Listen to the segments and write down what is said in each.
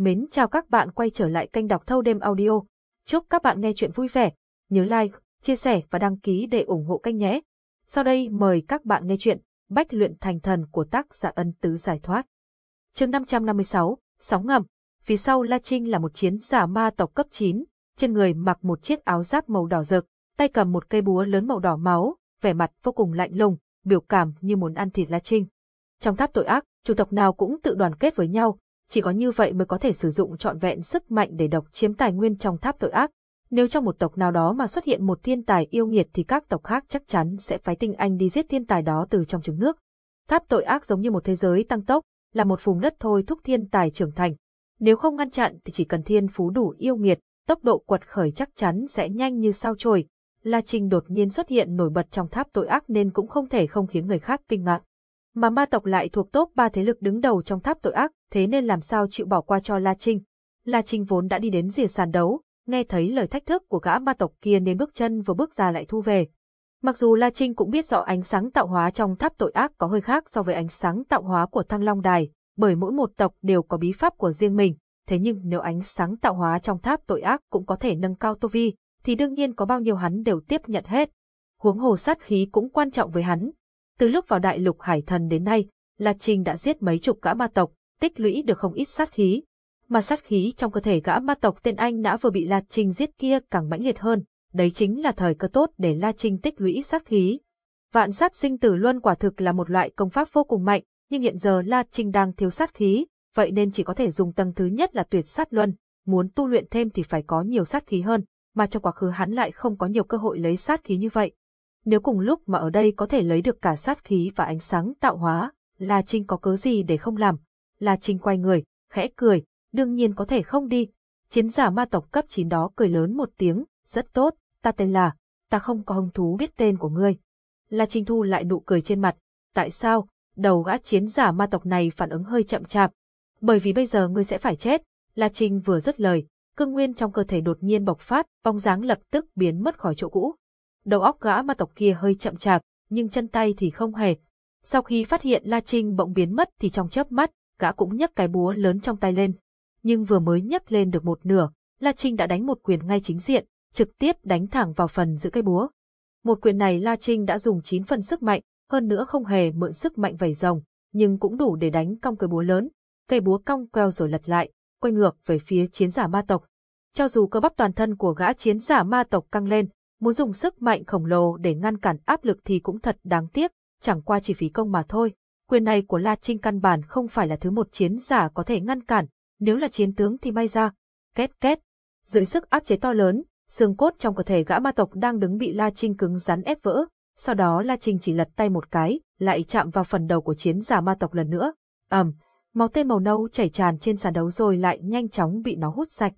Mến chào các bạn quay trở lại kênh đọc thâu đêm audio. Chúc các bạn nghe chuyện vui vẻ. Nhớ like, chia sẻ và đăng ký để ủng hộ kênh nhé. Sau đây mời các bạn nghe chuyện Bách luyện thành thần của tác giả ân tứ giải thoát. chương 556, Sóng ngầm. Phía sau La Trinh là một chiến giả ma tộc cấp 9, trên người mặc một chiếc áo giáp màu đỏ rực, tay cầm một cây búa lớn màu đỏ máu, vẻ mặt vô cùng lạnh lùng, biểu cảm như muốn ăn thịt La Trinh. Trong tháp tội ác, chủ tộc nào cũng tự đoàn kết với nhau, chỉ có như vậy mới có thể sử dụng trọn vẹn sức mạnh để độc chiếm tài nguyên trong tháp tội ác. Nếu trong một tộc nào đó mà xuất hiện một thiên tài yêu nghiệt thì các tộc khác chắc chắn sẽ phái tinh anh đi giết thiên tài đó từ trong trứng nước. Tháp tội ác giống như một thế giới tăng tốc, là một vùng đất thôi thúc thiên tài trưởng thành. Nếu không ngăn chặn thì chỉ cần thiên phú đủ yêu nghiệt, tốc độ quật khởi chắc chắn sẽ nhanh như sao chổi. La Trinh đột nhiên xuất hiện nổi bật trong tháp tội ác nên cũng không thể không khiến người khác kinh ngạc. Mà ma tộc lại thuộc top ba thế lực đứng đầu trong tháp tội ác, thế nên làm sao chịu bỏ qua cho La Trinh. La Trinh vốn đã đi đến rìa sàn đấu, nghe thấy lời thách thức của gã ma tộc kia nên bước chân vừa bước ra lại thu về. Mặc dù La Trinh cũng biết rõ ánh sáng tạo hóa trong tháp tội ác có hơi khác so với ánh sáng tạo hóa của Thăng Long Đài, bởi mỗi một tộc đều có bí pháp của riêng mình, thế nhưng nếu ánh sáng tạo hóa trong tháp tội ác cũng có thể nâng cao tu vi, thì đương nhiên có bao nhiêu hắn đều tiếp nhận hết. Huống hồ sát khí cũng quan trọng với hắn. Từ lúc vào đại lục hải thần đến nay, La Trinh đã giết mấy chục gã ma tộc, tích lũy được không ít sát khí. Mà sát khí trong cơ thể gã ma tộc tên anh đã vừa bị La Trinh giết kia càng mãnh liệt hơn, đấy chính là thời cơ tốt để La Trinh tích lũy sát khí. Vạn sát sinh tử luân quả thực là một loại công pháp vô cùng mạnh, nhưng hiện giờ La Trinh đang thiếu sát khí, vậy nên chỉ có thể dùng tầng thứ nhất là tuyệt sát luân, muốn tu luyện thêm thì phải có nhiều sát khí hơn, mà trong quá khứ hắn lại không có nhiều cơ hội lấy sát khí như vậy. Nếu cùng lúc mà ở đây có thể lấy được cả sát khí và ánh sáng tạo hóa, La Trinh có cớ gì để không làm? La Trinh quay người, khẽ cười, đương nhiên có thể không đi. Chiến giả ma tộc cấp 9 đó cười lớn một tiếng, rất tốt, ta tên là, ta không có hứng thú biết tên của ngươi. La Trinh thu lại nụ cười trên mặt, tại sao, đầu gã chiến giả ma tộc này phản ứng hơi chậm chạp. Bởi vì bây giờ ngươi sẽ phải chết, La Trinh vừa dứt lời, cương nguyên trong cơ thể đột nhiên bộc phát, bóng dáng lập tức biến mất khỏi chỗ cũ. Đầu óc gã ma tộc kia hơi chậm chạp, nhưng chân tay thì không hề. Sau khi phát hiện La Trinh bỗng biến mất thì trong chớp mắt, gã cũng nhấc cái búa lớn trong tay lên. Nhưng vừa mới nhấc lên được một nửa, La Trinh đã đánh một quyền ngay chính diện, trực tiếp đánh thẳng vào phần giữ cây búa. Một quyền này La Trinh đã dùng 9 phần sức mạnh, hơn nữa không hề mượn sức mạnh vẩy rồng, nhưng cũng đủ để đánh cong cây búa lớn. Cây búa cong queo rồi lật lại, quay ngược về phía chiến giả ma tộc. Cho dù cơ bắp toàn thân của gã chiến giả ma tộc căng lên, muốn dùng sức mạnh khổng lồ để ngăn cản áp lực thì cũng thật đáng tiếc, chẳng qua chỉ phí công mà thôi. Quyền này của La Trinh căn bản không phải là thứ một chiến giả có thể ngăn cản, nếu là chiến tướng thì may ra. Két két. Dưới sức áp chế to lớn, xương cốt trong cơ thể gã ma tộc đang đứng bị La Trinh cứng rắn ép vỡ. Sau đó La Trinh chỉ lật tay một cái, lại chạm vào phần đầu của chiến giả ma tộc lần nữa. ầm, um, máu tươi màu nâu chảy tràn trên sàn đấu rồi lại nhanh chóng bị nó hút sạch.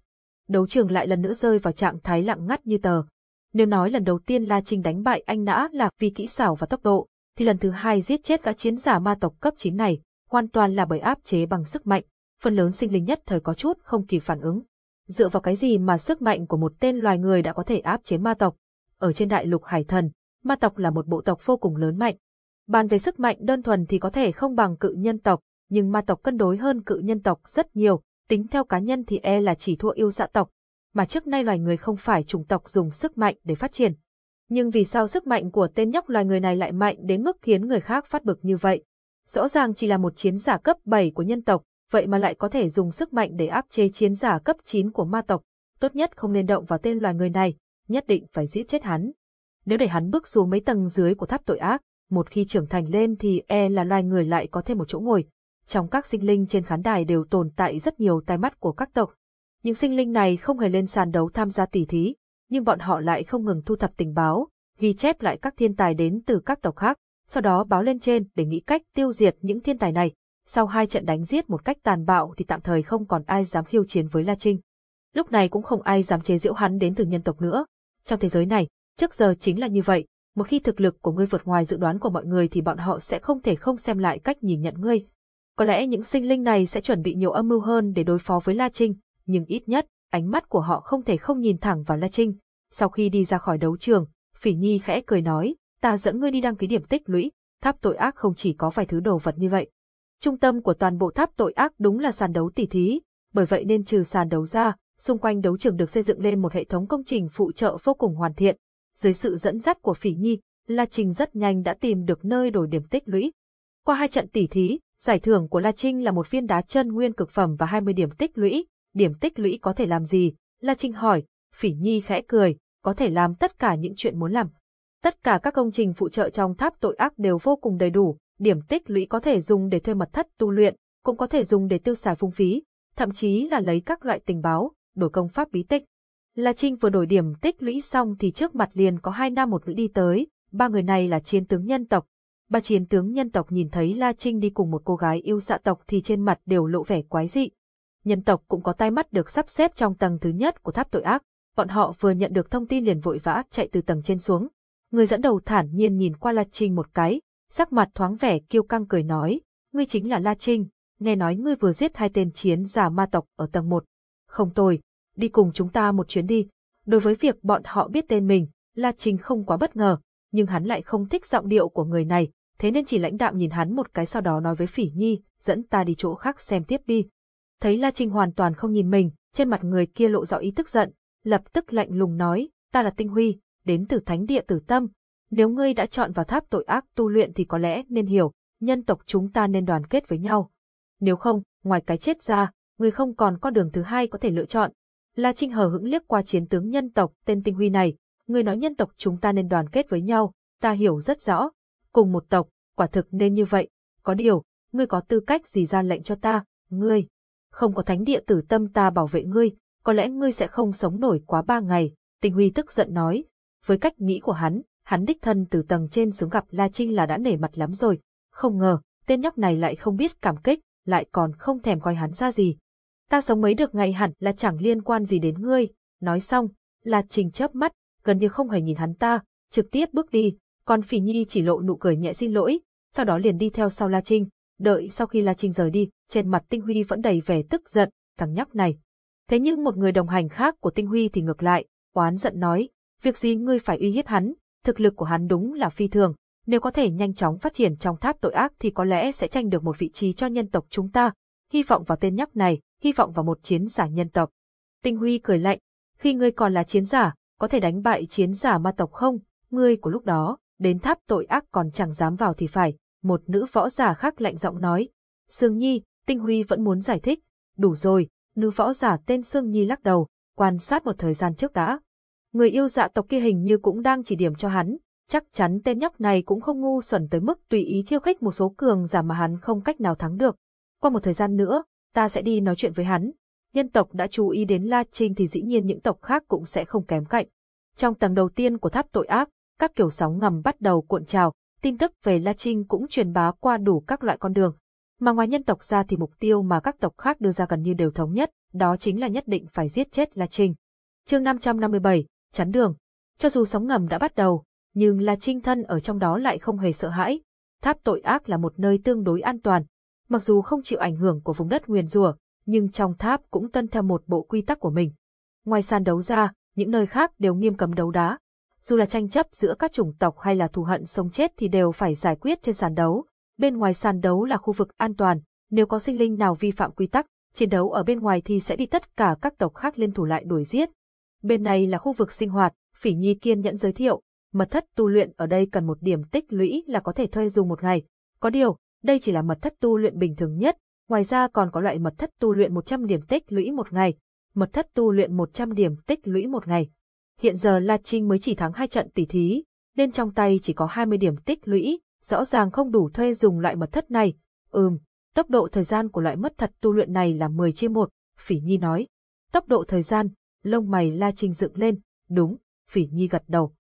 Đấu trường lại lần nữa rơi vào trạng thái lặng ngắt như tờ. Nếu nói lần đầu tiên La Trinh đánh bại anh Nã là vì kỹ xảo và tốc độ, thì lần thứ hai giết chết gã chiến giả ma tộc cấp 9 này, hoàn toàn là bởi áp chế bằng sức mạnh, phần lớn sinh linh nhất thời có chút không kịp phản ứng. Dựa vào cái gì mà sức mạnh của một tên loài người đã có thể áp chế ma tộc? Ở trên đại lục hải thần, ma tộc là một bộ tộc vô cùng lớn mạnh. Bàn về sức mạnh đơn thuần thì có thể không bằng cự nhân tộc, nhưng ma tộc cân đối hơn cự nhân tộc rất nhiều, tính theo cá nhân thì e là chỉ thua yêu dạ tộc, mà trước nay loài người không phải chủng tộc dùng sức mạnh để phát triển. Nhưng vì sao sức mạnh của tên nhóc loài người này lại mạnh đến mức khiến người khác phát bực như vậy? Rõ ràng chỉ là một chiến giả cấp 7 của nhân tộc, vậy mà lại có thể dùng sức mạnh để áp chế chiến giả cấp 9 của ma tộc. Tốt nhất không nên động vào tên loài người này, nhất định phải giết chết hắn. Nếu để hắn bước xuống mấy tầng dưới của tháp tội ác, một khi trưởng thành lên thì e là loài người lại có thêm một chỗ ngồi. Trong các sinh linh trên khán đài đều tồn tại rất nhiều tai mắt của các tộc, những sinh linh này không hề lên sàn đấu tham gia tỉ thí, nhưng bọn họ lại không ngừng thu thập tình báo, ghi chép lại các thiên tài đến từ các tộc khác, sau đó báo lên trên để nghĩ cách tiêu diệt những thiên tài này. Sau hai trận đánh giết một cách tàn bạo thì tạm thời không còn ai dám khiêu chiến với La Trinh. Lúc này cũng không ai dám chế giễu hắn đến từ nhân tộc nữa. Trong thế giới này, trước giờ chính là như vậy, một khi thực lực của ngươi vượt ngoài dự đoán của mọi người thì bọn họ sẽ không thể không xem lại cách nhìn nhận ngươi. Có lẽ những sinh linh này sẽ chuẩn bị nhiều âm mưu hơn để đối phó với La Trinh, nhưng ít nhất, ánh mắt của họ không thể không nhìn thẳng vào La Trinh. Sau khi đi ra khỏi đấu trường, Phỉ Nhi khẽ cười nói, ta dẫn ngươi đi đăng ký điểm tích lũy, tháp tội ác không chỉ có vài thứ đồ vật như vậy. Trung tâm của toàn bộ tháp tội ác đúng là sàn đấu tỷ thí, bởi vậy nên trừ sàn đấu ra, xung quanh đấu trường được xây dựng lên một hệ thống công trình phụ trợ vô cùng hoàn thiện. Dưới sự dẫn dắt của Phỉ Nhi, La Trinh rất nhanh đã tìm được nơi đổi điểm tích lũy. Qua hai trận tỉ thí, giải thưởng của La Trinh là một viên đá chân nguyên cực phẩm và 20 điểm tích lũy. Điểm tích lũy có thể làm gì? La Trinh hỏi, Phỉ Nhi khẽ cười, có thể làm tất cả những chuyện muốn làm. Tất cả các công trình phụ trợ trong tháp tội ác đều vô cùng đầy đủ, điểm tích lũy có thể dùng để thuê mật thất tu luyện, cũng có thể dùng để tiêu xài phung phí, thậm chí là lấy các loại tình báo, đổi công pháp bí tích. La Trinh vừa đổi điểm tích lũy xong thì trước mặt liền có hai nam một nữ đi tới, ba người này là chiến tướng nhân tộc. Ba chiến tướng nhân tộc nhìn thấy La Trinh đi cùng một cô gái yêu dạ tộc thì trên mặt đều lộ vẻ quái dị. Nhân tộc cũng có tai mắt được sắp xếp trong tầng thứ nhất của tháp tội ác, bọn họ vừa nhận được thông tin liền vội vã chạy từ tầng trên xuống. Người dẫn đầu thản nhiên nhìn qua La Trinh một cái, sắc mặt thoáng vẻ kiêu căng cười nói, ngươi chính là La Trinh, nghe nói ngươi vừa giết hai tên chiến giả ma tộc ở tầng 1. Không tồi, đi cùng chúng ta một chuyến đi. Đối với việc bọn họ biết tên mình, La Trinh không quá bất ngờ, nhưng hắn lại không thích giọng điệu của người này, thế nên chỉ lãnh đạm nhìn hắn một cái sau đó nói với Phỉ Nhi, dẫn ta đi chỗ khác xem tiếp đi. Thấy La Trinh hoàn toàn không nhìn mình, trên mặt người kia lộ rõ ý tức giận, lập tức lạnh lùng nói, ta là Tinh Huy, đến từ Thánh Địa Tử Tâm. Nếu ngươi đã chọn vào tháp tội ác tu luyện thì có lẽ nên hiểu, nhân tộc chúng ta nên đoàn kết với nhau. Nếu không, ngoài cái chết ra, ngươi không còn có đường thứ hai có thể lựa chọn. La Trinh hờ hững liếc qua chiến tướng nhân tộc tên Tinh Huy này, ngươi nói nhân tộc chúng ta nên đoàn kết với nhau, ta hiểu rất rõ. Cùng một tộc, quả thực nên như vậy. Có điều, ngươi có tư cách gì ra lệnh cho ta, ngươi. Không có thánh địa tử tâm ta bảo vệ ngươi, có lẽ ngươi sẽ không sống nổi quá ba ngày, tình Huy tức giận nói. Với cách nghĩ của hắn, hắn đích thân từ tầng trên xuống gặp La Trinh là đã nể mặt lắm rồi. Không ngờ, tên nhóc này lại không biết cảm kích, lại còn không thèm coi hắn ra gì. Ta sống mấy được ngày hẳn là chẳng liên quan gì đến ngươi. Nói xong, La Trinh chớp mắt, gần như không hề nhìn hắn ta, trực tiếp bước đi, còn Phỉ Nhi chỉ lộ nụ cười nhẹ xin lỗi, sau đó liền đi theo sau La Trinh, đợi sau khi La Trinh rời đi, trên mặt Tinh Huy vẫn đầy vẻ tức giận, thằng nhóc này. Thế nhưng một người đồng hành khác của Tinh Huy thì ngược lại, oán giận nói, việc gì ngươi phải uy hiếp hắn, thực lực của hắn đúng là phi thường, nếu có thể nhanh chóng phát triển trong tháp tội ác thì có lẽ sẽ tranh được một vị trí cho nhân tộc chúng ta, hy vọng vào tên nhóc này, hy vọng vào một chiến giả nhân tộc. Tinh Huy cười lạnh, khi ngươi còn là chiến giả, có thể đánh bại chiến giả ma tộc không? Ngươi của lúc đó, đến tháp tội ác còn chẳng dám vào thì phải. Một nữ võ giả khác lạnh giọng nói. Sương Nhi, Tinh Huy vẫn muốn giải thích. Đủ rồi, nữ võ giả tên Sương Nhi lắc đầu, quan sát một thời gian trước đã. Người yêu dạ tộc kia hình như cũng đang chỉ điểm cho hắn, chắc chắn tên nhóc này cũng không ngu xuẩn tới mức tùy ý khiêu khích một số cường giả mà hắn không cách nào thắng được. Qua một thời gian nữa, ta sẽ đi nói chuyện với hắn, nhân tộc đã chú ý đến La Trinh thì dĩ nhiên những tộc khác cũng sẽ không kém cạnh. Trong tầng đầu tiên của tháp tội ác, các kiểu sóng ngầm bắt đầu cuộn trào, tin tức về La Trinh cũng truyền bá qua đủ các loại con đường. Mà ngoài nhân tộc ra thì mục tiêu mà các tộc khác đưa ra gần như đều thống nhất, đó chính là nhất định phải giết chết La Trinh. Chương 557, chắn đường. Cho dù sóng ngầm đã bắt đầu, nhưng La Trinh thân ở trong đó lại không hề sợ hãi. Tháp tội ác là một nơi tương đối an toàn, mặc dù không chịu ảnh hưởng của vùng đất nguyền rủa, nhưng trong tháp cũng tuân theo một bộ quy tắc của mình. Ngoài sàn đấu ra, những nơi khác đều nghiêm cấm đấu đá. Dù là tranh chấp giữa các chủng tộc hay là thù hận sống chết thì đều phải giải quyết trên sàn đấu. Bên ngoài sàn đấu là khu vực an toàn, nếu có sinh linh nào vi phạm quy tắc, chiến đấu ở bên ngoài thì sẽ bị tất cả các tộc khác liên thủ lại đuổi giết. Bên này là khu vực sinh hoạt, Phỉ Nhi kiên nhẫn giới thiệu, mật thất tu luyện ở đây cần một điểm tích lũy là có thể thuê dùng một ngày. Có điều, đây chỉ là mật thất tu luyện bình thường nhất, Ngoài ra còn có loại mật thất tu luyện 100 điểm tích lũy một ngày, mật thất tu luyện 100 điểm tích lũy một ngày. Hiện giờ La Trinh mới chỉ thắng hai trận tỷ thí, nên trong tay chỉ có 20 điểm tích lũy, rõ ràng không đủ thuê dùng loại mật thất này. Ừm, tốc độ thời gian của loại mất thật tu luyện này là 10 chia 1, Phỉ Nhi nói. Tốc độ thời gian, lông mày La Trinh dựng lên, đúng, Phỉ Nhi gật đầu.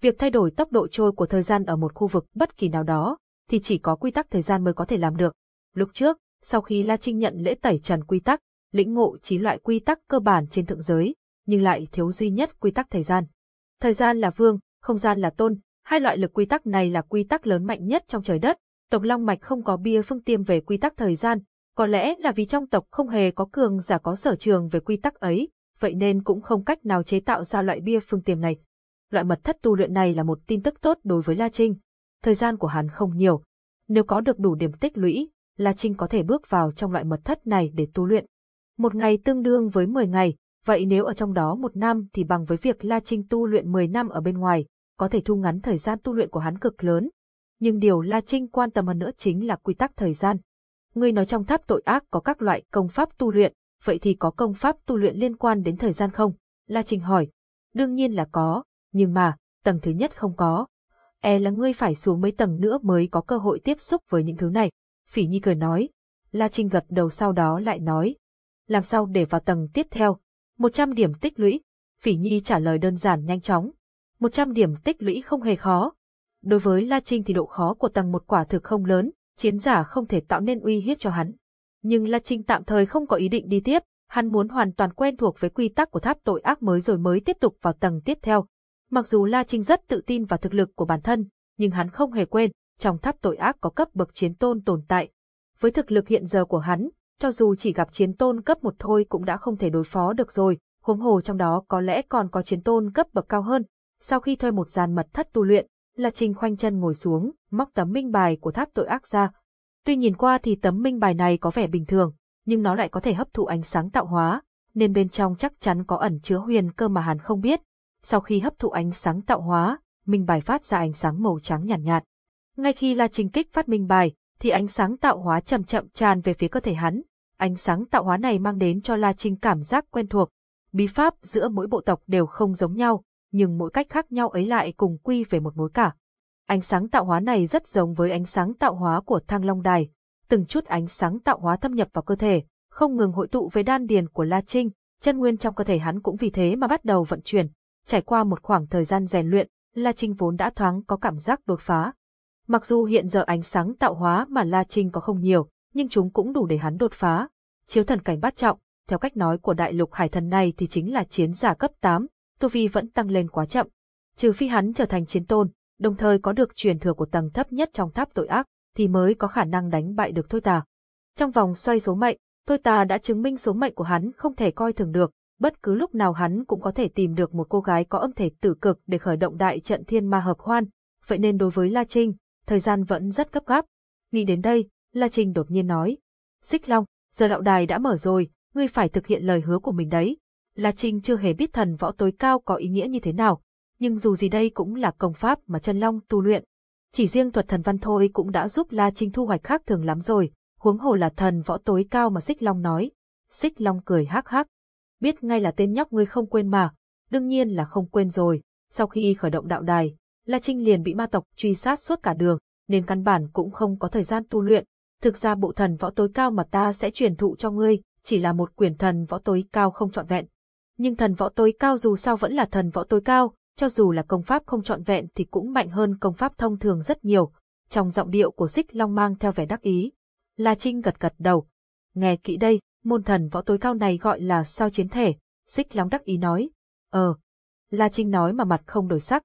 Việc thay đổi tốc độ trôi của thời gian ở một khu vực bất kỳ nào đó, thì chỉ có quy tắc thời gian mới có thể làm được. Lúc trước, sau khi La Trinh nhận lễ tẩy trần quy tắc, lĩnh ngộ chín loại quy tắc cơ bản trên thượng giới, nhưng lại thiếu duy nhất quy tắc thời gian. Thời gian là vương, không gian là tôn, hai loại lực quy tắc này là quy tắc lớn mạnh nhất trong trời đất. Tộc Long Mạch không có bia phương tiêm về quy tắc thời gian, có lẽ là vì trong tộc không hề có cường giả có sở trường về quy tắc ấy, vậy nên cũng không cách nào chế tạo ra loại bia phương tiêm này. Loại mật thất tu luyện này là một tin tức tốt đối với La Trinh. Thời gian của hắn không nhiều. Nếu có được đủ điểm tích lũy, La Trinh có thể bước vào trong loại mật thất này để tu luyện. Một ngày tương đương với 10 ngày, vậy nếu ở trong đó một năm thì bằng với việc La Trinh tu luyện 10 năm ở bên ngoài, có thể thu ngắn thời gian tu luyện của hắn cực lớn. Nhưng điều La Trinh quan tâm hơn nữa chính là quy tắc thời gian. Ngươi nói trong tháp tội ác có các loại công pháp tu luyện, vậy thì có công pháp tu luyện liên quan đến thời gian không? La Trinh hỏi. Đương nhiên là có, nhưng mà, tầng thứ nhất không có. E là ngươi phải xuống mấy tầng nữa mới có cơ hội tiếp xúc với những thứ này. Phỉ Nhi cười nói. La Trinh gật đầu sau đó lại nói. Làm sao để vào tầng tiếp theo? 100 điểm tích lũy. Phỉ Nhi trả lời đơn giản nhanh chóng. 100 điểm tích lũy không hề khó. Đối với La Trinh thì độ khó của tầng một quả thực không lớn, chiến giả không thể tạo nên uy hiếp cho hắn. Nhưng La Trinh tạm thời không có ý định đi tiếp, hắn muốn hoàn toàn quen thuộc với quy tắc của tháp tội ác mới rồi mới tiếp tục vào tầng tiếp theo. Mặc dù La Trinh rất tự tin vào thực lực của bản thân, nhưng hắn không hề quên, trong tháp tội ác có cấp bậc chiến tôn tồn tại. Với thực lực hiện giờ của hắn, cho dù chỉ gặp chiến tôn cấp một thôi cũng đã không thể đối phó được rồi, huống hồ trong đó có lẽ còn có chiến tôn cấp bậc cao hơn. Sau khi thuê một gian mật thất tu luyện, La Trinh khoanh chân ngồi xuống, móc tấm minh bài của tháp tội ác ra. Tuy nhìn qua thì tấm minh bài này có vẻ bình thường, nhưng nó lại có thể hấp thụ ánh sáng tạo hóa, nên bên trong chắc chắn có ẩn chứa huyền cơ mà hắn không biết. Sau khi hấp thụ ánh sáng tạo hóa, minh bài phát ra ánh sáng màu trắng nhàn nhạt, nhạt. Ngay khi La Trinh kích phát minh bài, thì ánh sáng tạo hóa chậm chậm tràn về phía cơ thể hắn. Ánh sáng tạo hóa này mang đến cho La Trinh cảm giác quen thuộc. Bí pháp giữa mỗi bộ tộc đều không giống nhau, nhưng mỗi cách khác nhau ấy lại cùng quy về một mối cả. Ánh sáng tạo hóa này rất giống với ánh sáng tạo hóa của thang long đài. Từng chút ánh sáng tạo hóa thâm nhập vào cơ thể, không ngừng hội tụ với đan điền của La Trinh, chân nguyên trong cơ thể hắn cũng vì thế mà bắt đầu vận chuyển. Trải qua một khoảng thời gian rèn luyện, La Trinh vốn đã thoáng có cảm giác đột phá. Mặc dù hiện giờ ánh sáng tạo hóa mà La Trinh có không nhiều, nhưng chúng cũng đủ để hắn đột phá. Chiếu thần cảnh bát trọng, theo cách nói của đại lục hải thần này thì chính là chiến giả cấp 8, tu vi vẫn tăng lên quá chậm. Trừ phi hắn trở thành chiến tôn, đồng thời có được truyền thừa của tầng thấp nhất trong tháp tội ác, thì mới có khả năng đánh bại được Thôi Tà. Trong vòng xoay số mệnh, Thôi Tà đã chứng minh số mệnh của hắn không thể coi thường được, bất cứ lúc nào hắn cũng có thể tìm được một cô gái có âm thể tử cực để khởi động đại trận thiên ma hợp hoan, vậy nên đối với La Trinh, thời gian vẫn rất gấp gáp. Nghĩ đến đây, La Trinh đột nhiên nói, Xích Long, giờ đạo đài đã mở rồi, ngươi phải thực hiện lời hứa của mình đấy. La Trinh chưa hề biết thần võ tối cao có ý nghĩa như thế nào, nhưng dù gì đây cũng là công pháp mà Trần long tu luyện. Chỉ riêng thuật thần văn thôi cũng đã giúp La Trinh thu hoạch khác thường lắm rồi, huống hồ là thần võ tối cao mà Xích Long nói. Xích Long cười hắc hắc. Biết ngay là tên nhóc ngươi không quên mà, đương nhiên là không quên rồi. Sau khi khởi động đạo đài, La Trinh liền bị ma tộc truy sát suốt cả đường, nên căn bản cũng không có thời gian tu luyện. Thực ra bộ thần võ tối cao mà ta sẽ truyền thụ cho ngươi, chỉ là một quyển thần võ tối cao không trọn vẹn. Nhưng thần võ tối cao dù sao vẫn là thần võ tối cao, cho dù là công pháp không trọn vẹn thì cũng mạnh hơn công pháp thông thường rất nhiều. Trong giọng điệu của Xích Long mang theo vẻ đắc ý. La Trinh gật gật đầu. Nghe kỹ đây, môn thần võ tối cao này gọi là sao chiến thể. Xích Long đắc ý nói. Ờ. La Trinh nói mà mặt không đổi sắc.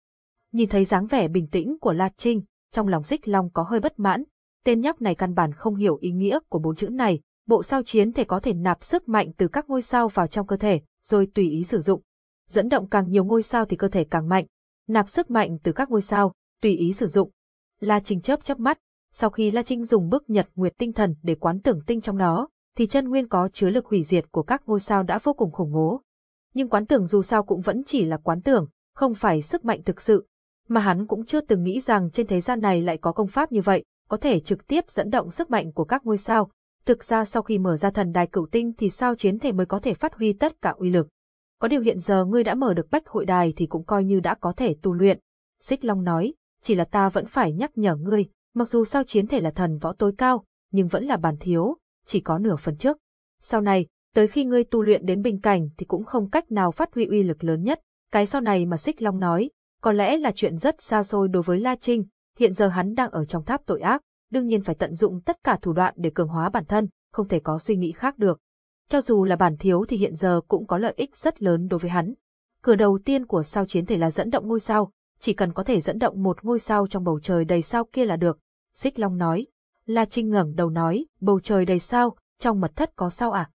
Nhìn thấy dáng vẻ bình tĩnh của La Trinh, trong lòng Xích Long có hơi bất mãn. Tên nhóc này căn bản không hiểu ý nghĩa của bốn chữ này. Bộ sao chiến thể có thể nạp sức mạnh từ các ngôi sao vào trong cơ thể, rồi tùy ý sử dụng dẫn động càng nhiều ngôi sao thì cơ thể càng mạnh, nạp sức mạnh từ các ngôi sao, tùy ý sử dụng. La Trinh chớp chớp mắt, sau khi La Trinh dùng bức nhật nguyệt tinh thần để quán tưởng tinh trong đó, thì chân nguyên có chứa lực hủy diệt của các ngôi sao đã vô cùng khủng bố. Nhưng quán tưởng dù sao cũng vẫn chỉ là quán tưởng, không phải sức mạnh thực sự, mà hắn cũng chưa từng nghĩ rằng trên thế gian này lại có công pháp như vậy, có thể trực tiếp dẫn động sức mạnh của các ngôi sao. Thực ra sau khi mở ra thần đài cửu tinh thì sao chiến thể mới có thể phát huy tất cả uy lực. Có điều hiện giờ ngươi đã mở được bách hội đài thì cũng coi như đã có thể tu luyện. Xích Long nói, chỉ là ta vẫn phải nhắc nhở ngươi, mặc dù sao chiến thể là thần võ tối cao, nhưng vẫn là bản thiếu, chỉ có nửa phần trước. Sau này, tới khi ngươi tu luyện đến bình cảnh thì cũng không cách nào phát huy uy lực lớn nhất. Cái sau này mà Xích Long nói, có lẽ là chuyện rất xa xôi đối với La Trinh, hiện giờ hắn đang ở trong tháp tội ác, đương nhiên phải tận dụng tất cả thủ đoạn để cường hóa bản thân, không thể có suy nghĩ khác được. Cho dù là bản thiếu thì hiện giờ cũng có lợi ích rất lớn đối với hắn. Cửa đầu tiên của sao chiến thể là dẫn động ngôi sao, chỉ cần có thể dẫn động một ngôi sao trong bầu trời đầy sao kia là được. Xích Long nói. La Trinh ngẩng đầu nói, bầu trời đầy sao, trong mật thất có sao à?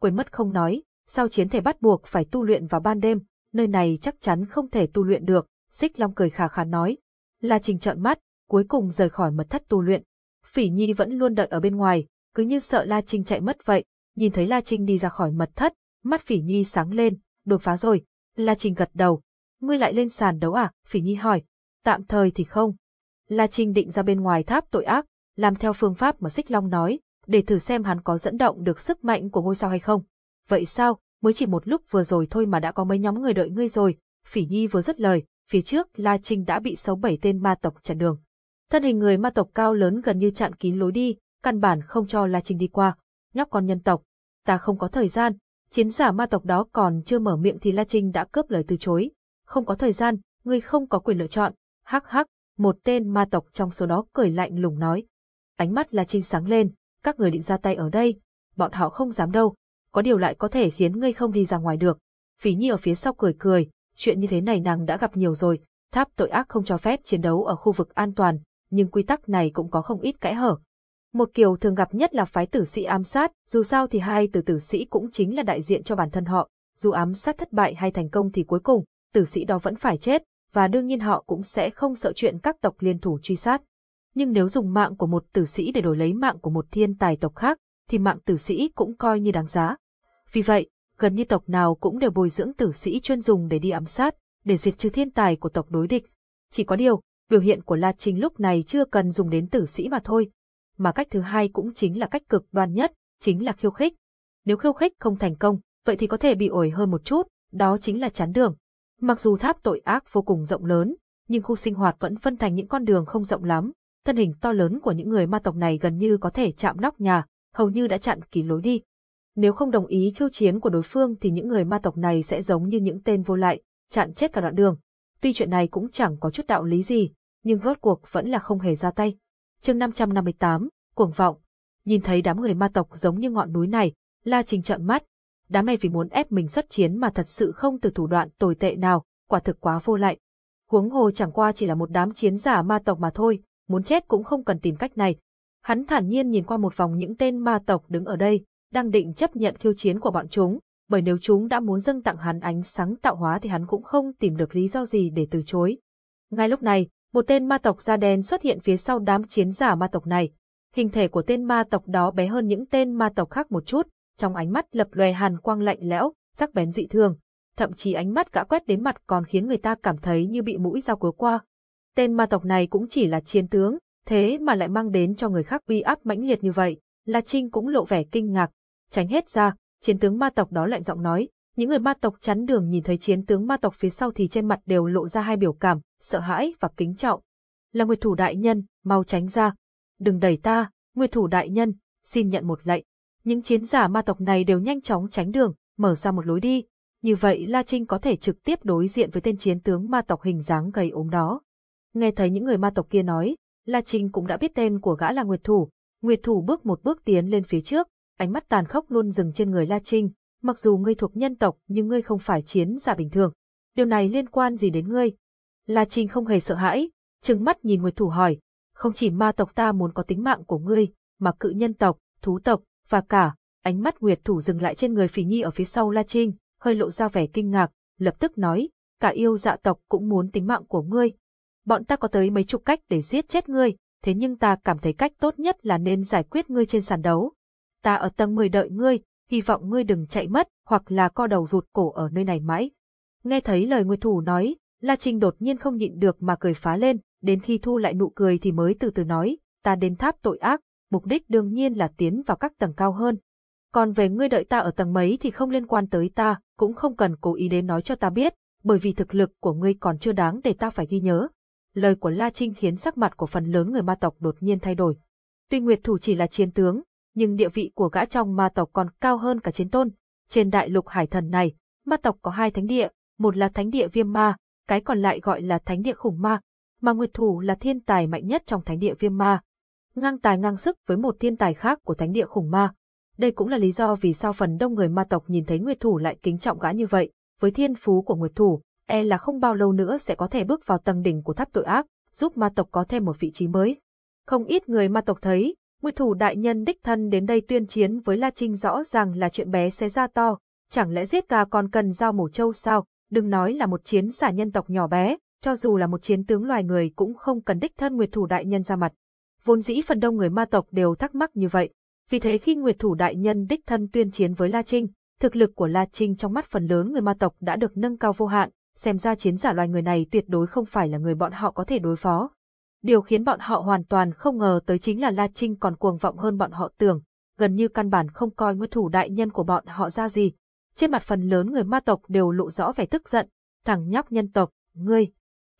Quên mất không nói, sao chiến thể bắt buộc phải tu luyện vào ban đêm, nơi này chắc chắn không thể tu luyện được. Xích Long cười khà khà nói. La Trinh trợn mắt, cuối cùng rời khỏi mật thất tu luyện. Phỉ Nhi vẫn luôn đợi ở bên ngoài, cứ như sợ La Trinh chạy mất vậy, Nhìn thấy La Trinh đi ra khỏi mật thất, mắt Phỉ Nhi sáng lên, đột phá rồi. La Trinh gật đầu. Ngươi lại lên sàn đấu à? Phỉ Nhi hỏi. Tạm thời thì không. La Trinh định ra bên ngoài tháp tội ác, làm theo phương pháp mà Xích Long nói, để thử xem hắn có dẫn động được sức mạnh của ngôi sao hay không. Vậy sao, mới chỉ một lúc vừa rồi thôi mà đã có mấy nhóm người đợi ngươi rồi. Phỉ Nhi vừa dứt lời, phía trước La Trinh đã bị sáu bảy tên ma tộc chặn đường. Thân hình người ma tộc cao lớn gần như chặn kín lối đi, căn bản không cho La Trinh đi qua. Nhóc con nhân tộc, ta không có thời gian. Chiến giả ma tộc đó còn chưa mở miệng thì La Trinh đã cướp lời từ chối. Không có thời gian, ngươi không có quyền lựa chọn. Hắc hắc, một tên ma tộc trong số đó cười lạnh lùng nói. Ánh mắt La Trinh sáng lên, các người định ra tay ở đây, bọn họ không dám đâu, có điều lại có thể khiến ngươi không đi ra ngoài được. Phí Nhi ở phía sau cười cười, chuyện như thế này nàng đã gặp nhiều rồi, tháp tội ác không cho phép chiến đấu ở khu vực an toàn, nhưng quy tắc này cũng có không ít kẽ hở. Một kiểu thường gặp nhất là phái tử sĩ ám sát, dù sao thì hai từ tử sĩ cũng chính là đại diện cho bản thân họ, dù ám sát thất bại hay thành công thì cuối cùng, tử sĩ đó vẫn phải chết, và đương nhiên họ cũng sẽ không sợ chuyện các tộc liên thủ truy sát. Nhưng nếu dùng mạng của một tử sĩ để đổi lấy mạng của một thiên tài tộc khác, thì mạng tử sĩ cũng coi như đáng giá. Vì vậy, gần như tộc nào cũng đều bồi dưỡng tử sĩ chuyên dùng để đi ám sát, để diệt trừ thiên tài của tộc đối địch. Chỉ có điều, biểu hiện của La Trinh lúc này chưa cần dùng đến tử sĩ mà thôi. Mà cách thứ hai cũng chính là cách cực đoan nhất, chính là khiêu khích. Nếu khiêu khích không thành công, vậy thì có thể bị ổi hơn một chút, đó chính là chán đường. Mặc dù tháp tội ác vô cùng rộng lớn, nhưng khu sinh hoạt vẫn phân thành những con đường không rộng lắm. Thân hình to lớn của những người ma tộc này gần như có thể chạm nóc nhà, hầu như đã chặn kín lối đi. Nếu không đồng ý khiêu chiến của đối phương thì những người ma tộc này sẽ giống như những tên vô lại, chặn chết cả đoạn đường. Tuy chuyện này cũng chẳng có chút đạo lý gì, nhưng rốt cuộc vẫn là không hề ra tay. chương 558, cuồng vọng. Nhìn thấy đám người ma tộc giống như ngọn núi này, La Trình trợn mắt. Đám này vì muốn ép mình xuất chiến mà thật sự không từ thủ đoạn tồi tệ nào, quả thực quá vô lại. Huống hồ chẳng qua chỉ là một đám chiến giả ma tộc mà thôi, muốn chết cũng không cần tìm cách này. Hắn thản nhiên nhìn qua một vòng những tên ma tộc đứng ở đây, đang định chấp nhận khiêu chiến của bọn chúng, bởi nếu chúng đã muốn dâng tặng hắn ánh sáng tạo hóa thì hắn cũng không tìm được lý do gì để từ chối. Ngay lúc này, một tên ma tộc da đen xuất hiện phía sau đám chiến giả ma tộc này. Hình thể của tên ma tộc đó bé hơn những tên ma tộc khác một chút, trong ánh mắt lập lòe hàn quang lạnh lẽo, sắc bén dị thường. Thậm chí ánh mắt gã quét đến mặt còn khiến người ta cảm thấy như bị mũi dao cứa qua. Tên ma tộc này cũng chỉ là chiến tướng, thế mà lại mang đến cho người khác uy áp mãnh liệt như vậy. La Trinh cũng lộ vẻ kinh ngạc, tránh hết ra, chiến tướng ma tộc đó lạnh giọng nói, những người ma tộc chắn đường nhìn thấy chiến tướng ma tộc phía sau thì trên mặt đều lộ ra hai biểu cảm, sợ hãi và kính trọng. Là Nguyệt thủ đại nhân, mau tránh ra. Đừng đẩy ta, Nguyệt thủ đại nhân, xin nhận một lệnh. Những chiến giả ma tộc này đều nhanh chóng tránh đường, mở ra một lối đi. Như vậy La Trinh có thể trực tiếp đối diện với tên chiến tướng ma tộc hình dáng gầy ốm đó. Nghe thấy những người ma tộc kia nói, La Trinh cũng đã biết tên của gã là Nguyệt Thủ. Nguyệt Thủ bước một bước tiến lên phía trước, ánh mắt tàn khốc luôn dừng trên người La Trinh. Mặc dù ngươi thuộc nhân tộc nhưng ngươi không phải chiến giả bình thường. Điều này liên quan gì đến ngươi? La Trinh không hề sợ hãi, trừng mắt nhìn Nguyệt Thủ hỏi. Không chỉ ma tộc ta muốn có tính mạng của ngươi, mà cự nhân tộc, thú tộc, và cả, ánh mắt Nguyệt Thủ dừng lại trên người Phỉ Nhi ở phía sau La Trinh, hơi lộ ra vẻ kinh ngạc, lập tức nói, cả yêu dạ tộc cũng muốn tính mạng của ngươi, bọn ta có tới mấy chục cách để giết chết ngươi, thế nhưng ta cảm thấy cách tốt nhất là nên giải quyết ngươi trên sàn đấu. Ta ở tầng 10 đợi ngươi, hy vọng ngươi đừng chạy mất, hoặc là co đầu rụt cổ ở nơi này mãi. Nghe thấy lời Nguyệt Thủ nói, La Trinh đột nhiên không nhịn được mà cười phá lên, đến khi thu lại nụ cười thì mới từ từ nói, ta đến tháp tội ác, mục đích đương nhiên là tiến vào các tầng cao hơn. Còn về ngươi đợi ta ở tầng mấy thì không liên quan tới ta, cũng không cần cố ý đến nói cho ta biết, bởi vì thực lực của ngươi còn chưa đáng để ta phải ghi nhớ lời của La Trinh khiến sắc mặt của phần lớn người ma tộc đột nhiên thay đổi. Tuy Nguyệt Thủ chỉ là chiến tướng, nhưng địa vị của gã trong ma tộc còn cao hơn cả chiến tôn. Trên đại lục hải thần này, ma tộc có hai thánh địa, một là thánh địa viêm ma, cái còn lại gọi là thánh địa khủng ma, mà Nguyệt Thủ là thiên tài mạnh nhất trong thánh địa viêm ma. Ngang tài ngang sức với một thiên tài khác của thánh địa khủng ma. Đây cũng là lý do vì sao phần đông người ma tộc nhìn thấy Nguyệt Thủ lại kính trọng gã như vậy, với thiên phú của Nguyệt Thủ, e là không bao lâu nữa sẽ có thể bước vào tầng đỉnh của tháp tội ác, giúp ma tộc có thêm một vị trí mới. Không ít người ma tộc thấy, Nguyệt thủ đại nhân đích thân đến đây tuyên chiến với La Trinh rõ ràng là chuyện bé xé ra to, chẳng lẽ giết gà còn cần dao mổ trâu sao, đừng nói là một chiến giả nhân tộc nhỏ bé, cho dù là một chiến tướng loài người cũng không cần đích thân Nguyệt thủ đại nhân ra mặt. Vốn dĩ phần đông người ma tộc đều thắc mắc như vậy, Vì thế khi Nguyệt Thủ Đại Nhân đích thân tuyên chiến với La Trinh, thực lực của La Trinh trong mắt phần lớn người ma tộc đã được nâng cao vô hạn, xem ra chiến giả loài người này tuyệt đối không phải là người bọn họ có thể đối phó. Điều khiến bọn họ hoàn toàn không ngờ tới chính là La Trinh còn cuồng vọng hơn bọn họ tưởng, gần như căn bản không coi Nguyệt Thủ Đại Nhân của bọn họ ra gì. Trên mặt phần lớn người ma tộc đều lộ rõ vẻ tức giận, thằng nhóc nhân tộc, ngươi.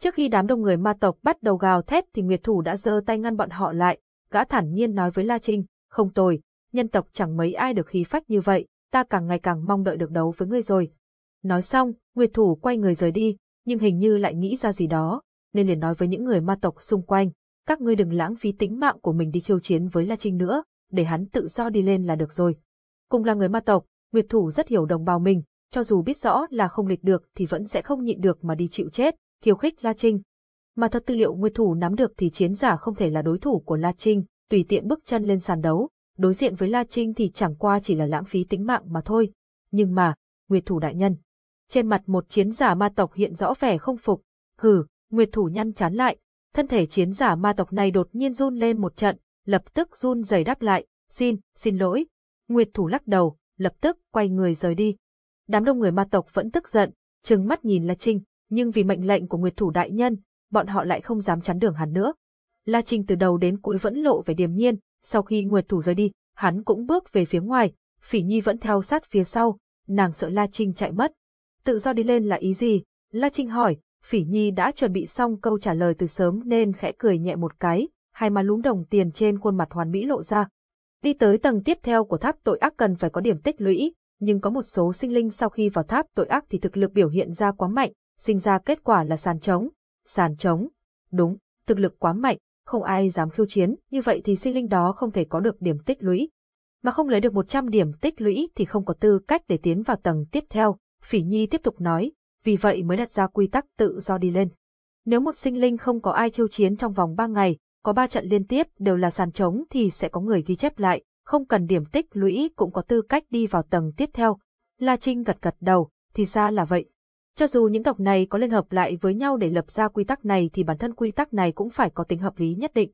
Trước khi đám đông người ma tộc bắt đầu gào thét thì Nguyệt Thủ đã giơ tay ngăn bọn họ lại, gã thản nhiên nói với La Trinh, không tồi, nhân tộc chẳng mấy ai được khí phách như vậy, ta càng ngày càng mong đợi được đấu với ngươi rồi. Nói xong, Nguyệt Thủ quay người rời đi, nhưng hình như lại nghĩ ra gì đó, nên liền nói với những người ma tộc xung quanh, các ngươi đừng lãng phí tính mạng của mình đi khiêu chiến với La Trinh nữa, để hắn tự do đi lên là được rồi. Cùng là người ma tộc, Nguyệt Thủ rất hiểu đồng bào mình, cho dù biết rõ là không lịch được thì vẫn sẽ không nhịn được mà đi chịu chết, khiêu khích La Trinh. Mà thật tư liệu Nguyệt Thủ nắm được thì chiến giả không thể là đối thủ của La Trinh, tùy tiện bước chân lên sàn đấu, đối diện với La Trinh thì chẳng qua chỉ là lãng phí tính mạng mà thôi. Nhưng mà, Nguyệt Thủ đại nhân. Trên mặt một chiến giả ma tộc hiện rõ vẻ không phục. Hừ, Nguyệt Thủ nhăn chán lại, thân thể chiến giả ma tộc này đột nhiên run lên một trận, lập tức run rẩy đáp lại, xin, xin lỗi. Nguyệt Thủ lắc đầu, lập tức quay người rời đi. Đám đông người ma tộc vẫn tức giận, trừng mắt nhìn La Trinh, nhưng vì mệnh lệnh của Nguyệt Thủ đại nhân, bọn họ lại không dám chắn đường hắn nữa. La Trinh từ đầu đến cuối vẫn lộ vẻ điềm nhiên, sau khi Nguyệt Thủ rời đi, hắn cũng bước về phía ngoài, Phỉ Nhi vẫn theo sát phía sau, nàng sợ La Trinh chạy mất. Tự do đi lên là ý gì? La Trinh hỏi, Phỉ Nhi đã chuẩn bị xong câu trả lời từ sớm nên khẽ cười nhẹ một cái, hai má lúm đồng tiền trên khuôn mặt hoàn mỹ lộ ra. Đi tới tầng tiếp theo của tháp tội ác cần phải có điểm tích lũy, nhưng có một số sinh linh sau khi vào tháp tội ác thì thực lực biểu hiện ra quá mạnh, sinh ra kết quả là sàn trống. Sàn trống. Đúng, thực lực quá mạnh, không ai dám khiêu chiến, như vậy thì sinh linh đó không thể có được điểm tích lũy. Mà không lấy được 100 điểm tích lũy thì không có tư cách để tiến vào tầng tiếp theo, Phỉ Nhi tiếp tục nói, vì vậy mới đặt ra quy tắc tự do đi lên. Nếu một sinh linh không có ai khiêu chiến trong vòng 3 ngày, có 3 trận liên tiếp đều là sàn trống thì sẽ có người ghi chép lại, không cần điểm tích lũy cũng có tư cách đi vào tầng tiếp theo. La Trinh gật gật đầu, thì ra là vậy. Cho dù những tộc này có liên hợp lại với nhau để lập ra quy tắc này thì bản thân quy tắc này cũng phải có tính hợp lý nhất định.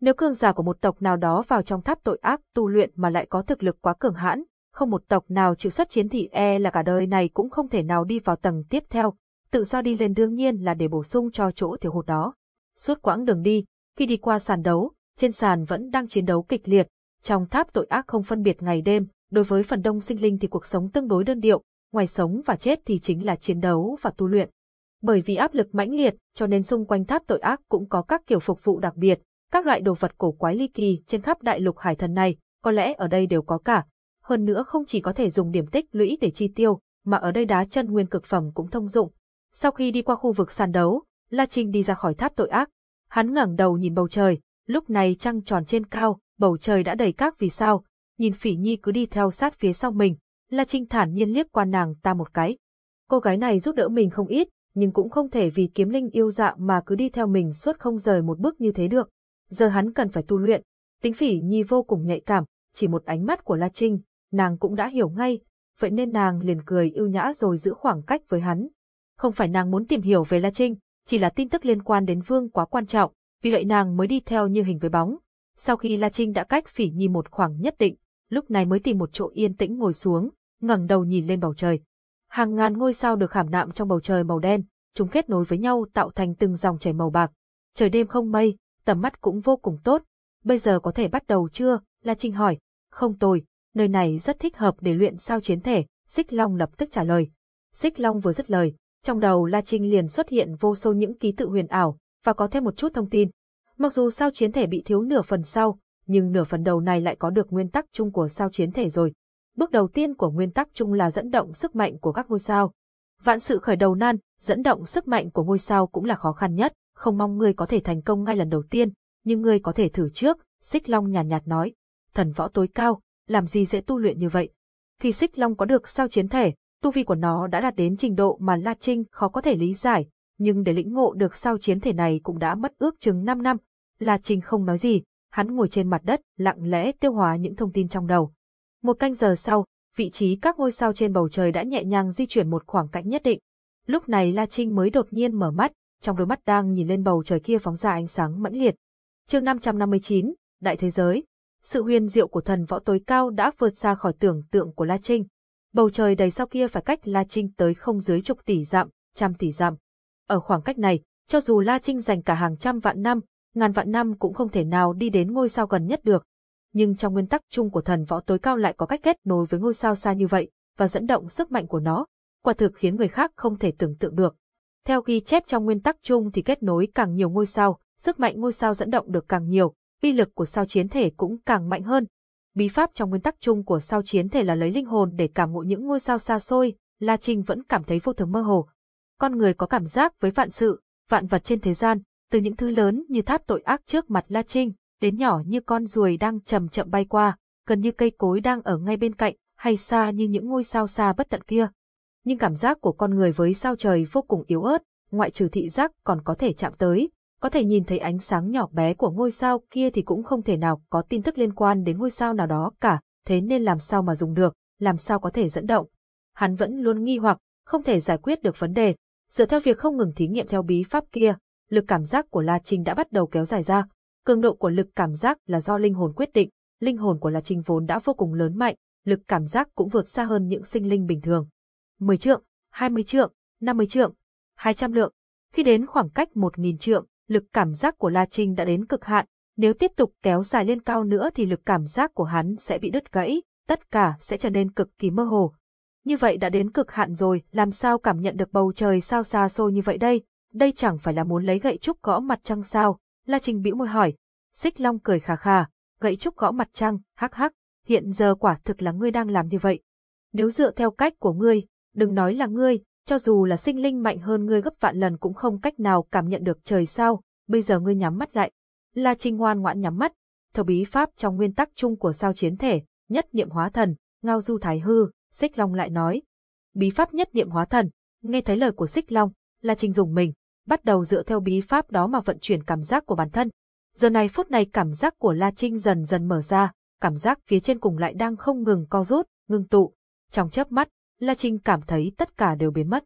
Nếu cường giả của một tộc nào đó vào trong tháp tội ác tu luyện mà lại có thực lực quá cường hãn, không một tộc nào chịu xuất chiến thì e là cả đời này cũng không thể nào đi vào tầng tiếp theo, tự do đi lên đương nhiên là để bổ sung cho chỗ thiếu hụt đó. Suốt quãng đường đi, khi đi qua sàn đấu, trên sàn vẫn đang chiến đấu kịch liệt, trong tháp tội ác không phân biệt ngày đêm, đối với phần đông sinh linh thì cuộc sống tương đối đơn điệu, ngoài sống và chết thì chính là chiến đấu và tu luyện. Bởi vì áp lực mãnh liệt, cho nên xung quanh tháp tội ác cũng có các kiểu phục vụ đặc biệt, các loại đồ vật cổ quái ly kỳ trên khắp đại lục hải thần này, có lẽ ở đây đều có cả. Hơn nữa không chỉ có thể dùng điểm tích lũy để chi tiêu, mà ở đây đá chân nguyên cực phẩm cũng thông dụng. Sau khi đi qua khu vực sàn đấu, La Trinh đi ra khỏi tháp tội ác. Hắn ngẩng đầu nhìn bầu trời, lúc này trăng tròn trên cao, bầu trời đã đầy các vì sao, nhìn Phỉ Nhi cứ đi theo sát phía sau mình, La Trinh thản nhiên liếc qua nàng ta một cái. Cô gái này giúp đỡ mình không ít, nhưng cũng không thể vì kiếm linh yêu dạ mà cứ đi theo mình suốt không rời một bước như thế được. Giờ hắn cần phải tu luyện. Tính phỉ nhi vô cùng nhạy cảm, chỉ một ánh mắt của La Trinh, nàng cũng đã hiểu ngay, vậy nên nàng liền cười yêu nhã rồi giữ khoảng cách với hắn. Không phải nàng muốn tìm hiểu về La Trinh, chỉ là tin tức liên quan đến Vương quá quan trọng, vì vậy nàng mới đi theo như hình với bóng. Sau khi La Trinh đã cách phỉ nhi một khoảng nhất định, lúc này mới tìm một chỗ yên tĩnh ngồi xuống, ngẩng đầu nhìn lên bầu trời. Hàng ngàn ngôi sao được khảm nạm trong bầu trời màu đen, chúng kết nối với nhau tạo thành từng dòng chảy màu bạc. Trời đêm không mây, tầm mắt cũng vô cùng tốt. Bây giờ có thể bắt đầu chưa? La Trinh hỏi. Không tồi, nơi này rất thích hợp để luyện sao chiến thể, Xích Long lập tức trả lời. Xích Long vừa dứt lời, trong đầu La Trinh liền xuất hiện vô số những ký tự huyền ảo, và có thêm một chút thông tin. Mặc dù sao chiến thể bị thiếu nửa phần sau, nhưng nửa phần đầu này lại có được nguyên tắc chung của sao chiến thể rồi. Bước đầu tiên của nguyên tắc chung là dẫn động sức mạnh của các ngôi sao. Vạn sự khởi đầu nan, dẫn động sức mạnh của ngôi sao cũng là khó khăn nhất, không mong ngươi có thể thành công ngay lần đầu tiên, nhưng ngươi có thể thử trước, Xích Long nhàn nhạt, nhạt nói. Thần võ tối cao, làm gì dễ tu luyện như vậy? Khi Xích Long có được sao chiến thể, tu vi của nó đã đạt đến trình độ mà La Trinh khó có thể lý giải, nhưng để lĩnh ngộ được sao chiến thể này cũng đã mất ước chừng 5 năm. La Trinh không nói gì, hắn ngồi trên mặt đất, lặng lẽ tiêu hóa những thông tin trong đầu. Một canh giờ sau, vị trí các ngôi sao trên bầu trời đã nhẹ nhàng di chuyển một khoảng cách nhất định. Lúc này La Trinh mới đột nhiên mở mắt, trong đôi mắt đang nhìn lên bầu trời kia phóng ra ánh sáng mãnh liệt. Chương 559, Đại thế giới. Sự huyền diệu của thần võ tối cao đã vượt xa khỏi tưởng tượng của La Trinh. Bầu trời đầy sao kia phải cách La Trinh tới không dưới chục tỷ dặm, trăm tỷ dặm. Ở khoảng cách này, cho dù La Trinh dành cả hàng trăm vạn năm, ngàn vạn năm cũng không thể nào đi đến ngôi sao gần nhất được. Nhưng trong nguyên tắc chung của thần võ tối cao lại có cách kết nối với ngôi sao xa như vậy, và dẫn động sức mạnh của nó, quả thực khiến người khác không thể tưởng tượng được. Theo ghi chép trong nguyên tắc chung thì kết nối càng nhiều ngôi sao, sức mạnh ngôi sao dẫn động được càng nhiều, uy lực của sao chiến thể cũng càng mạnh hơn. Bí pháp trong nguyên tắc chung của sao chiến thể là lấy linh hồn để cảm ngộ những ngôi sao xa xôi, La Trinh vẫn cảm thấy vô thường mơ hồ. Con người có cảm giác với vạn sự, vạn vật trên thế gian, từ những thứ lớn như tháp tội ác trước mặt La Trinh, đến nhỏ như con ruồi đang chậm chậm bay qua, gần như cây cối đang ở ngay bên cạnh, hay xa như những ngôi sao xa bất tận kia. Nhưng cảm giác của con người với sao trời vô cùng yếu ớt, ngoại trừ thị giác còn có thể chạm tới, có thể nhìn thấy ánh sáng nhỏ bé của ngôi sao kia thì cũng không thể nào có tin tức liên quan đến ngôi sao nào đó cả, thế nên làm sao mà dùng được, làm sao có thể dẫn động. Hắn vẫn luôn nghi hoặc, không thể giải quyết được vấn đề. Dựa theo việc không ngừng thí nghiệm theo bí pháp kia, lực cảm giác của La Trinh đã bắt đầu kéo dài ra. Cường độ của lực cảm giác là do linh hồn quyết định, linh hồn của La Trinh vốn đã vô cùng lớn mạnh, lực cảm giác cũng vượt xa hơn những sinh linh bình thường. 10 trượng, 20 trượng, 50 trượng, 200 lượng. Khi đến khoảng cách 1.000 trượng, lực cảm giác của La Trinh đã đến cực hạn, nếu tiếp tục kéo dài lên cao nữa thì lực cảm giác của hắn sẽ bị đứt gãy, tất cả sẽ trở nên cực kỳ mơ hồ. Như vậy đã đến cực hạn rồi, làm sao cảm nhận được bầu trời sao xa xôi như vậy đây? Đây chẳng phải là muốn lấy gậy trúc gõ mặt trăng sao? La Trinh bĩu môi hỏi. Xích Long cười khà khà, gậy trúc gõ mặt trăng, hắc hắc, hiện giờ quả thực là ngươi đang làm như vậy. Nếu dựa theo cách của ngươi, đừng nói là ngươi, cho dù là sinh linh mạnh hơn ngươi gấp vạn lần cũng không cách nào cảm nhận được trời sao, bây giờ ngươi nhắm mắt lại. La Trinh ngoan ngoãn nhắm mắt, theo bí pháp trong nguyên tắc chung của sao chiến thể, nhất niệm hóa thần, ngao du thái hư, Xích Long lại nói. Bí pháp nhất niệm hóa thần, nghe thấy lời của Xích Long, La Trinh dùng mình, bắt đầu dựa theo bí pháp đó mà vận chuyển cảm giác của bản thân. Giờ này phút này cảm giác của La Trinh dần dần mở ra, cảm giác phía trên cùng lại đang không ngừng co rút, ngưng tụ. Trong chớp mắt, La Trinh cảm thấy tất cả đều biến mất.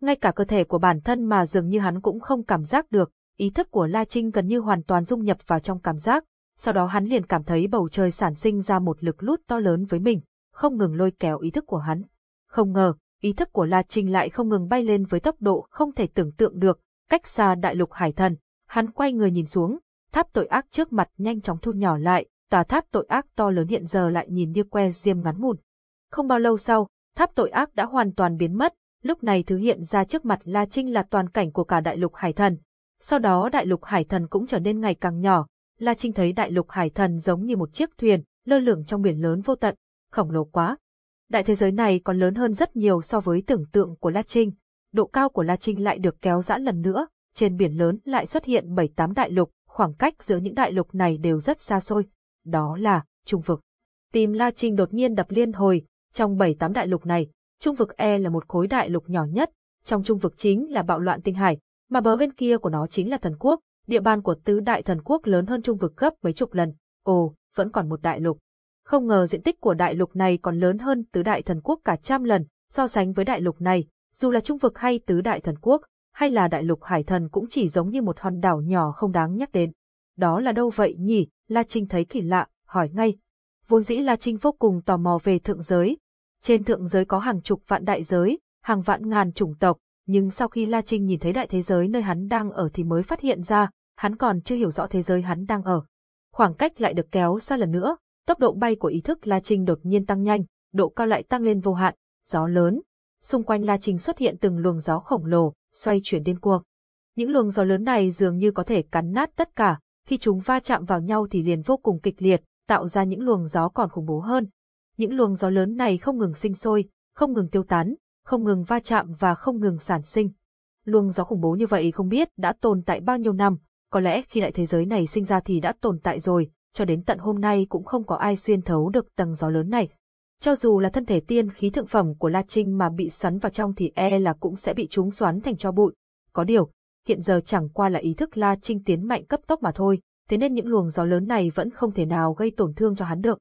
Ngay cả cơ thể của bản thân mà dường như hắn cũng không cảm giác được, ý thức của La Trinh gần như hoàn toàn dung nhập vào trong cảm giác, sau đó hắn liền cảm thấy bầu trời sản sinh ra một lực lút to lớn với mình, không ngừng lôi kéo ý thức của hắn. Không ngờ, ý thức của La Trinh lại không ngừng bay lên với tốc độ không thể tưởng tượng được, cách xa đại lục hải thần, hắn quay người nhìn xuống, tháp tội ác trước mặt nhanh chóng thu nhỏ lại, tòa tháp tội ác to lớn hiện giờ lại nhìn như que diêm ngắn mùn. Không bao lâu sau, tháp tội ác đã hoàn toàn biến mất, lúc này thứ hiện ra trước mặt La Trinh là toàn cảnh của cả đại lục hải thần. Sau đó đại lục hải thần cũng trở nên ngày càng nhỏ, La Trinh thấy đại lục hải thần giống như một chiếc thuyền, lơ lửng trong biển lớn vô tận, khổng lồ quá. Đại thế giới này còn lớn hơn rất nhiều so với tưởng tượng của La Trinh, độ cao của La Trinh lại được kéo giãn lần nữa, trên biển lớn lại xuất hiện 7-8 đại lục, khoảng cách giữa những đại lục này đều rất xa xôi. Đó là, trung vực. Tim La Trinh đột nhiên đập liên hồi, trong 7-8 đại lục này, trung vực E là một khối đại lục nhỏ nhất, trong trung vực chính là bạo loạn tinh hải, mà bờ bên kia của nó chính là thần quốc, địa bàn của tứ đại thần quốc lớn hơn trung vực gấp mấy chục lần. Ồ, vẫn còn một đại lục. Không ngờ diện tích của đại lục này còn lớn hơn tứ đại thần quốc cả trăm lần, so sánh với đại lục này, dù là trung vực hay tứ đại thần quốc, hay là đại lục hải thần cũng chỉ giống như một hòn đảo nhỏ không đáng nhắc đến. Đó là đâu vậy nhỉ? La Trinh thấy kỳ lạ, hỏi ngay. Vốn dĩ La Trinh vô cùng tò mò về thượng giới. Trên thượng giới có hàng chục vạn đại giới, hàng vạn ngàn chủng tộc, nhưng sau khi La Trinh nhìn thấy đại thế giới nơi hắn đang ở thì mới phát hiện ra, hắn còn chưa hiểu rõ thế giới hắn đang ở. Khoảng cách lại được kéo xa lần nữa, tốc độ bay của ý thức La Trinh đột nhiên tăng nhanh, độ cao lại tăng lên vô hạn, gió lớn. Xung quanh La Trinh xuất hiện từng luồng gió khổng lồ, xoay chuyển điên cuồng. Những luồng gió lớn này dường như có thể cắn nát tất cả, khi chúng va chạm vào nhau thì liền vô cùng kịch liệt, tạo ra những luồng gió còn khủng bố hơn. Những luồng gió lớn này không ngừng sinh sôi, không ngừng tiêu tán, không ngừng va chạm và không ngừng sản sinh. Luồng gió khủng bố như vậy không biết đã tồn tại bao nhiêu năm, có lẽ khi đại thế giới này sinh ra thì đã tồn tại rồi, cho đến tận hôm nay cũng không có ai xuyên thấu được tầng gió lớn này. Cho dù là thân thể tiên khí thượng phẩm của La Trinh mà bị xoắn vào trong thì e là cũng sẽ bị chúng xoắn thành cho bụi. Có điều, hiện giờ chẳng qua là ý thức La Trinh tiến mạnh cấp tốc mà thôi, thế nên những luồng gió lớn này vẫn không thể nào gây tổn thương cho hắn được.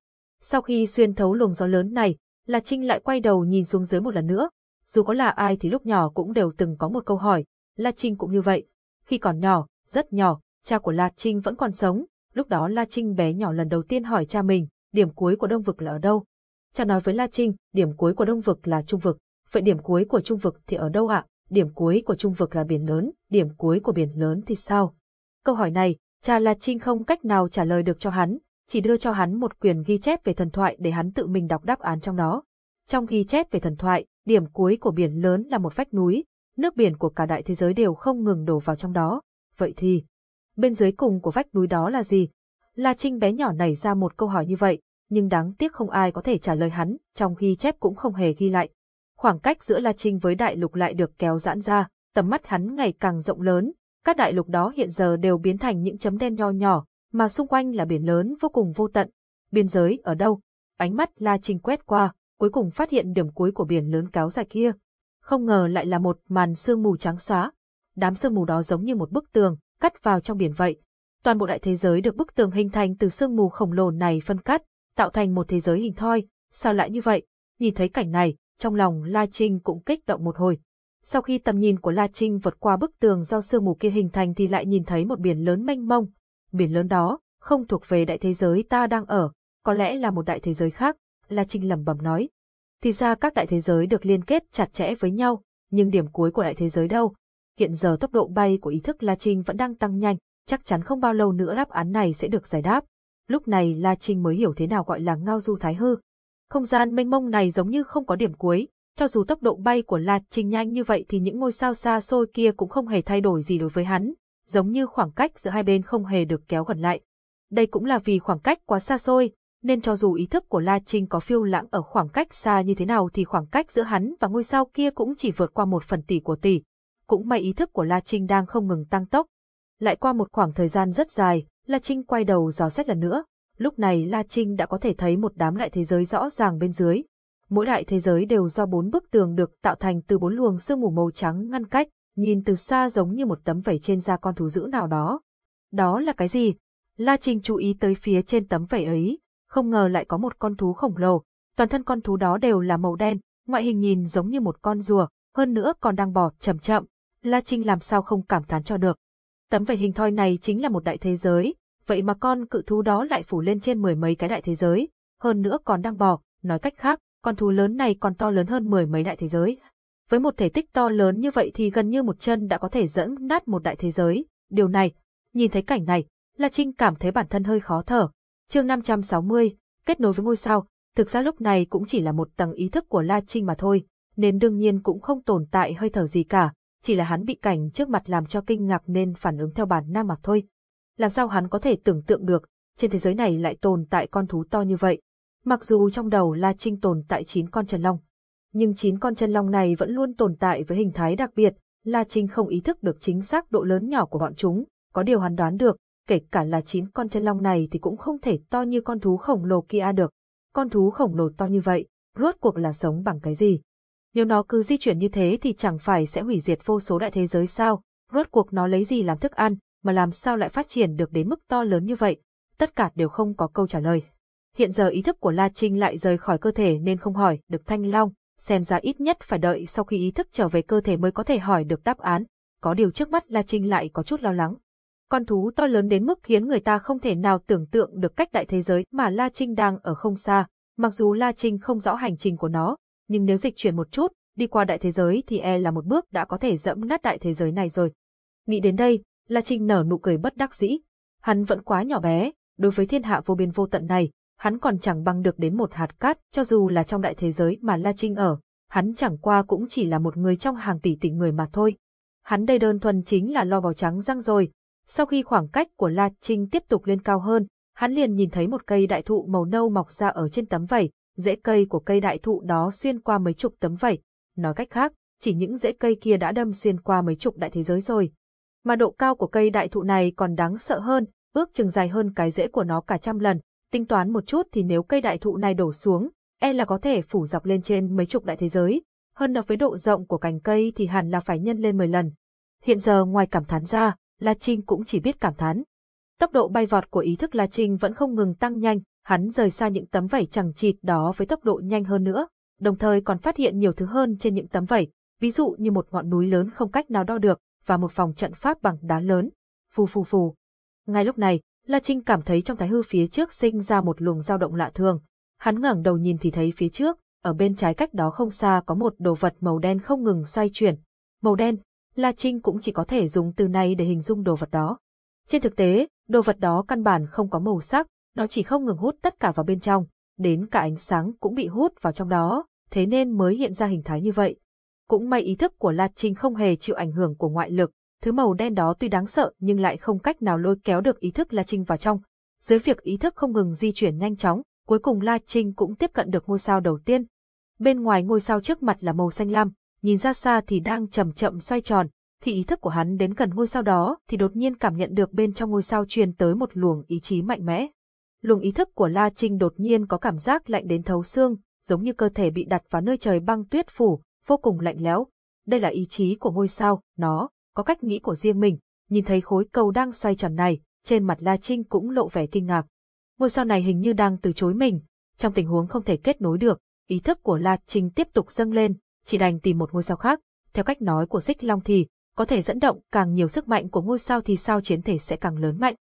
Sau khi xuyên thấu luồng gió lớn này, La Trinh lại quay đầu nhìn xuống dưới một lần nữa. Dù có là ai thì lúc nhỏ cũng đều từng có một câu hỏi, La Trinh cũng như vậy. Khi còn nhỏ, rất nhỏ, cha của La Trinh vẫn còn sống, Lúc đó La Trinh bé nhỏ lần đầu tiên hỏi cha mình, điểm cuối của đông vực là ở đâu? Cha nói với La Trinh, điểm cuối của đông vực là trung vực. Vậy điểm cuối của trung vực thì ở đâu ạ? Điểm cuối của trung vực là biển lớn, điểm cuối của biển lớn thì sao? Câu hỏi này, cha La Trinh không cách nào trả lời được cho hắn, chỉ đưa cho hắn một quyền ghi chép về thần thoại để hắn tự mình đọc đáp án trong đó. Trong ghi chép về thần thoại, điểm cuối của biển lớn là một vách núi, nước biển của cả đại thế giới đều không ngừng đổ vào trong đó. Vậy thì, bên dưới cùng của vách núi đó là gì? La Trinh bé nhỏ nảy ra một câu hỏi như vậy, nhưng đáng tiếc không ai có thể trả lời hắn, trong ghi chép cũng không hề ghi lại. Khoảng cách giữa La Trinh với đại lục lại được kéo giãn ra, tầm mắt hắn ngày càng rộng lớn, các đại lục đó hiện giờ đều biến thành những chấm đen nho nhỏ, mà xung quanh là biển lớn vô cùng vô tận. Biên giới ở đâu? Ánh mắt La Trinh quét qua, cuối cùng phát hiện điểm cuối của biển lớn kéo dài kia. Không ngờ lại là một màn sương mù trắng xóa. Đám sương mù đó giống như một bức tường, cắt vào trong biển vậy. Toàn bộ đại thế giới được bức tường hình thành từ sương mù khổng lồ này phân cắt, tạo thành một thế giới hình thoi. Sao lại như vậy? Nhìn thấy cảnh này, trong lòng La Trinh cũng kích động một hồi. Sau khi tầm nhìn của La Trinh vượt qua bức tường do sương mù kia hình thành thì lại nhìn thấy một biển lớn mênh mông. Biển lớn đó, không thuộc về đại thế giới ta đang ở, có lẽ là một đại thế giới khác, La Trinh lẩm bẩm nói. Thì ra các đại thế giới được liên kết chặt chẽ với nhau, nhưng điểm cuối của đại thế giới đâu? Hiện giờ tốc độ bay của ý thức La Trinh vẫn đang tăng nhanh, chắc chắn không bao lâu nữa đáp án này sẽ được giải đáp. Lúc này La Trinh mới hiểu thế nào gọi là ngao du thái hư. Không gian mênh mông này giống như không có điểm cuối, cho dù tốc độ bay của La Trinh nhanh như vậy thì những ngôi sao xa xôi kia cũng không hề thay đổi gì đối với hắn, giống như khoảng cách giữa hai bên không hề được kéo gần lại. Đây cũng là vì khoảng cách quá xa xôi, nên cho dù ý thức của La Trinh có phiêu lãng ở khoảng cách xa như thế nào thì khoảng cách giữa hắn và ngôi sao kia cũng chỉ vượt qua một phần tỷ của tỷ. Cũng may ý thức của La Trinh đang không ngừng tăng tốc. Lại qua một khoảng thời gian rất dài, La Trinh quay đầu dò xét lần nữa. Lúc này La Trinh đã có thể thấy một đám đại thế giới rõ ràng bên dưới. Mỗi đại thế giới đều do bốn bức tường được tạo thành từ bốn luồng sương mù màu trắng ngăn cách, nhìn từ xa giống như một tấm vẩy trên da con thú dữ nào đó. Đó là cái gì? La Trinh chú ý tới phía trên tấm vẩy ấy, không ngờ lại có một con thú khổng lồ. Toàn thân con thú đó đều là màu đen, ngoại hình nhìn giống như một con rùa, hơn nữa còn đang bò chậm chậm. La Trinh làm sao không cảm thán cho được. Tấm vẩy hình thoi này chính là một đại thế giới, vậy mà con cự thú đó lại phủ lên trên mười mấy cái đại thế giới, hơn nữa còn đang bò, nói cách khác, con thú lớn này còn to lớn hơn mười mấy đại thế giới. Với một thể tích to lớn như vậy thì gần như một chân đã có thể dẫn nát một đại thế giới. Điều này, nhìn thấy cảnh này, La Trinh cảm thấy bản thân hơi khó thở. chương 560, kết nối với ngôi sao, thực ra lúc này cũng chỉ là một tầng ý thức của La Trinh mà thôi, nên đương nhiên cũng không tồn tại hơi thở gì cả, chỉ là hắn bị cảnh trước mặt làm cho kinh ngạc nên phản ứng theo bản năng mà thôi. Làm sao hắn có thể tưởng tượng được, trên thế giới này lại tồn tại con thú to như vậy. Mặc dù trong đầu La Trinh tồn tại 9 con Trần long, nhưng chín con chân long này vẫn luôn tồn tại với hình thái đặc biệt, La Trinh không ý thức được chính xác độ lớn nhỏ của bọn chúng, có điều hắn đoán được, kể cả là chín con chân long này thì cũng không thể to như con thú khổng lồ kia được. Con thú khổng lồ to như vậy, rốt cuộc là sống bằng cái gì? Nếu nó cứ di chuyển như thế thì chẳng phải sẽ hủy diệt vô số đại thế giới sao? Rốt cuộc nó lấy gì làm thức ăn, mà làm sao lại phát triển được đến mức to lớn như vậy? Tất cả đều không có câu trả lời. Hiện giờ ý thức của La Trinh lại rời khỏi cơ thể nên không hỏi được Thanh Long, xem ra ít nhất phải đợi sau khi ý thức trở về cơ thể mới có thể hỏi được đáp án. Có điều trước mắt La Trinh lại có chút lo lắng. Con thú to lớn đến mức khiến người ta không thể nào tưởng tượng được cách đại thế giới mà La Trinh đang ở không xa. Mặc dù La Trinh không rõ hành trình của nó, nhưng nếu dịch chuyển một chút, đi qua đại thế giới thì e là một bước đã có thể dẫm nát đại thế giới này rồi. Nghĩ đến đây, La Trinh nở nụ cười bất đắc dĩ. Hắn vẫn quá nhỏ bé, đối với thiên hạ vô biên vô tận này, hắn còn chẳng bằng được đến một hạt cát cho dù là trong đại thế giới mà La Trinh ở, hắn chẳng qua cũng chỉ là một người trong hàng tỷ tỷ người mà thôi. Hắn đây đơn thuần chính là lo vào trắng răng rồi. Sau khi khoảng cách của La Trinh tiếp tục lên cao hơn, hắn liền nhìn thấy một cây đại thụ màu nâu mọc ra ở trên tấm vẩy, rễ cây của cây đại thụ đó xuyên qua mấy chục tấm vẩy. Nói cách khác, chỉ những rễ cây kia đã đâm xuyên qua mấy chục đại thế giới rồi. Mà độ cao của cây đại thụ này còn đáng sợ hơn, ước chừng dài hơn cái rễ của nó cả trăm lần, Tính toán một chút thì nếu cây đại thụ này đổ xuống, e là có thể phủ dọc lên trên mấy chục đại thế giới, hơn nữa với độ rộng của cành cây thì hẳn là phải nhân lên 10 lần. Hiện giờ ngoài cảm thán ra, La Trinh cũng chỉ biết cảm thán. Tốc độ bay vọt của ý thức La Trinh vẫn không ngừng tăng nhanh, hắn rời xa những tấm vảy chẳng chịt đó với tốc độ nhanh hơn nữa, đồng thời còn phát hiện nhiều thứ hơn trên những tấm vảy, ví dụ như một ngọn núi lớn không cách nào đo được, và một phòng trận pháp bằng đá lớn. Phù phù phù. Ngay lúc này, La Trinh cảm thấy trong thái hư phía trước sinh ra một luồng dao động lạ thường. Hắn ngẩng đầu nhìn thì thấy phía trước, ở bên trái cách đó không xa có một đồ vật màu đen không ngừng xoay chuyển. Màu đen, La Trinh cũng chỉ có thể dùng từ này để hình dung đồ vật đó. Trên thực tế, đồ vật đó căn bản không có màu sắc, nó chỉ không ngừng hút tất cả vào bên trong, đến cả ánh sáng cũng bị hút vào trong đó, thế nên mới hiện ra hình thái như vậy. Cũng may ý thức của La Trinh không hề chịu ảnh hưởng của ngoại lực, thứ màu đen đó tuy đáng sợ nhưng lại không cách nào lôi kéo được ý thức La Trinh vào trong. Dưới việc ý thức không ngừng di chuyển nhanh chóng, cuối cùng La Trinh cũng tiếp cận được ngôi sao đầu tiên. Bên ngoài ngôi sao trước mặt là màu xanh lam, nhìn ra xa thì đang chậm chậm xoay tròn, thì ý thức của hắn đến gần ngôi sao đó thì đột nhiên cảm nhận được bên trong ngôi sao truyền tới một luồng ý chí mạnh mẽ. Luồng ý thức của La Trinh đột nhiên có cảm giác lạnh đến thấu xương, giống như cơ thể bị đặt vào nơi trời băng tuyết phủ, vô cùng lạnh lẽo. Đây là ý chí của ngôi sao, nó có cách nghĩ của riêng mình, nhìn thấy khối cầu đang xoay tròn này, trên mặt La Trinh cũng lộ vẻ kinh ngạc. Ngôi sao này hình như đang từ chối mình, trong tình huống không thể kết nối được, ý thức của La Trinh tiếp tục dâng lên, chỉ đành tìm một ngôi sao khác. Theo cách nói của Xích Long thì, có thể dẫn động càng nhiều sức mạnh của ngôi sao thì sao chiến thể sẽ càng lớn mạnh.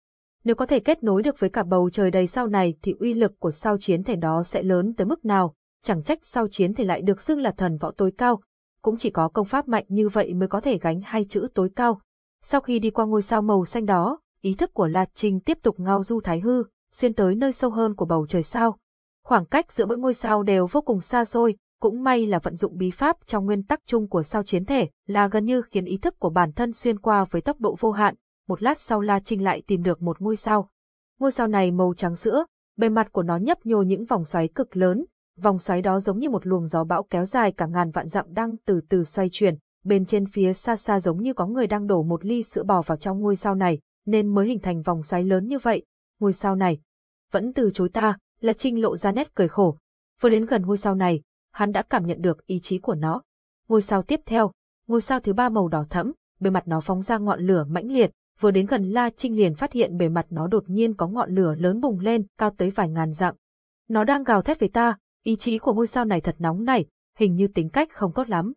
Nếu có thể kết nối được với cả bầu trời đầy sao này thì uy lực của sao chiến thể đó sẽ lớn tới mức nào, chẳng trách sao chiến thể lại được xưng là thần võ tối cao, cũng chỉ có công pháp mạnh như vậy mới có thể gánh hai chữ tối cao. Sau khi đi qua ngôi sao màu xanh đó, ý thức của La Trinh tiếp tục ngao du thái hư, xuyên tới nơi sâu hơn của bầu trời sao. Khoảng cách giữa mỗi ngôi sao đều vô cùng xa xôi, cũng may là vận dụng bí pháp trong nguyên tắc chung của sao chiến thể là gần như khiến ý thức của bản thân xuyên qua với tốc độ vô hạn. Một lát sau La Trinh lại tìm được một ngôi sao. Ngôi sao này màu trắng sữa, bề mặt của nó nhấp nhô những vòng xoáy cực lớn, vòng xoáy đó giống như một luồng gió bão kéo dài cả ngàn vạn dặm đang từ từ xoay chuyển, bên trên phía xa xa giống như có người đang đổ một ly sữa bò vào trong ngôi sao này, nên mới hình thành vòng xoáy lớn như vậy. Ngôi sao này vẫn từ chối ta, là Trinh lộ ra nét cười khổ. Vừa đến gần ngôi sao này, hắn đã cảm nhận được ý chí của nó. Ngôi sao tiếp theo, ngôi sao thứ ba màu đỏ thẫm, bề mặt nó phóng ra ngọn lửa mãnh liệt, vừa đến gần La Trinh liền phát hiện bề mặt nó đột nhiên có ngọn lửa lớn bùng lên, cao tới vài ngàn dặm. Nó đang gào thét với ta, Ý chí của ngôi sao này thật nóng nảy, hình như tính cách không tốt lắm.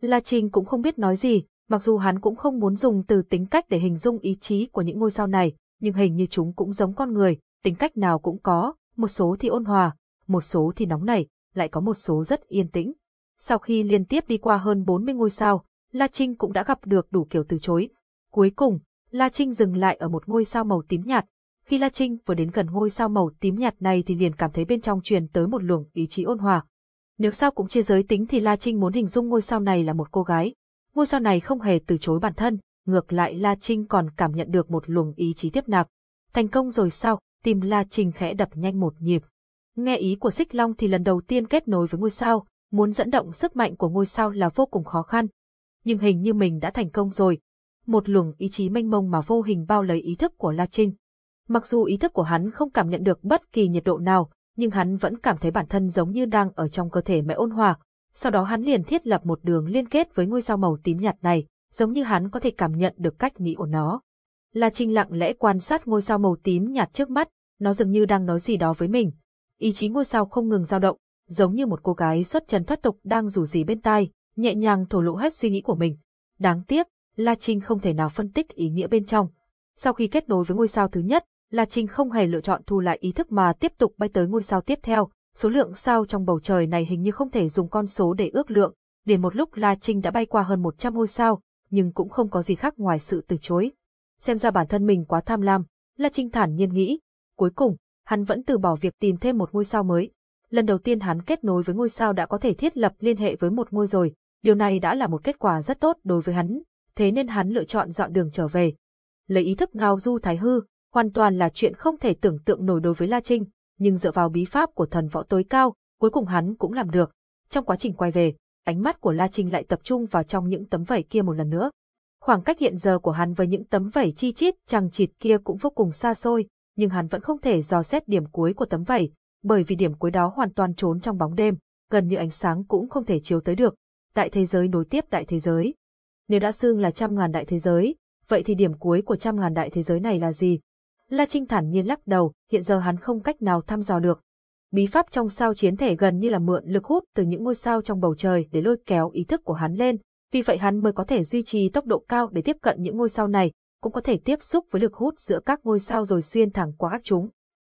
La Trinh cũng không biết nói gì, mặc dù hắn cũng không muốn dùng từ tính cách để hình dung ý chí của những ngôi sao này, nhưng hình như chúng cũng giống con người, tính cách nào cũng có, một số thì ôn hòa, một số thì nóng nảy, lại có một số rất yên tĩnh. Sau khi liên tiếp đi qua hơn 40 ngôi sao, La Trinh cũng đã gặp được đủ kiểu từ chối. Cuối cùng, La Trinh dừng lại ở một ngôi sao màu tím nhạt, khi La Trinh vừa đến gần ngôi sao màu tím nhạt này thì liền cảm thấy bên trong truyền tới một luồng ý chí ôn hòa. Nếu sao cũng chia giới tính thì La Trinh muốn hình dung ngôi sao này là một cô gái. Ngôi sao này không hề từ chối bản thân, ngược lại La Trinh còn cảm nhận được một luồng ý chí tiếp nạp. Thành công rồi sao, tim La Trinh khẽ đập nhanh một nhịp. Nghe ý của Xích Long thì lần đầu tiên kết nối với ngôi sao, muốn dẫn động sức mạnh của ngôi sao là vô cùng khó khăn. Nhưng hình như mình đã thành công rồi. Một luồng ý chí mênh mông mà vô hình bao lấy ý thức của La Trinh. Mặc dù ý thức của hắn không cảm nhận được bất kỳ nhiệt độ nào, nhưng hắn vẫn cảm thấy bản thân giống như đang ở trong cơ thể mẹ ôn hòa. Sau đó hắn liền thiết lập một đường liên kết với ngôi sao màu tím nhạt này, giống như hắn có thể cảm nhận được cách nghĩ của nó. La Trinh lặng lẽ quan sát ngôi sao màu tím nhạt trước mắt, nó dường như đang nói gì đó với mình. Ý chí ngôi sao không ngừng dao động, giống như một cô gái xuất trần thoát tục đang rủ gì bên tai, nhẹ nhàng thổ lộ hết suy nghĩ của mình. Đáng tiếc, La Trinh không thể nào phân tích ý nghĩa bên trong. Sau khi kết nối với ngôi sao thứ nhất, La Trinh không hề lựa chọn thu lại ý thức mà tiếp tục bay tới ngôi sao tiếp theo. Số lượng sao trong bầu trời này hình như không thể dùng con số để ước lượng. Đến một lúc La Trinh đã bay qua hơn 100 ngôi sao, nhưng cũng không có gì khác ngoài sự từ chối. Xem ra bản thân mình quá tham lam, La Trinh thản nhiên nghĩ. Cuối cùng, hắn vẫn từ bỏ việc tìm thêm một ngôi sao mới. Lần đầu tiên hắn kết nối với ngôi sao đã có thể thiết lập liên hệ với một ngôi rồi, điều này đã là một kết quả rất tốt đối với hắn, thế nên hắn lựa chọn dọn đường trở về. Lấy ý thức ngao du thái hư, hoàn toàn là chuyện không thể tưởng tượng nổi đối với La Trinh, nhưng dựa vào bí pháp của thần võ tối cao, cuối cùng hắn cũng làm được. Trong quá trình quay về, ánh mắt của La Trinh lại tập trung vào trong những tấm vảy kia một lần nữa. Khoảng cách hiện giờ của hắn với những tấm vảy chi chít chằng chịt kia cũng vô cùng xa xôi, nhưng hắn vẫn không thể dò xét điểm cuối của tấm vảy, bởi vì điểm cuối đó hoàn toàn trốn trong bóng đêm, gần như ánh sáng cũng không thể chiếu tới được. Đại thế giới nối tiếp đại thế giới. Nếu đã xương là trăm ngàn đại thế giới, vậy thì điểm cuối của trăm ngàn đại thế giới này là gì? La Trinh thản nhiên lắc đầu, hiện giờ hắn không cách nào thăm dò được. Bí pháp trong sao chiến thể gần như là mượn lực hút từ những ngôi sao trong bầu trời để lôi kéo ý thức của hắn lên, vì vậy hắn mới có thể duy trì tốc độ cao để tiếp cận những ngôi sao này, cũng có thể tiếp xúc với lực hút giữa các ngôi sao rồi xuyên thẳng qua chúng.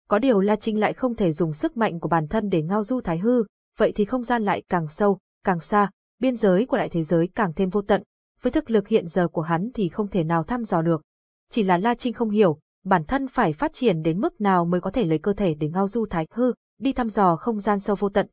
Có điều La Trinh lại không thể dùng sức mạnh của bản thân để ngao du thái hư, vậy thì không gian lại càng sâu, càng xa, biên giới của đại thế giới càng thêm vô tận. Với thực lực hiện giờ của hắn thì không thể nào thăm dò được. Chỉ là La Trinh không hiểu, bản thân phải phát triển đến mức nào mới có thể lấy cơ thể để ngao du thái hư, đi thăm dò không gian sâu vô tận.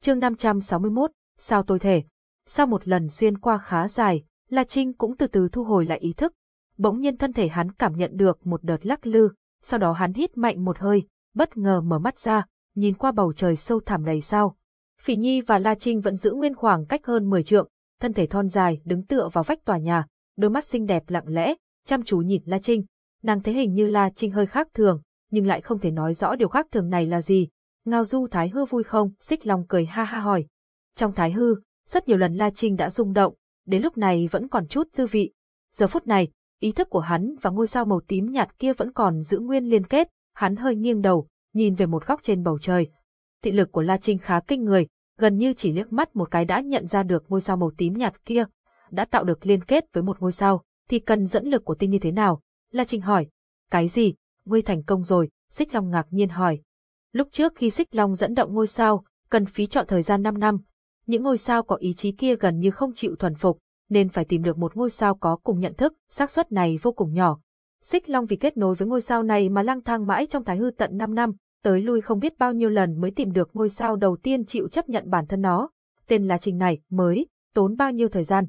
Chương 561, sao tôi thể? Sau một lần xuyên qua khá dài, La Trinh cũng từ từ thu hồi lại ý thức. Bỗng nhiên thân thể hắn cảm nhận được một đợt lắc lư, sau đó hắn hít mạnh một hơi, bất ngờ mở mắt ra, nhìn qua bầu trời sâu thẳm đầy sao. Phỉ Nhi và La Trinh vẫn giữ nguyên khoảng cách hơn 10 trượng, thân thể thon dài đứng tựa vào vách tòa nhà, đôi mắt xinh đẹp lặng lẽ, chăm chú nhìn La Trinh. Nàng thấy hình như La Trinh hơi khác thường, nhưng lại không thể nói rõ điều khác thường này là gì. Ngao Du Thái Hư vui không? Xích Long cười ha ha hỏi. Trong Thái Hư, rất nhiều lần La Trinh đã rung động, đến lúc này vẫn còn chút dư vị. Giờ phút này, ý thức của hắn và ngôi sao màu tím nhạt kia vẫn còn giữ nguyên liên kết, hắn hơi nghiêng đầu, nhìn về một góc trên bầu trời. Thị lực của La Trinh khá kinh người, gần như chỉ liếc mắt một cái đã nhận ra được ngôi sao màu tím nhạt kia, đã tạo được liên kết với một ngôi sao, thì cần dẫn lực của tinh như thế nào? La Trinh hỏi. Cái gì? Ngươi thành công rồi, Xích Long ngạc nhiên hỏi. Lúc trước khi Xích Long dẫn động ngôi sao, cần phí chọn thời gian 5 năm. Những ngôi sao có ý chí kia gần như không chịu thuần phục, nên phải tìm được một ngôi sao có cùng nhận thức, xác suất này vô cùng nhỏ. Xích Long vì kết nối với ngôi sao này mà lang thang mãi trong thái hư tận 5 năm, tới lui không biết bao nhiêu lần mới tìm được ngôi sao đầu tiên chịu chấp nhận bản thân nó. Tên là trình này mới, tốn bao nhiêu thời gian.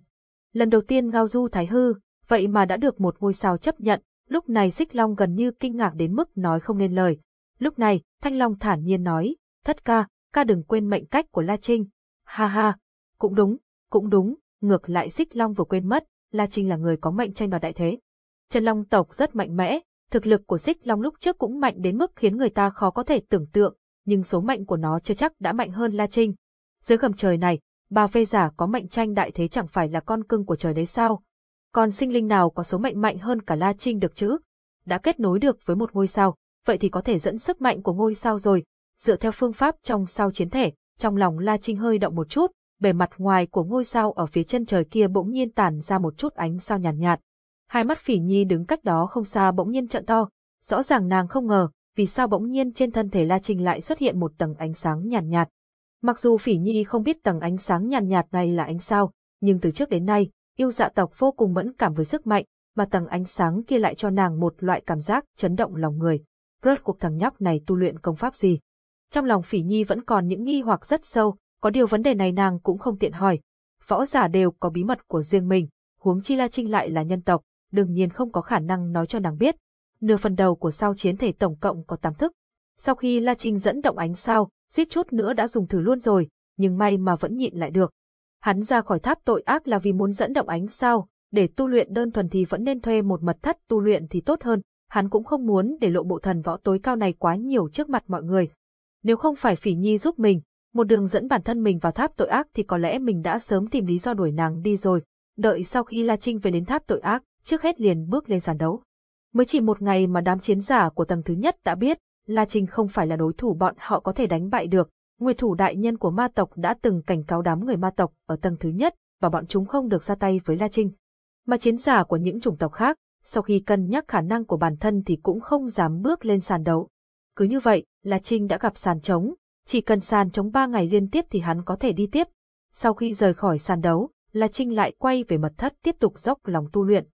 Lần đầu tiên ngao du thái hư, vậy mà đã được một ngôi sao chấp nhận, lúc này Xích Long gần như kinh ngạc đến mức nói không nên lời. Lúc này, Thanh Long thản nhiên nói, thất ca, ca đừng quên mệnh cách của La Trinh. Ha ha, cũng đúng, cũng đúng, ngược lại Xích Long vừa quên mất, La Trinh là người có mệnh tranh đoạt đại thế. Chân Long tộc rất mạnh mẽ, thực lực của Xích Long lúc trước cũng mạnh đến mức khiến người ta khó có thể tưởng tượng, nhưng số mệnh của nó chưa chắc đã mạnh hơn La Trinh. Dưới gầm trời này, bà phê giả có mệnh tranh đại thế chẳng phải là con cưng của trời đấy sao? Còn sinh linh nào có số mệnh mạnh hơn cả La Trinh được chứ? Đã kết nối được với một ngôi sao, vậy thì có thể dẫn sức mạnh của ngôi sao rồi. Dựa theo phương pháp trong sao chiến thể, trong lòng La Trinh hơi động một chút, bề mặt ngoài của ngôi sao ở phía chân trời kia bỗng nhiên tản ra một chút ánh sao nhàn nhạt, nhạt. Hai mắt phỉ nhi đứng cách đó không xa bỗng nhiên trận to, rõ ràng nàng không ngờ, vì sao bỗng nhiên trên thân thể La Trinh lại xuất hiện một tầng ánh sáng nhàn nhạt, nhạt. Mặc dù phỉ nhi không biết tầng ánh sáng nhàn nhạt, nhạt này là ánh sao, nhưng từ trước đến nay, yêu dạ tộc vô cùng mẫn cảm với sức mạnh, mà tầng ánh sáng kia lại cho nàng một loại cảm giác chấn động lòng người. Rốt cuộc thằng nhóc này tu luyện công pháp gì? Trong lòng phỉ nhi vẫn còn những nghi hoặc rất sâu, có điều vấn đề này nàng cũng không tiện hỏi. Võ giả đều có bí mật của riêng mình, huống chi La Trinh lại là nhân tộc, đương nhiên không có khả năng nói cho nàng biết. Nửa phần đầu của sao chiến thể tổng cộng có 8 thức. Sau khi La Trinh dẫn động ánh sao, suýt chút nữa đã dùng thử luôn rồi, nhưng may mà vẫn nhịn lại được. Hắn ra khỏi tháp tội ác là vì muốn dẫn động ánh sao, để tu luyện đơn thuần thì vẫn nên thuê một mật thất tu luyện thì tốt hơn, hắn cũng không muốn để lộ bộ thần võ tối cao này quá nhiều trước mặt mọi người. Nếu không phải Phỉ Nhi giúp mình, một đường dẫn bản thân mình vào tháp tội ác thì có lẽ mình đã sớm tìm lý do đuổi nàng đi rồi. Đợi sau khi La Trinh về đến tháp tội ác, trước hết liền bước lên sàn đấu. Mới chỉ một ngày mà đám chiến giả của tầng thứ nhất đã biết, La Trinh không phải là đối thủ bọn họ có thể đánh bại được. Nguyệt thủ đại nhân của ma tộc đã từng cảnh cáo đám người ma tộc ở tầng thứ nhất, và bọn chúng không được ra tay với La Trinh. Mà chiến giả của những chủng tộc khác, sau khi cân nhắc khả năng của bản thân thì cũng không dám bước lên sàn đấu. Cứ như vậy, La Trinh đã gặp sàn trống, chỉ cần sàn trống ba ngày liên tiếp thì hắn có thể đi tiếp. Sau khi rời khỏi sàn đấu, La Trinh lại quay về mật thất tiếp tục dốc lòng tu luyện.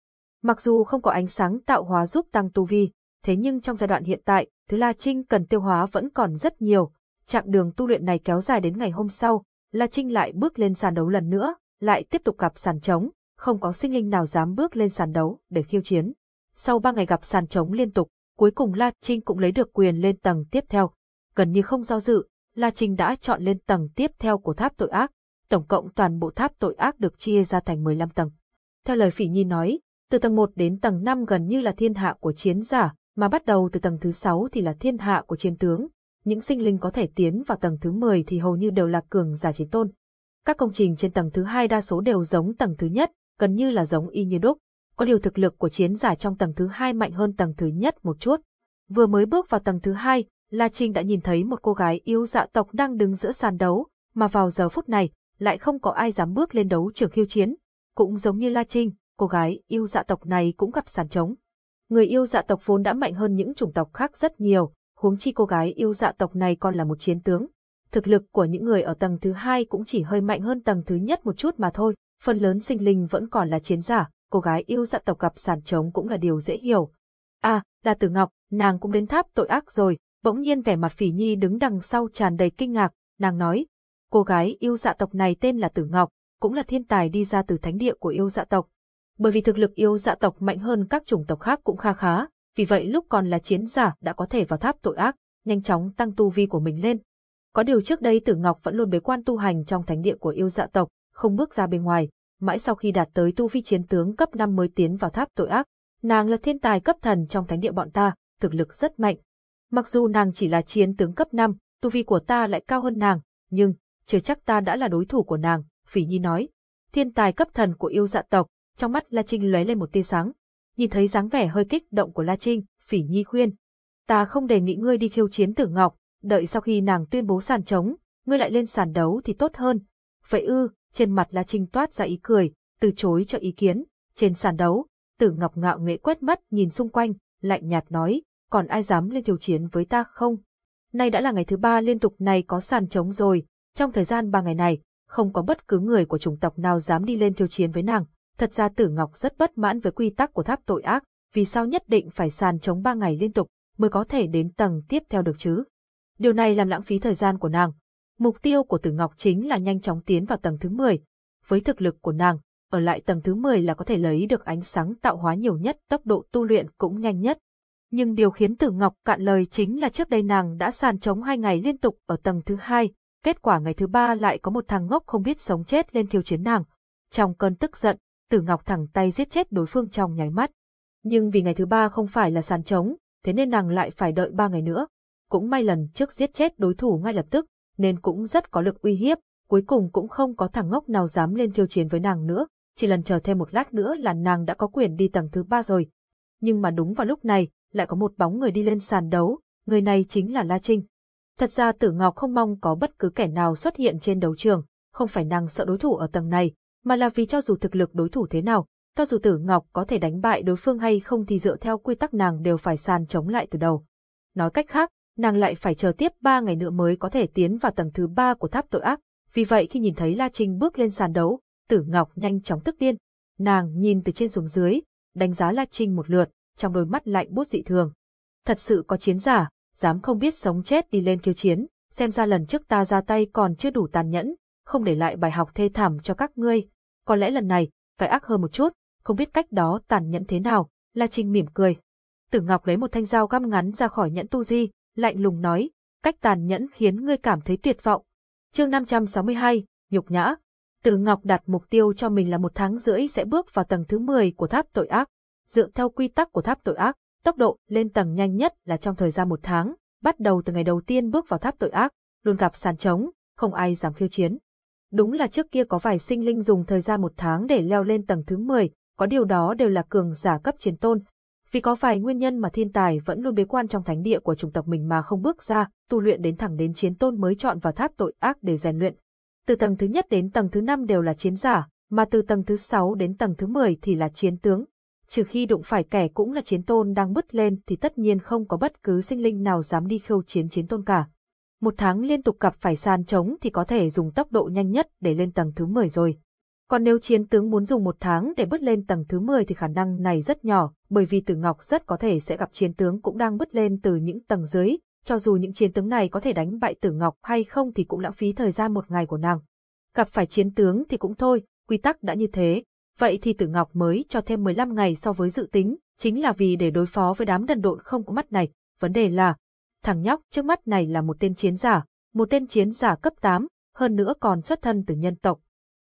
Mặc dù không có ánh sáng tạo hóa giúp tăng tu vi, thế nhưng trong giai đoạn hiện tại, thứ La Trinh cần tiêu hóa vẫn còn rất nhiều. Chặng đường tu luyện này kéo dài đến ngày hôm sau, La Trinh lại bước lên sàn đấu lần nữa, lại tiếp tục gặp sàn trống, không có sinh linh nào dám bước lên sàn đấu để khiêu chiến. Sau ba ngày gặp sàn trống liên tục, cuối cùng La Trinh cũng lấy được quyền lên tầng tiếp theo. Gần như không do dự, La Trinh đã chọn lên tầng tiếp theo của tháp tội ác. Tổng cộng toàn bộ tháp tội ác được chia ra thành 15 tầng. Theo lời Phỉ Nhi nói, từ tầng 1 đến tầng 5 gần như là thiên hạ của chiến giả, mà bắt đầu từ tầng thứ 6 thì là thiên hạ của chiến tướng. Những sinh linh có thể tiến vào tầng thứ 10 thì hầu như đều là cường giả trí tôn. Các công trình trên tầng thứ 2 đa số đều giống tầng thứ nhất, gần như là giống y như đúc. Có điều thực lực của chiến giả trong tầng thứ 2 mạnh hơn tầng thứ nhất một chút. Vừa mới bước vào tầng thứ 2, La Trinh đã nhìn thấy một cô gái yêu dạ tộc đang đứng giữa sàn đấu, mà vào giờ phút này, lại không có ai dám bước lên đấu trường khiêu chiến. Cũng giống như La Trinh, cô gái yêu dạ tộc này cũng gặp sàn trống. Người yêu dạ tộc vốn đã mạnh hơn những chủng tộc khác rất nhiều, huống chi cô gái yêu dạ tộc này còn là một chiến tướng. Thực lực của những người ở tầng thứ hai cũng chỉ hơi mạnh hơn tầng thứ nhất một chút mà thôi, phần lớn sinh linh vẫn còn là chiến giả, cô gái yêu dạ tộc gặp sàn trống cũng là điều dễ hiểu. À, là Tử Ngọc, nàng cũng đến tháp tội ác rồi, bỗng nhiên vẻ mặt Phỉ Nhi đứng đằng sau tràn đầy kinh ngạc, nàng nói, cô gái yêu dạ tộc này tên là Tử Ngọc, cũng là thiên tài đi ra từ thánh địa của yêu dạ tộc. Bởi vì thực lực yêu dạ tộc mạnh hơn các chủng tộc khác cũng kha khá, vì vậy lúc còn là chiến giả đã có thể vào tháp tội ác, nhanh chóng tăng tu vi của mình lên. Có điều trước đây Tử Ngọc vẫn luôn bế quan tu hành trong thánh địa của yêu dạ tộc, không bước ra bên ngoài, mãi sau khi đạt tới tu vi chiến tướng cấp 5 mới tiến vào tháp tội ác. Nàng là thiên tài cấp thần trong thánh địa bọn ta, thực lực rất mạnh. Mặc dù nàng chỉ là chiến tướng cấp 5, tu vi của ta lại cao hơn nàng, nhưng, chưa chắc ta đã là đối thủ của nàng, Phỉ Nhi nói. Thiên tài cấp thần của yêu dạ tộc, trong mắt La Trinh lóe lên một tia sáng. Nhìn thấy dáng vẻ hơi kích động của La Trinh, Phỉ Nhi khuyên. Ta không đề nghị ngươi đi khiêu chiến tử ngọc, đợi sau khi nàng tuyên bố sàn trống, ngươi lại lên sàn đấu thì tốt hơn. Vậy ư, trên mặt La Trinh toát ra ý cười, từ chối cho ý kiến. Trên sàn đấu, tử ngọc ngạo nghệ quét mắt nhìn xung quanh, lạnh nhạt nói, còn ai dám lên khiêu chiến với ta không? Nay đã là ngày thứ ba liên tục này có sàn trống rồi, trong thời gian ba ngày này, không có bất cứ người của chủng tộc nào dám đi lên khiêu chiến với nàng. Thật ra Tử Ngọc rất bất mãn với quy tắc của tháp tội ác, vì sao nhất định phải sàn chống ba ngày liên tục mới có thể đến tầng tiếp theo được chứ? Điều này làm lãng phí thời gian của nàng. Mục tiêu của Tử Ngọc chính là nhanh chóng tiến vào tầng thứ 10. Với thực lực của nàng, ở lại tầng thứ 10 là có thể lấy được ánh sáng tạo hóa nhiều nhất, tốc độ tu luyện cũng nhanh nhất. Nhưng điều khiến Tử Ngọc cạn lời chính là trước đây nàng đã sàn chống hai ngày liên tục ở tầng thứ hai, kết quả ngày thứ ba lại có một thằng ngốc không biết sống chết lên khiêu chiến nàng. Trong cơn tức giận, Tử Ngọc thẳng tay giết chết đối phương trong nháy mắt. Nhưng vì ngày thứ ba không phải là sàn trống, thế nên nàng lại phải đợi ba ngày nữa. Cũng may lần trước giết chết đối thủ ngay lập tức, nên cũng rất có lực uy hiếp, cuối cùng cũng không có thằng ngốc nào dám lên thiêu chiến với nàng nữa, chỉ lần chờ thêm một lát nữa là nàng đã có quyền đi tầng thứ ba rồi. Nhưng mà đúng vào lúc này, lại có một bóng người đi lên sàn đấu, người này chính là La Trinh. Thật ra Tử Ngọc không mong có bất cứ kẻ nào xuất hiện trên đấu trường, không phải nàng sợ đối thủ ở tầng này, mà là vì cho dù thực lực đối thủ thế nào, cho dù Tử Ngọc có thể đánh bại đối phương hay không thì dựa theo quy tắc nàng đều phải sàn chống lại từ đầu. Nói cách khác, nàng lại phải chờ tiếp 3 ngày nữa mới có thể tiến vào tầng thứ 3 của tháp tội ác. Vì vậy khi nhìn thấy La Trinh bước lên sàn đấu, Tử Ngọc nhanh chóng tức điên. Nàng nhìn từ trên xuống dưới, đánh giá La Trinh một lượt, trong đôi mắt lạnh bút dị thường. Thật sự có chiến giả, dám không biết sống chết đi lên kiêu chiến, xem ra lần trước ta ra tay còn chưa đủ tàn nhẫn, không để lại bài học thê thảm cho các ngươi. Có lẽ lần này, phải ác hơn một chút, không biết cách đó tàn nhẫn thế nào, La Trinh mỉm cười. Tử Ngọc lấy một thanh dao găm ngắn ra khỏi nhẫn tu di, lạnh lùng nói, cách tàn nhẫn khiến ngươi cảm thấy tuyệt vọng. Chương 562, nhục nhã. Tử Ngọc đặt mục tiêu cho mình là một tháng rưỡi sẽ bước vào tầng thứ 10 của tháp tội ác. Dựa theo quy tắc của tháp tội ác, tốc độ lên tầng nhanh nhất là trong thời gian một tháng, bắt đầu từ ngày đầu tiên bước vào tháp tội ác, luôn gặp sàn trống, không ai dám khiêu chiến. Đúng là trước kia có vài sinh linh dùng thời gian một tháng để leo lên tầng thứ 10, có điều đó đều là cường giả cấp chiến tôn. Vì có vài nguyên nhân mà thiên tài vẫn luôn bế quan trong thánh địa của chủng tộc mình mà không bước ra, tu luyện đến thẳng đến chiến tôn mới chọn vào tháp tội ác để rèn luyện. Từ tầng thứ nhất đến tầng thứ năm đều là chiến giả, mà từ tầng thứ sáu đến tầng thứ 10 thì là chiến tướng. Trừ khi đụng phải kẻ cũng là chiến tôn đang bứt lên thì tất nhiên không có bất cứ sinh linh nào dám đi khiêu chiến chiến tôn cả một tháng liên tục gặp phải sàn trống thì có thể dùng tốc độ nhanh nhất để lên tầng thứ 10 rồi. Còn nếu chiến tướng muốn dùng một tháng để bứt lên tầng thứ 10 thì khả năng này rất nhỏ, bởi vì Tử Ngọc rất có thể sẽ gặp chiến tướng cũng đang bứt lên từ những tầng dưới, cho dù những chiến tướng này có thể đánh bại Tử Ngọc hay không thì cũng lãng phí thời gian một ngày của nàng. Gặp phải chiến tướng thì cũng thôi, quy tắc đã như thế, vậy thì Tử Ngọc mới cho thêm 15 ngày so với dự tính, chính là vì để đối phó với đám đần độn không có mắt này. Vấn đề là, thằng nhóc trước mắt này là một tên chiến giả, một tên chiến giả cấp 8, hơn nữa còn xuất thân từ nhân tộc.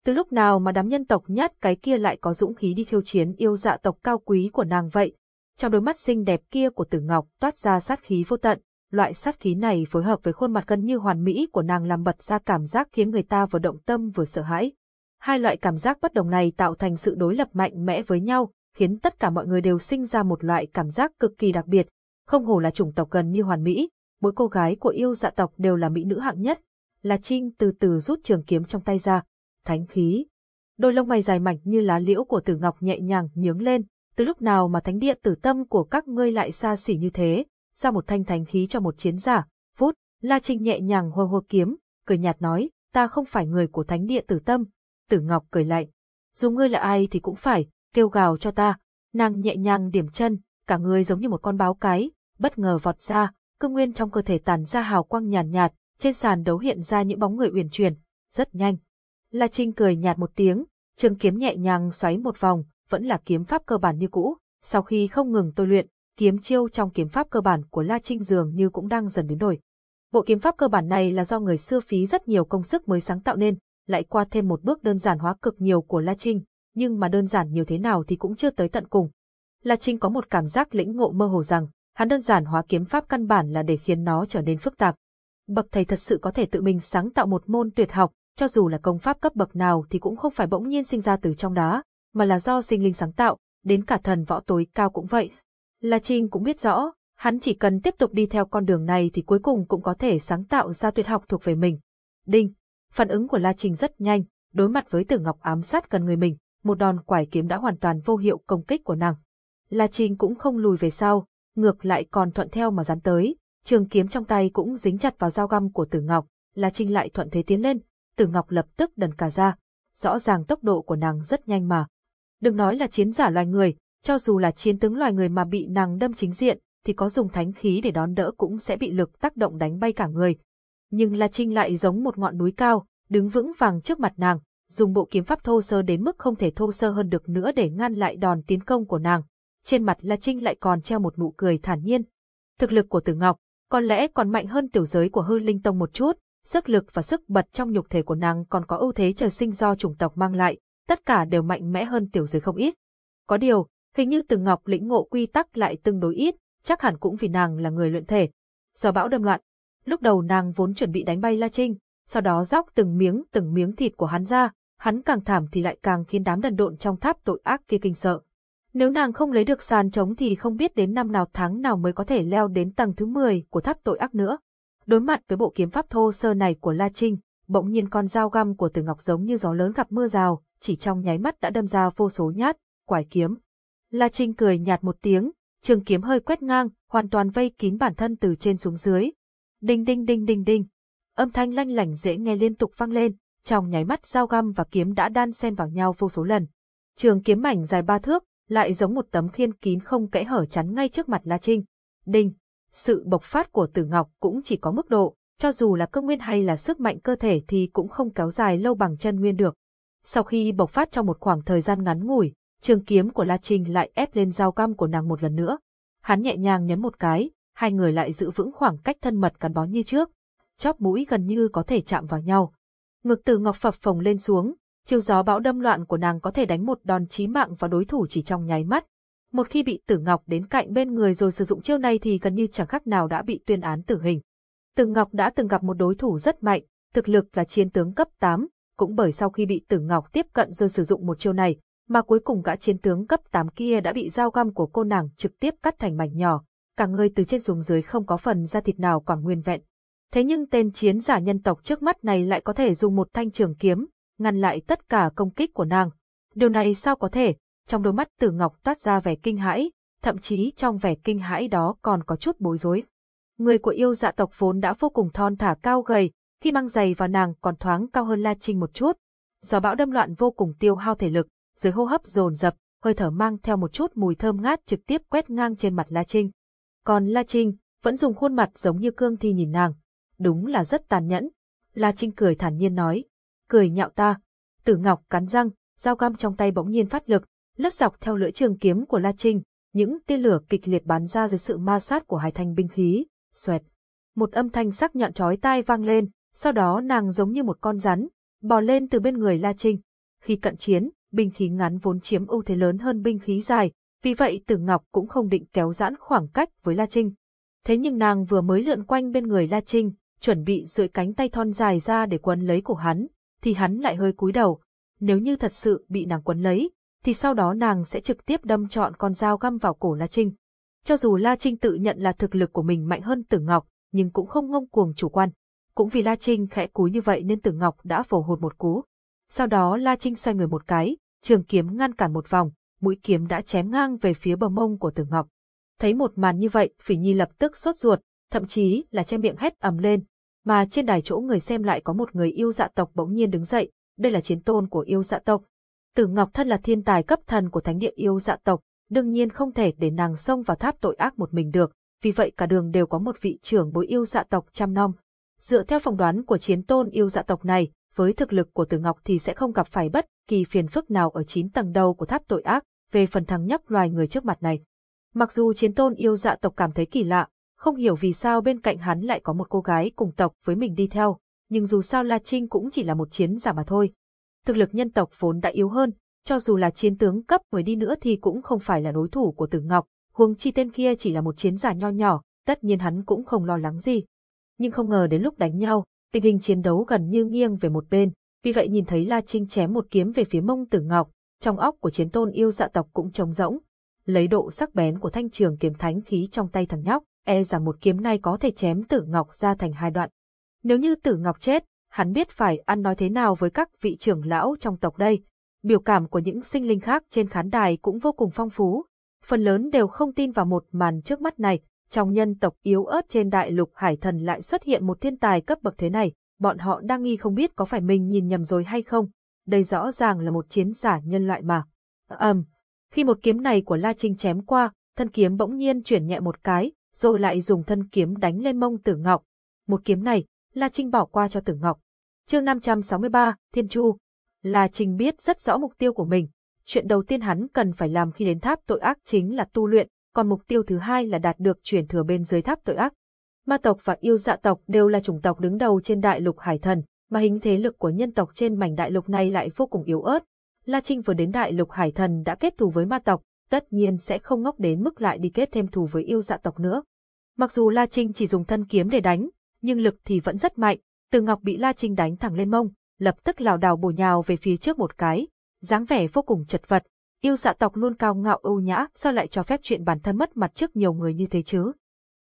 Từ lúc nào mà đám nhân tộc nhát cái kia lại có dũng khí đi khiêu chiến yêu dạ tộc cao quý của nàng vậy? Trong đôi mắt xinh đẹp kia của Tử Ngọc toát ra sát khí vô tận, loại sát khí này phối hợp với khuôn mặt gần như hoàn mỹ của nàng làm bật ra cảm giác khiến người ta vừa động tâm vừa sợ hãi. Hai loại cảm giác bất đồng này tạo thành sự đối lập mạnh mẽ với nhau, khiến tất cả mọi người đều sinh ra một loại cảm giác cực kỳ đặc biệt, không hổ là chủng tộc gần như hoàn mỹ, mỗi cô gái của yêu dạ tộc đều là mỹ nữ hạng nhất. Là Trinh từ từ rút trường kiếm trong tay ra, thánh khí. Đôi lông mày dài mảnh như lá liễu của Tử Ngọc nhẹ nhàng nhướng lên, từ lúc nào mà thánh địa tử tâm của các ngươi lại xa xỉ như thế, ra một thanh thánh khí cho một chiến giả, phút, La Trinh nhẹ nhàng hô hô kiếm, cười nhạt nói, ta không phải người của thánh địa tử tâm. Tử Ngọc cười lạnh, dù ngươi là ai thì cũng phải, kêu gào cho ta. Nàng nhẹ nhàng điểm chân, cả người giống như một con báo cái, bất ngờ vọt ra, cương nguyên trong cơ thể tàn ra hào quang nhàn nhạt, nhạt, trên sàn đấu hiện ra những bóng người uyển chuyển, rất nhanh. La Trinh cười nhạt một tiếng, trường kiếm nhẹ nhàng xoáy một vòng, vẫn là kiếm pháp cơ bản như cũ. Sau khi không ngừng tôi luyện, kiếm chiêu trong kiếm pháp cơ bản của La Trinh dường như cũng đang dần biến đổi. Bộ kiếm pháp cơ bản này là do người xưa phí rất nhiều công sức mới sáng tạo nên, lại qua thêm một bước đơn giản hóa cực nhiều của La Trinh, nhưng mà đơn giản nhiều thế nào thì cũng chưa tới tận cùng. La Trinh có một cảm giác lĩnh ngộ mơ hồ rằng, hắn đơn giản hóa kiếm pháp căn bản là để khiến nó trở nên phức tạp. Bậc thầy thật sự có thể tự mình sáng tạo một môn tuyệt học, cho dù là công pháp cấp bậc nào thì cũng không phải bỗng nhiên sinh ra từ trong đá, mà là do sinh linh sáng tạo, đến cả thần võ tối cao cũng vậy. La Trinh cũng biết rõ, hắn chỉ cần tiếp tục đi theo con đường này thì cuối cùng cũng có thể sáng tạo ra tuyệt học thuộc về mình. Đinh, phản ứng của La Trinh rất nhanh, đối mặt với Tử Ngọc ám sát gần người mình, một đòn quải kiếm đã hoàn toàn vô hiệu công kích của nàng. La Trinh cũng không lùi về sau, ngược lại còn thuận theo mà dán tới, trường kiếm trong tay cũng dính chặt vào dao găm của Tử Ngọc, La Trinh lại thuận thế tiến lên, Tử Ngọc lập tức đần cả ra, rõ ràng tốc độ của nàng rất nhanh mà. Đừng nói là chiến giả loài người, cho dù là chiến tướng loài người mà bị nàng đâm chính diện, thì có dùng thánh khí để đón đỡ cũng sẽ bị lực tác động đánh bay cả người. Nhưng La Trinh lại giống một ngọn núi cao, đứng vững vàng trước mặt nàng, dùng bộ kiếm pháp thô sơ đến mức không thể thô sơ hơn được nữa để ngăn lại đòn tiến công của nàng. Trên mặt La Trinh lại còn treo một nụ cười thản nhiên. Thực lực của Tử Ngọc có lẽ còn mạnh hơn tiểu giới của Hư Linh Tông một chút, sức lực và sức bật trong nhục thể của nàng còn có ưu thế trời sinh do chủng tộc mang lại, tất cả đều mạnh mẽ hơn tiểu giới không ít. Có điều, hình như Tử Ngọc lĩnh ngộ quy tắc lại tương đối ít, chắc hẳn cũng vì nàng là người luyện thể. Do bão đâm loạn, lúc đầu nàng vốn chuẩn bị đánh bay La Trinh, sau đó róc từng miếng từng miếng thịt của hắn ra, hắn càng thảm thì lại càng khiến đám đần độn trong tháp tội ác kia kinh sợ. Nếu nàng không lấy được sàn trống thì không biết đến năm nào tháng nào mới có thể leo đến tầng thứ 10 của tháp tội ác nữa. Đối mặt với bộ kiếm pháp thô sơ này của La Trinh, bỗng nhiên con dao găm của Từ Ngọc giống như gió lớn gặp mưa rào, chỉ trong nháy mắt đã đâm ra vô số nhát, quải kiếm. La Trinh cười nhạt một tiếng, trường kiếm hơi quét ngang, hoàn toàn vây kín bản thân từ trên xuống dưới. Đinh đinh đinh đinh đinh. Âm thanh lanh lảnh dễ nghe liên tục vang lên, trong nháy mắt dao găm và kiếm đã đan xen vào nhau vô số lần. Trường kiếm mảnh dài ba thước, lại giống một tấm khiên kín không kẽ hở chắn ngay trước mặt La Trinh. Đinh, sự bộc phát của Tử Ngọc cũng chỉ có mức độ, cho dù là cơ nguyên hay là sức mạnh cơ thể thì cũng không kéo dài lâu bằng chân nguyên được. Sau khi bộc phát trong một khoảng thời gian ngắn ngủi, trường kiếm của La Trinh lại ép lên dao găm của nàng một lần nữa. Hắn nhẹ nhàng nhấn một cái, hai người lại giữ vững khoảng cách thân mật gắn bó như trước. Chóp mũi gần như có thể chạm vào nhau. Ngực Tử Ngọc phập phồng lên xuống, chiêu gió bão đâm loạn của nàng có thể đánh một đòn chí mạng vào đối thủ chỉ trong nháy mắt. Một khi bị Tử Ngọc đến cạnh bên người rồi sử dụng chiêu này thì gần như chẳng khác nào đã bị tuyên án tử hình. Tử Ngọc đã từng gặp một đối thủ rất mạnh, thực lực là chiến tướng cấp 8, cũng bởi sau khi bị Tử Ngọc tiếp cận rồi sử dụng một chiêu này, mà cuối cùng gã chiến tướng cấp 8 kia đã bị dao găm của cô nàng trực tiếp cắt thành mảnh nhỏ, cả người từ trên xuống dưới không có phần da thịt nào còn nguyên vẹn. Thế nhưng tên chiến giả nhân tộc trước mắt này lại có thể dùng một thanh trường kiếm, ngăn lại tất cả công kích của nàng. Điều này sao có thể? Trong đôi mắt Tử Ngọc toát ra vẻ kinh hãi, thậm chí trong vẻ kinh hãi đó còn có chút bối rối. Người của yêu dạ tộc vốn đã vô cùng thon thả cao gầy, khi mang giày vào nàng còn thoáng cao hơn La Trinh một chút. Do bão đâm loạn vô cùng tiêu hao thể lực, dưới hô hấp dồn dập, hơi thở mang theo một chút mùi thơm ngát trực tiếp quét ngang trên mặt La Trinh. Còn La Trinh vẫn dùng khuôn mặt giống như cương thi nhìn nàng. Đúng là rất tàn nhẫn. La Trinh cười thản nhiên nói. Cười nhạo ta. Tử Ngọc cắn răng, dao găm trong tay bỗng nhiên phát lực, lướt dọc theo lưỡi trường kiếm của La Trinh, những tia lửa kịch liệt bắn ra dưới sự ma sát của hai thanh binh khí. Xoẹt. Một âm thanh sắc nhọn chói tai vang lên, sau đó nàng giống như một con rắn, bò lên từ bên người La Trinh. Khi cận chiến, binh khí ngắn vốn chiếm ưu thế lớn hơn binh khí dài, vì vậy Tử Ngọc cũng không định kéo giãn khoảng cách với La Trinh. Thế nhưng nàng vừa mới lượn quanh bên người La Trinh, chuẩn bị duỗi cánh tay thon dài ra để quấn lấy cổ hắn, thì hắn lại hơi cúi đầu. Nếu như thật sự bị nàng quấn lấy, thì sau đó nàng sẽ trực tiếp đâm trọn con dao găm vào cổ La Trinh. Cho dù La Trinh tự nhận là thực lực của mình mạnh hơn Tử Ngọc, nhưng cũng không ngông cuồng chủ quan. Cũng vì La Trinh khẽ cúi như vậy nên Tử Ngọc đã vồ hột một cú. Sau đó La Trinh xoay người một cái, trường kiếm ngăn cản một vòng, mũi kiếm đã chém ngang về phía bờ mông của Tử Ngọc. Thấy một màn như vậy, Phỉ Nhi lập tức sốt ruột, thậm chí là che miệng hét ầm lên. Mà trên đài chỗ người xem lại có một người yêu dạ tộc bỗng nhiên đứng dậy, đây là chiến tôn của yêu dạ tộc. Tử Ngọc thân là thiên tài cấp thần của thánh địa yêu dạ tộc, đương nhiên không thể để nàng xông vào tháp tội ác một mình được, vì vậy cả đường đều có một vị trưởng bối yêu dạ tộc chăm nom. Dựa theo phỏng đoán của chiến tôn yêu dạ tộc này, với thực lực của Tử Ngọc thì sẽ không gặp phải bất kỳ phiền phức nào ở chín tầng đầu của tháp tội ác, về phần thằng nhóc loài người trước mặt này. Mặc dù chiến tôn yêu dạ tộc cảm thấy kỳ lạ, không hiểu vì sao bên cạnh hắn lại có một cô gái cùng tộc với mình đi theo, nhưng dù sao La Trinh cũng chỉ là một chiến giả mà thôi. Thực lực nhân tộc vốn đã yếu hơn, cho dù là chiến tướng cấp 10 đi nữa thì cũng không phải là đối thủ của Tử Ngọc, huống chi tên kia chỉ là một chiến giả nho nhỏ, tất nhiên hắn cũng không lo lắng gì. Nhưng không ngờ đến lúc đánh nhau, tình hình chiến đấu gần như nghiêng về một bên, vì vậy nhìn thấy La Trinh chém một kiếm về phía mông Tử Ngọc, trong óc của chiến tôn yêu dạ tộc cũng trống rỗng. Lấy độ sắc bén của thanh trường kiếm thánh khí trong tay thằng nhóc, e rằng một kiếm này có thể chém Tử Ngọc ra thành hai đoạn. Nếu như Tử Ngọc chết, hắn biết phải ăn nói thế nào với các vị trưởng lão trong tộc đây. Biểu cảm của những sinh linh khác trên khán đài cũng vô cùng phong phú. Phần lớn đều không tin vào một màn trước mắt này, trong nhân tộc yếu ớt trên đại lục hải thần lại xuất hiện một thiên tài cấp bậc thế này, bọn họ đang nghi không biết có phải mình nhìn nhầm rồi hay không. Đây rõ ràng là một chiến giả nhân loại mà. Ầm, um, khi một kiếm này của La Trinh chém qua, thân kiếm bỗng nhiên chuyển nhẹ một cái, rồi lại dùng thân kiếm đánh lên mông Tử Ngọc. Một kiếm này, La Trinh bỏ qua cho Tử Ngọc. Chương 563, Thiên Chu. La Trinh biết rất rõ mục tiêu của mình. Chuyện đầu tiên hắn cần phải làm khi đến tháp tội ác chính là tu luyện, còn mục tiêu thứ hai là đạt được chuyển thừa bên dưới tháp tội ác. Ma tộc và yêu dạ tộc đều là chủng tộc đứng đầu trên đại lục hải thần, mà hình thế lực của nhân tộc trên mảnh đại lục này lại vô cùng yếu ớt. La Trinh vừa đến đại lục hải thần đã kết thù với ma tộc, tất nhiên sẽ không ngốc đến mức lại đi kết thêm thù với yêu dạ tộc nữa. Mặc dù La Trinh chỉ dùng thân kiếm để đánh, nhưng lực thì vẫn rất mạnh, từ ngọc bị La Trinh đánh thẳng lên mông, lập tức lảo đảo bổ nhào về phía trước một cái, dáng vẻ vô cùng chật vật. Yêu dạ tộc luôn cao ngạo ưu nhã, sao lại cho phép chuyện bản thân mất mặt trước nhiều người như thế chứ?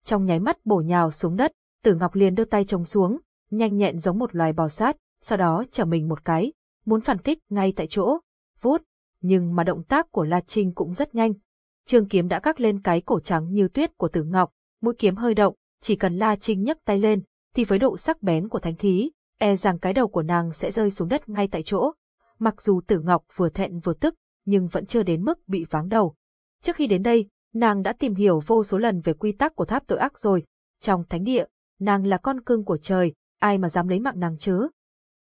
Trong nháy mắt bổ nhào xuống đất, Tử Ngọc liền đưa tay chống xuống, nhanh nhẹn giống một loài bò sát, sau đó trở mình một cái, muốn phản kích ngay tại chỗ. Vút, nhưng mà động tác của La Trinh cũng rất nhanh. Trường kiếm đã cắt lên cái cổ trắng như tuyết của Tử Ngọc, mũi kiếm hơi động, chỉ cần La Trinh nhấc tay lên, thì với độ sắc bén của thánh khí, e rằng cái đầu của nàng sẽ rơi xuống đất ngay tại chỗ. Mặc dù Tử Ngọc vừa thẹn vừa tức, nhưng vẫn chưa đến mức bị váng đầu. Trước khi đến đây, nàng đã tìm hiểu vô số lần về quy tắc của tháp tội ác rồi. Trong thánh địa, nàng là con cưng của trời, ai mà dám lấy mạng nàng chứ?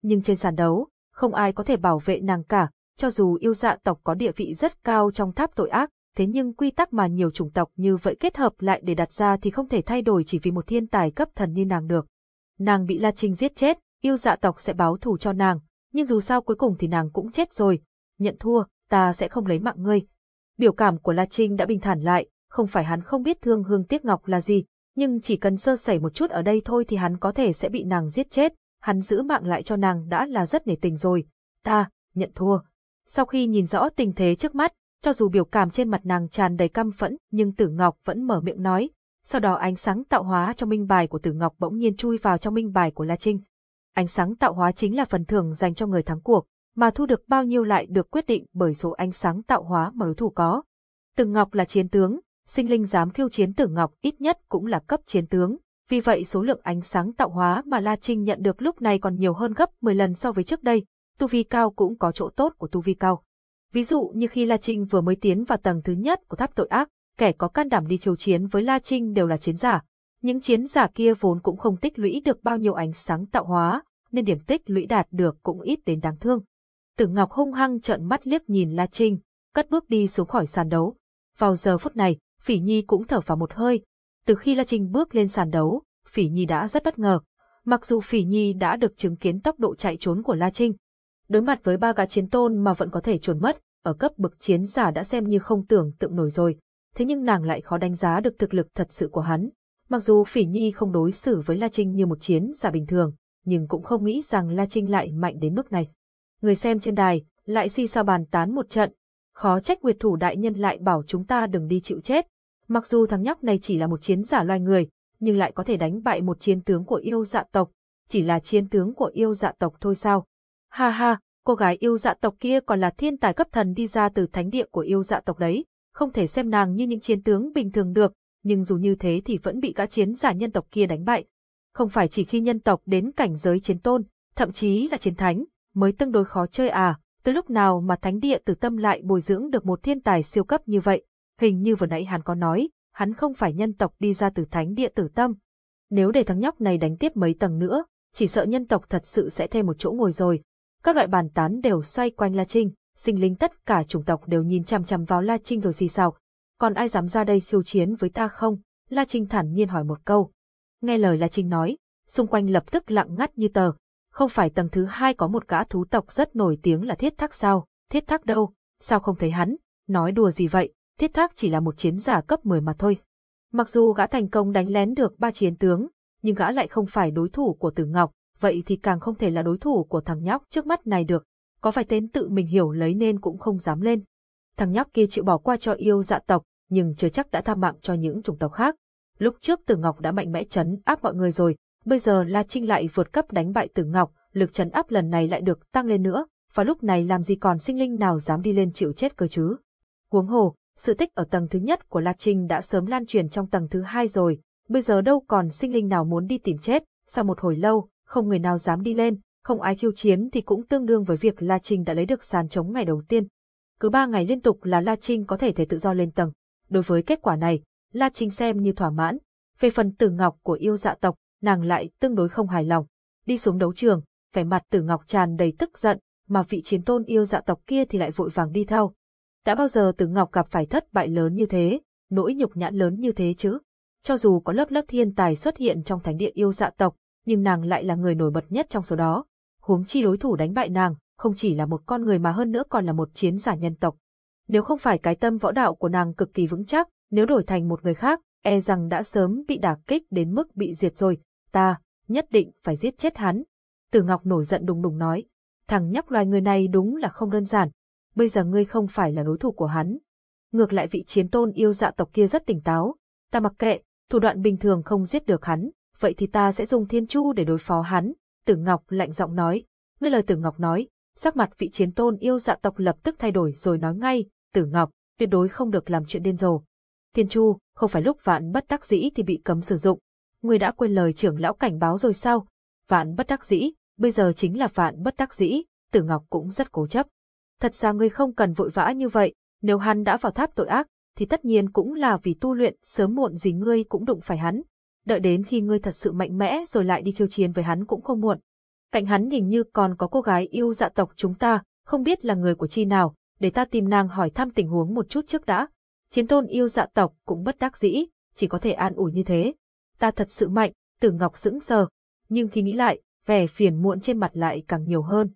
Nhưng trên sàn đấu, không ai có thể bảo vệ nàng cả, cho dù yêu dạ tộc có địa vị rất cao trong tháp tội ác, thế nhưng quy tắc mà nhiều chủng tộc như vậy kết hợp lại để đặt ra thì không thể thay đổi chỉ vì một thiên tài cấp thần như nàng được. Nàng bị La Trinh giết chết, yêu dạ tộc sẽ báo thù cho nàng, nhưng dù sao cuối cùng thì nàng cũng chết rồi. Nhận thua, ta sẽ không lấy mạng ngươi. Biểu cảm của La Trinh đã bình thản lại, không phải hắn không biết thương hương tiếc ngọc là gì, nhưng chỉ cần sơ sẩy một chút ở đây thôi thì hắn có thể sẽ bị nàng giết chết, hắn giữ mạng lại cho nàng đã là rất nể tình rồi. Ta, nhận thua. Sau khi nhìn rõ tình thế trước mắt, cho dù biểu cảm trên mặt nàng tràn đầy căm phẫn, nhưng Tử Ngọc vẫn mở miệng nói. Sau đó ánh sáng tạo hóa trong minh bài của Tử Ngọc bỗng nhiên chui vào trong minh bài của La Trinh. Ánh sáng tạo hóa chính là phần thưởng dành cho người thắng cuộc, mà thu được bao nhiêu lại được quyết định bởi số ánh sáng tạo hóa mà đối thủ có. Tử Ngọc là chiến tướng, sinh linh dám khiêu chiến Tử Ngọc ít nhất cũng là cấp chiến tướng, vì vậy số lượng ánh sáng tạo hóa mà La Trinh nhận được lúc này còn nhiều hơn gấp 10 lần so với trước đây, tu vi cao cũng có chỗ tốt của tu vi cao. Ví dụ như khi La Trinh vừa mới tiến vào tầng thứ nhất của tháp tội ác, kẻ có can đảm đi khiêu chiến với La Trinh đều là chiến giả. Những chiến giả kia vốn cũng không tích lũy được bao nhiêu ánh sáng tạo hóa, nên điểm tích lũy đạt được cũng ít đến đáng thương. Tử Ngọc hung hăng trợn mắt liếc nhìn La Trinh, cất bước đi xuống khỏi sàn đấu. Vào giờ phút này, Phỉ Nhi cũng thở vào một hơi. Từ khi La Trinh bước lên sàn đấu, Phỉ Nhi đã rất bất ngờ. Mặc dù Phỉ Nhi đã được chứng kiến tốc độ chạy trốn của La Trinh, đối mặt với ba gã chiến tôn mà vẫn có thể trốn mất, ở cấp bậc chiến giả đã xem như không tưởng tượng nổi rồi, thế nhưng nàng lại khó đánh giá được thực lực thật sự của hắn. Mặc dù Phỉ Nhi không đối xử với La Trinh như một chiến giả bình thường, nhưng cũng không nghĩ rằng La Trinh lại mạnh đến mức này. Người xem trên đài, lại si sao bàn tán một trận, khó trách Nguyệt Thủ đại nhân lại bảo chúng ta đừng đi chịu chết. Mặc dù thằng nhóc này chỉ là một chiến giả loài người, nhưng lại có thể đánh bại một chiến tướng của yêu dạ tộc, chỉ là chiến tướng của yêu dạ tộc thôi sao. Ha ha, Cô gái yêu dạ tộc kia còn là thiên tài cấp thần đi ra từ thánh địa của yêu dạ tộc đấy, không thể xem nàng như những chiến tướng bình thường được, nhưng dù như thế thì vẫn bị gã chiến giả nhân tộc kia đánh bại. Không phải chỉ khi nhân tộc đến cảnh giới chiến tôn, thậm chí là chiến thánh, mới tương đối khó chơi à, từ lúc nào mà thánh địa tử tâm lại bồi dưỡng được một thiên tài siêu cấp như vậy, hình như vừa nãy hắn có nói, hắn không phải nhân tộc đi ra từ thánh địa tử tâm. Nếu để thằng nhóc này đánh tiếp mấy tầng nữa, chỉ sợ nhân tộc thật sự sẽ thêm một chỗ ngồi rồi. Các loại bàn tán đều xoay quanh La Trinh, sinh linh tất cả chủng tộc đều nhìn chằm chằm vào La Trinh rồi gì sao. Còn ai dám ra đây khiêu chiến với ta không? La Trinh thản nhiên hỏi một câu. Nghe lời La Trinh nói, xung quanh lập tức lặng ngắt như tờ. Không phải tầng thứ hai có một gã thú tộc rất nổi tiếng là Thiết Thác sao? Thiết Thác đâu? Sao không thấy hắn? Nói đùa gì vậy? Thiết Thác chỉ là một chiến giả cấp 10 mà thôi. Mặc dù gã thành công đánh lén được ba chiến tướng, nhưng gã lại không phải đối thủ của Tử Ngọc, vậy thì càng không thể là đối thủ của thằng nhóc trước mắt này được. Có phải tên tự mình hiểu lấy nên cũng không dám lên. Thằng nhóc kia chịu bỏ qua cho yêu dạ tộc, nhưng chưa chắc đã tha mạng cho những chủng tộc khác. Lúc trước Tử Ngọc đã mạnh mẽ chấn áp mọi người rồi, bây giờ La Trinh lại vượt cấp đánh bại Tử Ngọc, lực chấn áp lần này lại được tăng lên nữa, và lúc này làm gì còn sinh linh nào dám đi lên chịu chết cơ chứ. Huống hồ, sự tích ở tầng thứ nhất của La Trinh đã sớm lan truyền trong tầng thứ hai rồi, bây giờ đâu còn sinh linh nào muốn đi tìm chết, sau một hồi lâu, không người nào dám đi lên, không ai khiêu chiến thì cũng tương đương với việc La Trinh đã lấy được sàn chống ngày đầu tiên. Cứ ba ngày liên tục là La Trinh có thể thể tự do lên tầng. Đối với kết quả này, La Trinh xem như thỏa mãn. Về phần tử ngọc của yêu dạ tộc, nàng lại tương đối không hài lòng. Đi xuống đấu trường, vẻ mặt tử ngọc tràn đầy tức giận, mà vị chiến tôn yêu dạ tộc kia thì lại vội vàng đi theo. Đã bao giờ tử ngọc gặp phải thất bại lớn như thế, nỗi nhục nhã lớn như thế chứ? Cho dù có lớp lớp thiên tài xuất hiện trong thánh địa yêu dạ tộc, nhưng nàng lại là người nổi bật nhất trong số đó. Huống chi đối thủ đánh bại nàng, không chỉ là một con người mà hơn nữa còn là một chiến giả nhân tộc. Nếu không phải cái tâm võ đạo của nàng cực kỳ vững chắc, nếu đổi thành một người khác, e rằng đã sớm bị đả kích đến mức bị diệt rồi, ta, nhất định phải giết chết hắn. Tử Ngọc nổi giận đùng đùng nói, thằng nhóc loài người này đúng là không đơn giản, bây giờ ngươi không phải là đối thủ của hắn. Ngược lại vị chiến tôn yêu dạ tộc kia rất tỉnh táo, ta mặc kệ, thủ đoạn bình thường không giết được hắn, vậy thì ta sẽ dùng thiên chu để đối phó hắn. Tử Ngọc lạnh giọng nói, nghe lời Tử Ngọc nói, sắc mặt vị chiến tôn yêu dạ tộc lập tức thay đổi rồi nói ngay, Tử Ngọc, tuyệt đối không được làm chuyện điên rồ. Thiên chu, không phải lúc vạn bất đắc dĩ thì bị cấm sử dụng. Ngươi đã quên lời trưởng lão cảnh báo rồi sao? Vạn bất đắc dĩ, bây giờ chính là vạn bất đắc dĩ, Tử Ngọc cũng rất cố chấp. Thật ra ngươi không cần vội vã như vậy, nếu hắn đã vào tháp tội ác, thì tất nhiên cũng là vì tu luyện, sớm muộn gì ngươi cũng đụng phải hắn. Đợi đến khi ngươi thật sự mạnh mẽ rồi lại đi khiêu chiến với hắn cũng không muộn. Cạnh hắn hình như còn có cô gái yêu dạ tộc chúng ta, không biết là người của chi nào, để ta tìm nàng hỏi thăm tình huống một chút trước đã. Chiến tôn yêu dạ tộc cũng bất đắc dĩ, chỉ có thể an ủi như thế. Ta thật sự mạnh, tử ngọc sững sờ, nhưng khi nghĩ lại, vẻ phiền muộn trên mặt lại càng nhiều hơn.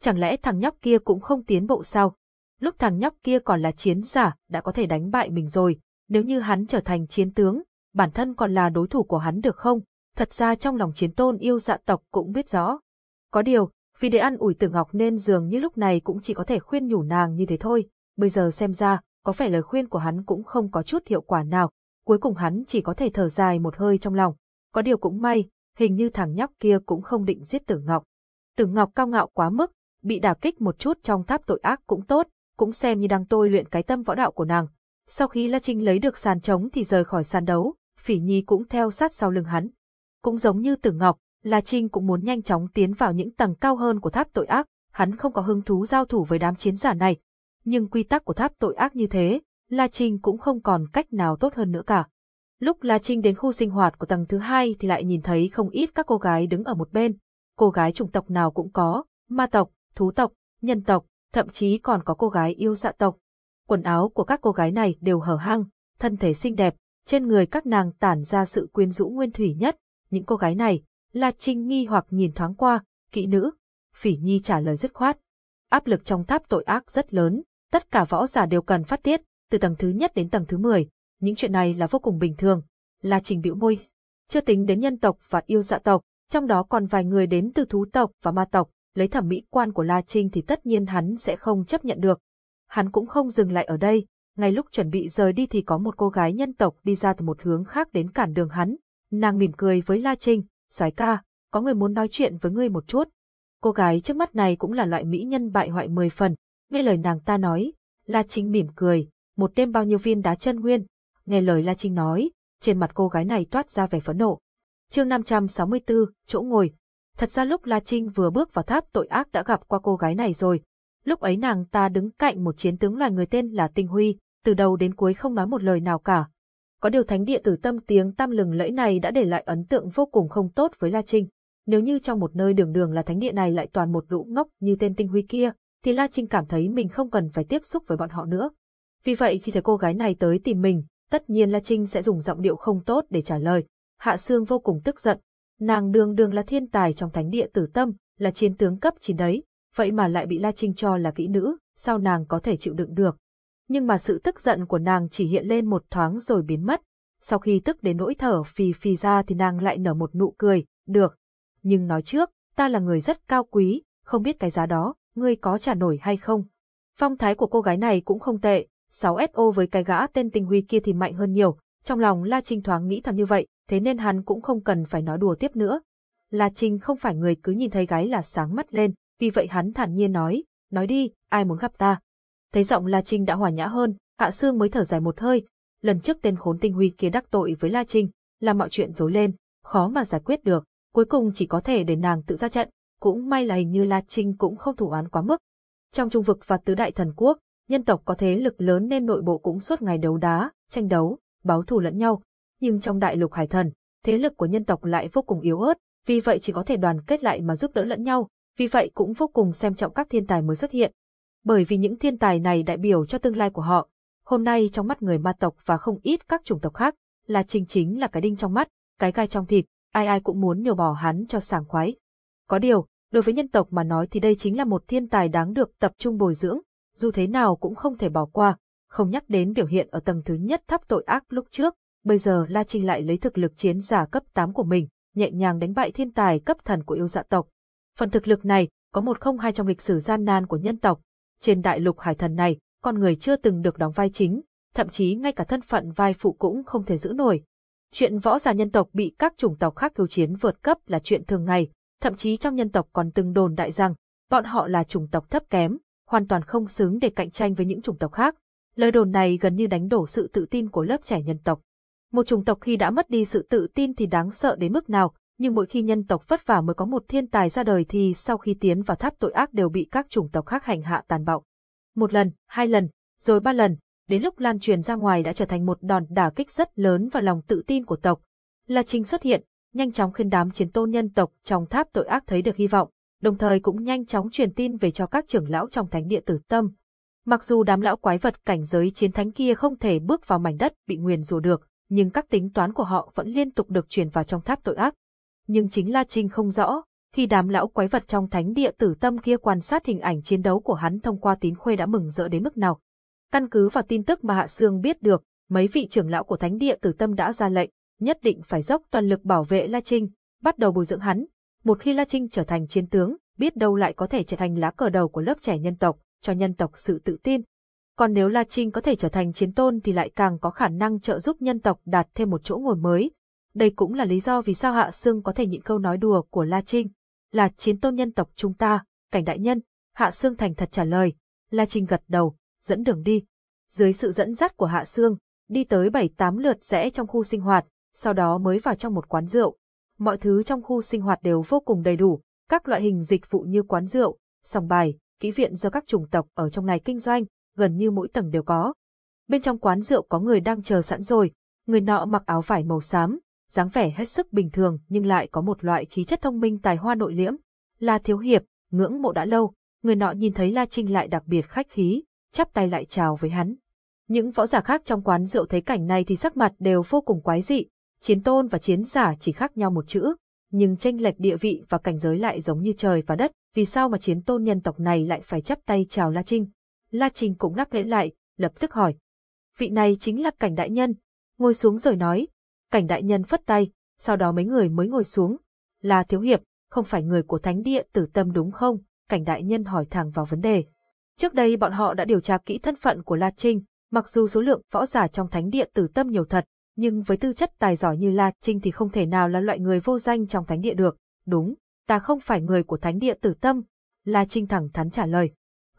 Chẳng lẽ thằng nhóc kia cũng không tiến bộ sao? Lúc thằng nhóc kia còn là chiến giả, đã có thể đánh bại mình rồi, nếu như hắn trở thành chiến tướng, bản thân còn là đối thủ của hắn được không? Thật ra trong lòng chiến tôn yêu dạ tộc cũng biết rõ. Có điều, vì để ăn ủi tử ngọc nên dường như lúc này cũng chỉ có thể khuyên nhủ nàng như thế thôi, bây giờ xem ra, có vẻ lời khuyên của hắn cũng không có chút hiệu quả nào, cuối cùng hắn chỉ có thể thở dài một hơi trong lòng. Có điều cũng may, hình như thằng nhóc kia cũng không định giết tử ngọc. Tử ngọc cao ngạo quá mức, bị đả kích một chút trong tháp tội ác cũng tốt, cũng xem như đang tôi luyện cái tâm võ đạo của nàng. Sau khi La Trinh lấy được sàn trống thì rời khỏi sàn đấu, Phỉ Nhi cũng theo sát sau lưng hắn. Cũng giống như Tử Ngọc, La Trinh cũng muốn nhanh chóng tiến vào những tầng cao hơn của tháp tội ác, hắn không có hứng thú giao thủ với đám chiến giả này. Nhưng quy tắc của tháp tội ác như thế, La Trinh cũng không còn cách nào tốt hơn nữa cả. Lúc La Trinh đến khu sinh hoạt của tầng thứ hai thì lại nhìn thấy không ít các cô gái đứng ở một bên. Cô gái chủng tộc nào cũng có, ma tộc, thú tộc, nhân tộc, thậm chí còn có cô gái yêu dạ tộc. Quần áo của các cô gái này đều hở hang, thân thể xinh đẹp, trên người các nàng tản ra sự quyến rũ nguyên thủy nhất. Những cô gái này, La Trinh nghi hoặc nhìn thoáng qua, kỹ nữ. Phỉ Nhi trả lời dứt khoát. Áp lực trong tháp tội ác rất lớn, tất cả võ giả đều cần phát tiết, từ tầng thứ nhất đến tầng thứ 10. Những chuyện này là vô cùng bình thường. La Trình bĩu môi. Chưa tính đến nhân tộc và yêu dạ tộc, trong đó còn vài người đến từ thú tộc và ma tộc, lấy thẩm mỹ quan của La Trinh thì tất nhiên hắn sẽ không chấp nhận được. Hắn cũng không dừng lại ở đây, ngay lúc chuẩn bị rời đi thì có một cô gái nhân tộc đi ra từ một hướng khác đến cản đường hắn. Nàng mỉm cười với La Trinh, soái ca, có người muốn nói chuyện với ngươi một chút. Cô gái trước mắt này cũng là loại mỹ nhân bại hoại mười phần, nghe lời nàng ta nói, La Trinh mỉm cười, một đêm bao nhiêu viên đá chân nguyên, nghe lời La Trinh nói, trên mặt cô gái này toát ra vẻ phẫn nộ. Chương 564, chỗ ngồi. Thật ra lúc La Trinh vừa bước vào tháp tội ác đã gặp qua cô gái này rồi. Lúc ấy nàng ta đứng cạnh một chiến tướng loài người tên là Tinh Huy, từ đầu đến cuối không nói một lời nào cả. Có điều thánh địa tử tâm tiếng tam lừng lẫy này đã để lại ấn tượng vô cùng không tốt với La Trinh. Nếu như trong một nơi đường đường là thánh địa này lại toàn một lũ ngốc như tên Tinh Huy kia, thì La Trinh cảm thấy mình không cần phải tiếp xúc với bọn họ nữa. Vì vậy khi thấy cô gái này tới tìm mình, tất nhiên La Trinh sẽ dùng giọng điệu không tốt để trả lời. Hạ Sương vô cùng tức giận. Nàng đường đường là thiên tài trong thánh địa tử tâm, là chiến tướng cấp 9 đấy, vậy mà lại bị La Trinh cho là kỹ nữ, sao nàng có thể chịu đựng được. Nhưng mà sự tức giận của nàng chỉ hiện lên một thoáng rồi biến mất. Sau khi tức đến nỗi thở phì phì ra thì nàng lại nở một nụ cười, được. Nhưng nói trước, ta là người rất cao quý, không biết cái giá đó, ngươi có trả nổi hay không. Phong thái của cô gái này cũng không tệ, 6SO với cái gã tên tình huy kia thì mạnh hơn nhiều, trong lòng La Trinh thoáng nghĩ thầm như vậy, thế nên hắn cũng không cần phải nói đùa tiếp nữa. La Trinh không phải người cứ nhìn thấy gái là sáng mắt lên, vì vậy hắn thản nhiên nói, nói đi, ai muốn gặp ta. Thấy giọng La Trinh đã hòa nhã hơn, Hạ Sương mới thở dài một hơi, lần trước tên khốn tinh huy kia đắc tội với La Trinh, làm mọi chuyện rối lên, khó mà giải quyết được, cuối cùng chỉ có thể để nàng tự ra trận, cũng may là hình như La Trinh cũng không thủ án quá mức. Trong trung vực và tứ đại thần quốc, nhân tộc có thế lực lớn nên nội bộ cũng suốt ngày đấu đá, tranh đấu, báo thù lẫn nhau. Nhưng trong đại lục hải thần, thế lực của nhân tộc lại vô cùng yếu ớt, vì vậy chỉ có thể đoàn kết lại mà giúp đỡ lẫn nhau, vì vậy cũng vô cùng xem trọng các thiên tài mới xuất hiện. Bởi vì những thiên tài này đại biểu cho tương lai của họ. Hôm nay trong mắt người ma tộc và không ít các chủng tộc khác, là chính chính là cái đinh trong mắt, cái gai trong thịt, ai ai cũng muốn nhổ bỏ hắn cho sảng khoái. Có điều, đối với nhân tộc mà nói thì đây chính là một thiên tài đáng được tập trung bồi dưỡng, dù thế nào cũng không thể bỏ qua, không nhắc đến biểu hiện ở tầng thứ nhất tháp tội ác lúc trước, bây giờ La Trinh lại lấy thực lực chiến giả cấp 8 của mình, nhẹ nhàng đánh bại thiên tài cấp thần của yêu dạ tộc. Phần thực lực này, có một không hai trong lịch sử gian nan của nhân tộc. Trên đại lục hải thần này, con người chưa từng được đóng vai chính, thậm chí ngay cả thân phận vai phụ cũng không thể giữ nổi. Chuyện võ giả nhân tộc bị các chủng tộc khác cứu chiến vượt cấp là chuyện thường ngày, thậm chí trong nhân tộc còn từng đồn đại rằng, bọn họ là chủng tộc thấp kém, hoàn toàn không xứng để cạnh tranh với những chủng tộc khác. Lời đồn này gần như đánh đổ sự tự tin của lớp trẻ nhân tộc. Một chủng tộc khi đã mất đi sự tự tin thì đáng sợ đến mức nào, nhưng mỗi khi nhân tộc vất vả mới có một thiên tài ra đời thì sau khi tiến vào tháp tội ác đều bị các chủng tộc khác hành hạ tàn bạo. Một lần, hai lần, rồi ba lần, đến lúc lan truyền ra ngoài đã trở thành một đòn đả kích rất lớn vào lòng tự tin của tộc. La Trinh xuất hiện, nhanh chóng khiến đám chiến tôn nhân tộc trong tháp tội ác thấy được hy vọng, đồng thời cũng nhanh chóng truyền tin về cho các trưởng lão trong thánh địa tử tâm. Mặc dù đám lão quái vật cảnh giới chiến thánh kia không thể bước vào mảnh đất bị nguyền rủa được, nhưng các tính toán của họ vẫn liên tục được truyền vào trong tháp tội ác. Nhưng chính La Trinh không rõ, khi đám lão quái vật trong thánh địa tử tâm kia quan sát hình ảnh chiến đấu của hắn thông qua tín khuê đã mừng rỡ đến mức nào. Căn cứ vào tin tức mà Hạ Sương biết được, mấy vị trưởng lão của thánh địa tử tâm đã ra lệnh, nhất định phải dốc toàn lực bảo vệ La Trinh, bắt đầu bồi dưỡng hắn. Một khi La Trinh trở thành chiến tướng, biết đâu lại có thể trở thành lá cờ đầu của lớp trẻ nhân tộc, cho nhân tộc sự tự tin. Còn nếu La Trinh có thể trở thành chiến tôn thì lại càng có khả năng trợ giúp nhân tộc đạt thêm một chỗ ngồi mới. Đây cũng là lý do vì sao Hạ Sương có thể nhịn câu nói đùa của La Trinh. Là chiến tôn nhân tộc chúng ta, cảnh đại nhân, Hạ Sương thành thật trả lời. La Trinh gật đầu, dẫn đường đi. Dưới sự dẫn dắt của Hạ Sương, đi tới bảy tám lượt rẽ trong khu sinh hoạt, sau đó mới vào trong một quán rượu. Mọi thứ trong khu sinh hoạt đều vô cùng đầy đủ, các loại hình dịch vụ như quán rượu, sòng bài, kỹ viện do các chủng tộc ở trong này kinh doanh, gần như mỗi tầng đều có. Bên trong quán rượu có người đang chờ sẵn rồi, người nọ mặc áo vải màu xám, dáng vẻ hết sức bình thường nhưng lại có một loại khí chất thông minh tài hoa nội liễm. La Thiếu Hiệp, ngưỡng mộ đã lâu, người nọ nhìn thấy La Trinh lại đặc biệt khách khí, chắp tay lại chào với hắn. Những võ giả khác trong quán rượu thấy cảnh này thì sắc mặt đều vô cùng quái dị, chiến tôn và chiến giả chỉ khác nhau một chữ, nhưng tranh lệch địa vị và cảnh giới lại giống như trời và đất, vì sao mà chiến tôn nhân tộc này lại phải chắp tay chào La Trinh? La Trinh cũng đáp lễ lại, lập tức hỏi. Vị này chính là cảnh đại nhân, ngồi xuống rồi nói. Cảnh đại nhân phất tay, sau đó mấy người mới ngồi xuống. Là thiếu hiệp, không phải người của thánh địa tử tâm đúng không? Cảnh đại nhân hỏi thẳng vào vấn đề. Trước đây bọn họ đã điều tra kỹ thân phận của La Trinh, mặc dù số lượng võ giả trong thánh địa tử tâm nhiều thật, nhưng với tư chất tài giỏi như La Trinh thì không thể nào là loại người vô danh trong thánh địa được. Đúng, ta không phải người của thánh địa tử tâm. La Trinh thẳng thắn trả lời.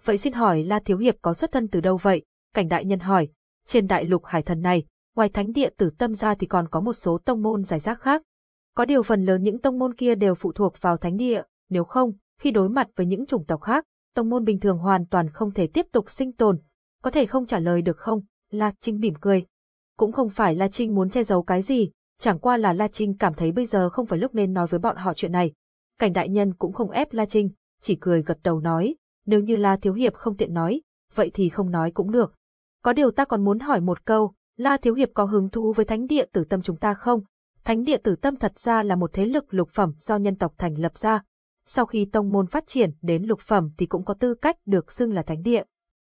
Vậy xin hỏi La Thiếu Hiệp có xuất thân từ đâu vậy? Cảnh đại nhân hỏi. Trên đại lục hải thần này, ngoài thánh địa tử tâm ra thì còn có một số tông môn giải rác khác. Có điều phần lớn những tông môn kia đều phụ thuộc vào thánh địa, nếu không, khi đối mặt với những chủng tộc khác, tông môn bình thường hoàn toàn không thể tiếp tục sinh tồn. Có thể không trả lời được không? La Trinh mỉm cười. Cũng không phải La Trinh muốn che giấu cái gì, chẳng qua là La Trinh cảm thấy bây giờ không phải lúc nên nói với bọn họ chuyện này. Cảnh đại nhân cũng không ép La Trinh, chỉ cười gật đầu nói, nếu như La Thiếu Hiệp không tiện nói, vậy thì không nói cũng được. Có điều ta còn muốn hỏi một câu, La Thiếu Hiệp có hứng thú với thánh địa tử tâm chúng ta không? Thánh địa tử tâm thật ra là một thế lực lục phẩm do nhân tộc thành lập ra. Sau khi tông môn phát triển đến lục phẩm thì cũng có tư cách được xưng là thánh địa.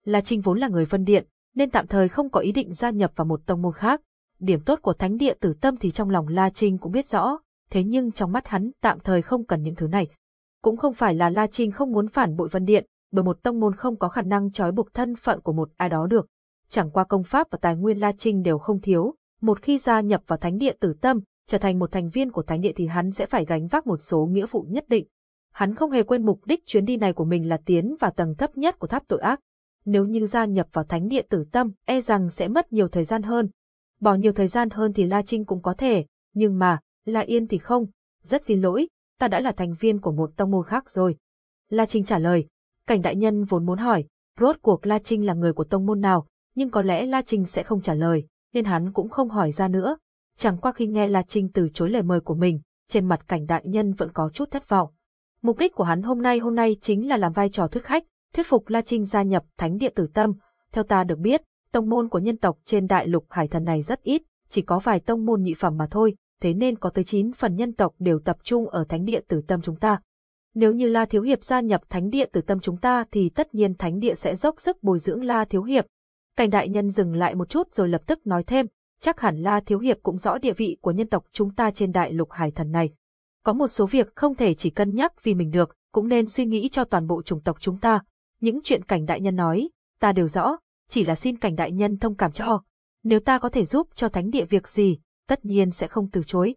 La Trinh vốn là người vân điện, nên tạm thời không có ý định gia nhập vào một tông môn khác. Điểm tốt của thánh địa tử tâm thì trong lòng La Trinh cũng biết rõ, thế nhưng trong mắt hắn tạm thời không cần những thứ này. Cũng không phải là La Trinh không muốn phản bội vân điện, bởi một tông môn không có khả năng trói buộc thân phận của một ai đó được. Chẳng qua công pháp và tài nguyên La Trinh đều không thiếu, một khi gia nhập vào thánh địa tử tâm, trở thành một thành viên của thánh địa thì hắn sẽ phải gánh vác một số nghĩa vụ nhất định. Hắn không hề quên mục đích chuyến đi này của mình là tiến vào tầng thấp nhất của tháp tội ác. Nếu như gia nhập vào thánh địa tử tâm, e rằng sẽ mất nhiều thời gian hơn. Bỏ nhiều thời gian hơn thì La Trinh cũng có thể, nhưng mà, La Yên thì không. Rất xin lỗi, ta đã là thành viên của một tông môn khác rồi. La Trinh trả lời, cảnh đại nhân vốn muốn hỏi, rốt cuộc La Trinh là người của tông môn nào, nhưng có lẽ La Trinh sẽ không trả lời, nên hắn cũng không hỏi ra nữa. Chẳng qua khi nghe La Trinh từ chối lời mời của mình, trên mặt cảnh đại nhân vẫn có chút thất vọng. Mục đích của hắn hôm nay hôm nay chính là làm vai trò thuyết khách, thuyết phục La Trinh gia nhập Thánh địa Tử Tâm. Theo ta được biết, tông môn của nhân tộc trên đại lục hải thần này rất ít, chỉ có vài tông môn nhị phẩm mà thôi, thế nên có tới 9 phần nhân tộc đều tập trung ở Thánh địa Tử Tâm chúng ta. Nếu như La Thiếu Hiệp gia nhập Thánh địa Tử Tâm chúng ta thì tất nhiên Thánh địa sẽ dốc sức bồi dưỡng La Thiếu Hiệp. Cảnh đại nhân dừng lại một chút rồi lập tức nói thêm, chắc hẳn La Thiếu Hiệp cũng rõ địa vị của nhân tộc chúng ta trên đại lục hải thần này. Có một số việc không thể chỉ cân nhắc vì mình được, cũng nên suy nghĩ cho toàn bộ chủng tộc chúng ta. Những chuyện cảnh đại nhân nói, ta đều rõ, chỉ là xin cảnh đại nhân thông cảm cho. Nếu ta có thể giúp cho thánh địa việc gì, tất nhiên sẽ không từ chối.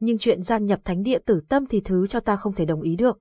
Nhưng chuyện gian nhập thánh địa tử tâm thì thứ cho ta không thể đồng ý được.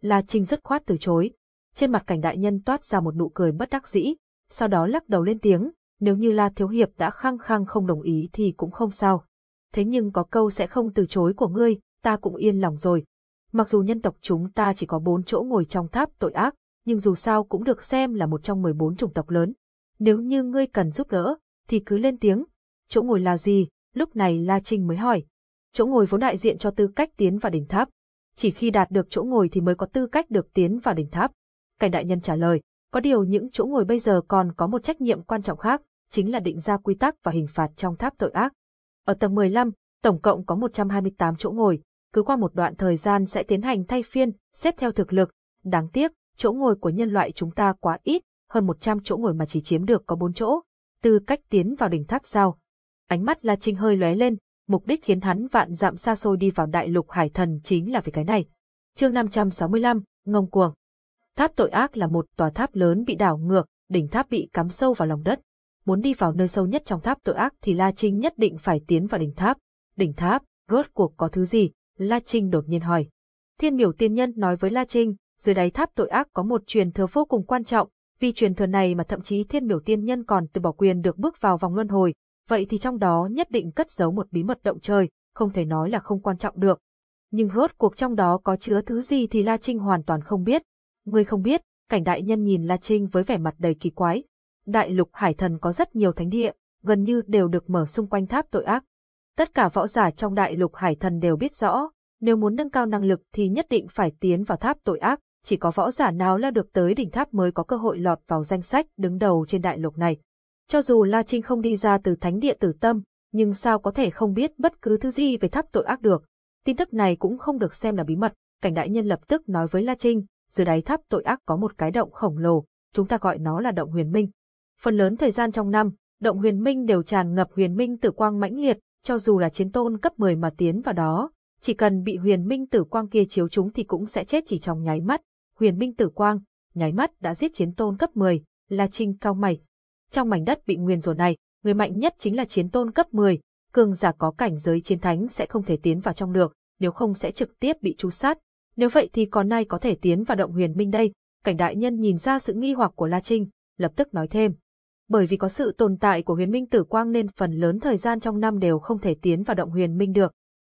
La Trinh rất khoát từ chối. Trên mặt cảnh đại nhân toát ra một nụ cười bất đắc dĩ, sau đó lắc đầu lên tiếng, nếu như La Thiếu Hiệp đã khăng khăng không đồng ý thì cũng không sao. Thế nhưng có câu sẽ không từ chối của ngươi, ta cũng yên lòng rồi. Mặc dù nhân tộc chúng ta chỉ có bốn chỗ ngồi trong tháp tội ác, nhưng dù sao cũng được xem là một trong 14 chủng tộc lớn. Nếu như ngươi cần giúp đỡ, thì cứ lên tiếng. Chỗ ngồi là gì? Lúc này La Trinh mới hỏi. Chỗ ngồi vốn đại diện cho tư cách tiến vào đỉnh tháp. Chỉ khi đạt được chỗ ngồi thì mới có tư cách được tiến vào đỉnh tháp. Cảnh đại nhân trả lời, có điều những chỗ ngồi bây giờ còn có một trách nhiệm quan trọng khác, chính là định ra quy tắc và hình phạt trong tháp tội ác. Ở tầng 15, tổng cộng có 128 chỗ ngồi, cứ qua một đoạn thời gian sẽ tiến hành thay phiên, xếp theo thực lực. Đáng tiếc, chỗ ngồi của nhân loại chúng ta quá ít, hơn 100 chỗ ngồi mà chỉ chiếm được có 4 chỗ. Tư cách tiến vào đỉnh tháp sao? Ánh mắt La Trinh hơi lóe lên, mục đích khiến hắn vạn dặm xa xôi đi vào đại lục hải thần chính là vì cái này. Chương 565, ngông cuồng. Tháp tội ác là một tòa tháp lớn bị đảo ngược, đỉnh tháp bị cắm sâu vào lòng đất. Muốn đi vào nơi sâu nhất trong tháp tội ác thì La Trinh nhất định phải tiến vào đỉnh tháp. Đỉnh tháp, rốt cuộc có thứ gì? La Trinh đột nhiên hỏi. Thiên miểu tiên nhân nói với La Trinh, dưới đáy tháp tội ác có một truyền thừa vô cùng quan trọng, vì truyền thừa này mà thậm chí thiên miểu tiên nhân còn từ bỏ quyền được bước vào vòng luân hồi, vậy thì trong đó nhất định cất giấu một bí mật động trời, không thể nói là không quan trọng được. Nhưng rốt cuộc trong đó có chứa thứ gì thì La Trinh hoàn toàn không biết. Ngươi không biết, cảnh đại nhân nhìn La Trinh với vẻ mặt đầy kỳ quái. Đại lục hải thần có rất nhiều thánh địa, gần như đều được mở xung quanh tháp tội ác. Tất cả võ giả trong đại lục hải thần đều biết rõ, nếu muốn nâng cao năng lực thì nhất định phải tiến vào tháp tội ác, chỉ có võ giả nào là được tới đỉnh tháp mới có cơ hội lọt vào danh sách đứng đầu trên đại lục này. Cho dù La Trinh không đi ra từ thánh địa tử tâm, nhưng sao có thể không biết bất cứ thứ gì về tháp tội ác được. Tin tức này cũng không được xem là bí mật, cảnh đại nhân lập tức nói với La Trinh, dưới đáy tháp tội ác có một cái động khổng lồ, chúng ta gọi nó là động huyền minh. Phần lớn thời gian trong năm, động huyền minh đều tràn ngập huyền minh tử quang mãnh liệt, cho dù là chiến tôn cấp 10 mà tiến vào đó, chỉ cần bị huyền minh tử quang kia chiếu chúng thì cũng sẽ chết chỉ trong nháy mắt. Huyền minh tử quang, nháy mắt đã giết chiến tôn cấp 10, La Trinh cao mày. Trong mảnh đất bị nguyên rủa này, người mạnh nhất chính là chiến tôn cấp 10, cường giả có cảnh giới chiến thánh sẽ không thể tiến vào trong được, nếu không sẽ trực tiếp bị tru sát. Nếu vậy thì còn nay có thể tiến vào động huyền minh đây? Cảnh đại nhân nhìn ra sự nghi hoặc của La Trinh, lập tức nói thêm. Bởi vì có sự tồn tại của huyền minh tử quang nên phần lớn thời gian trong năm đều không thể tiến vào động huyền minh được.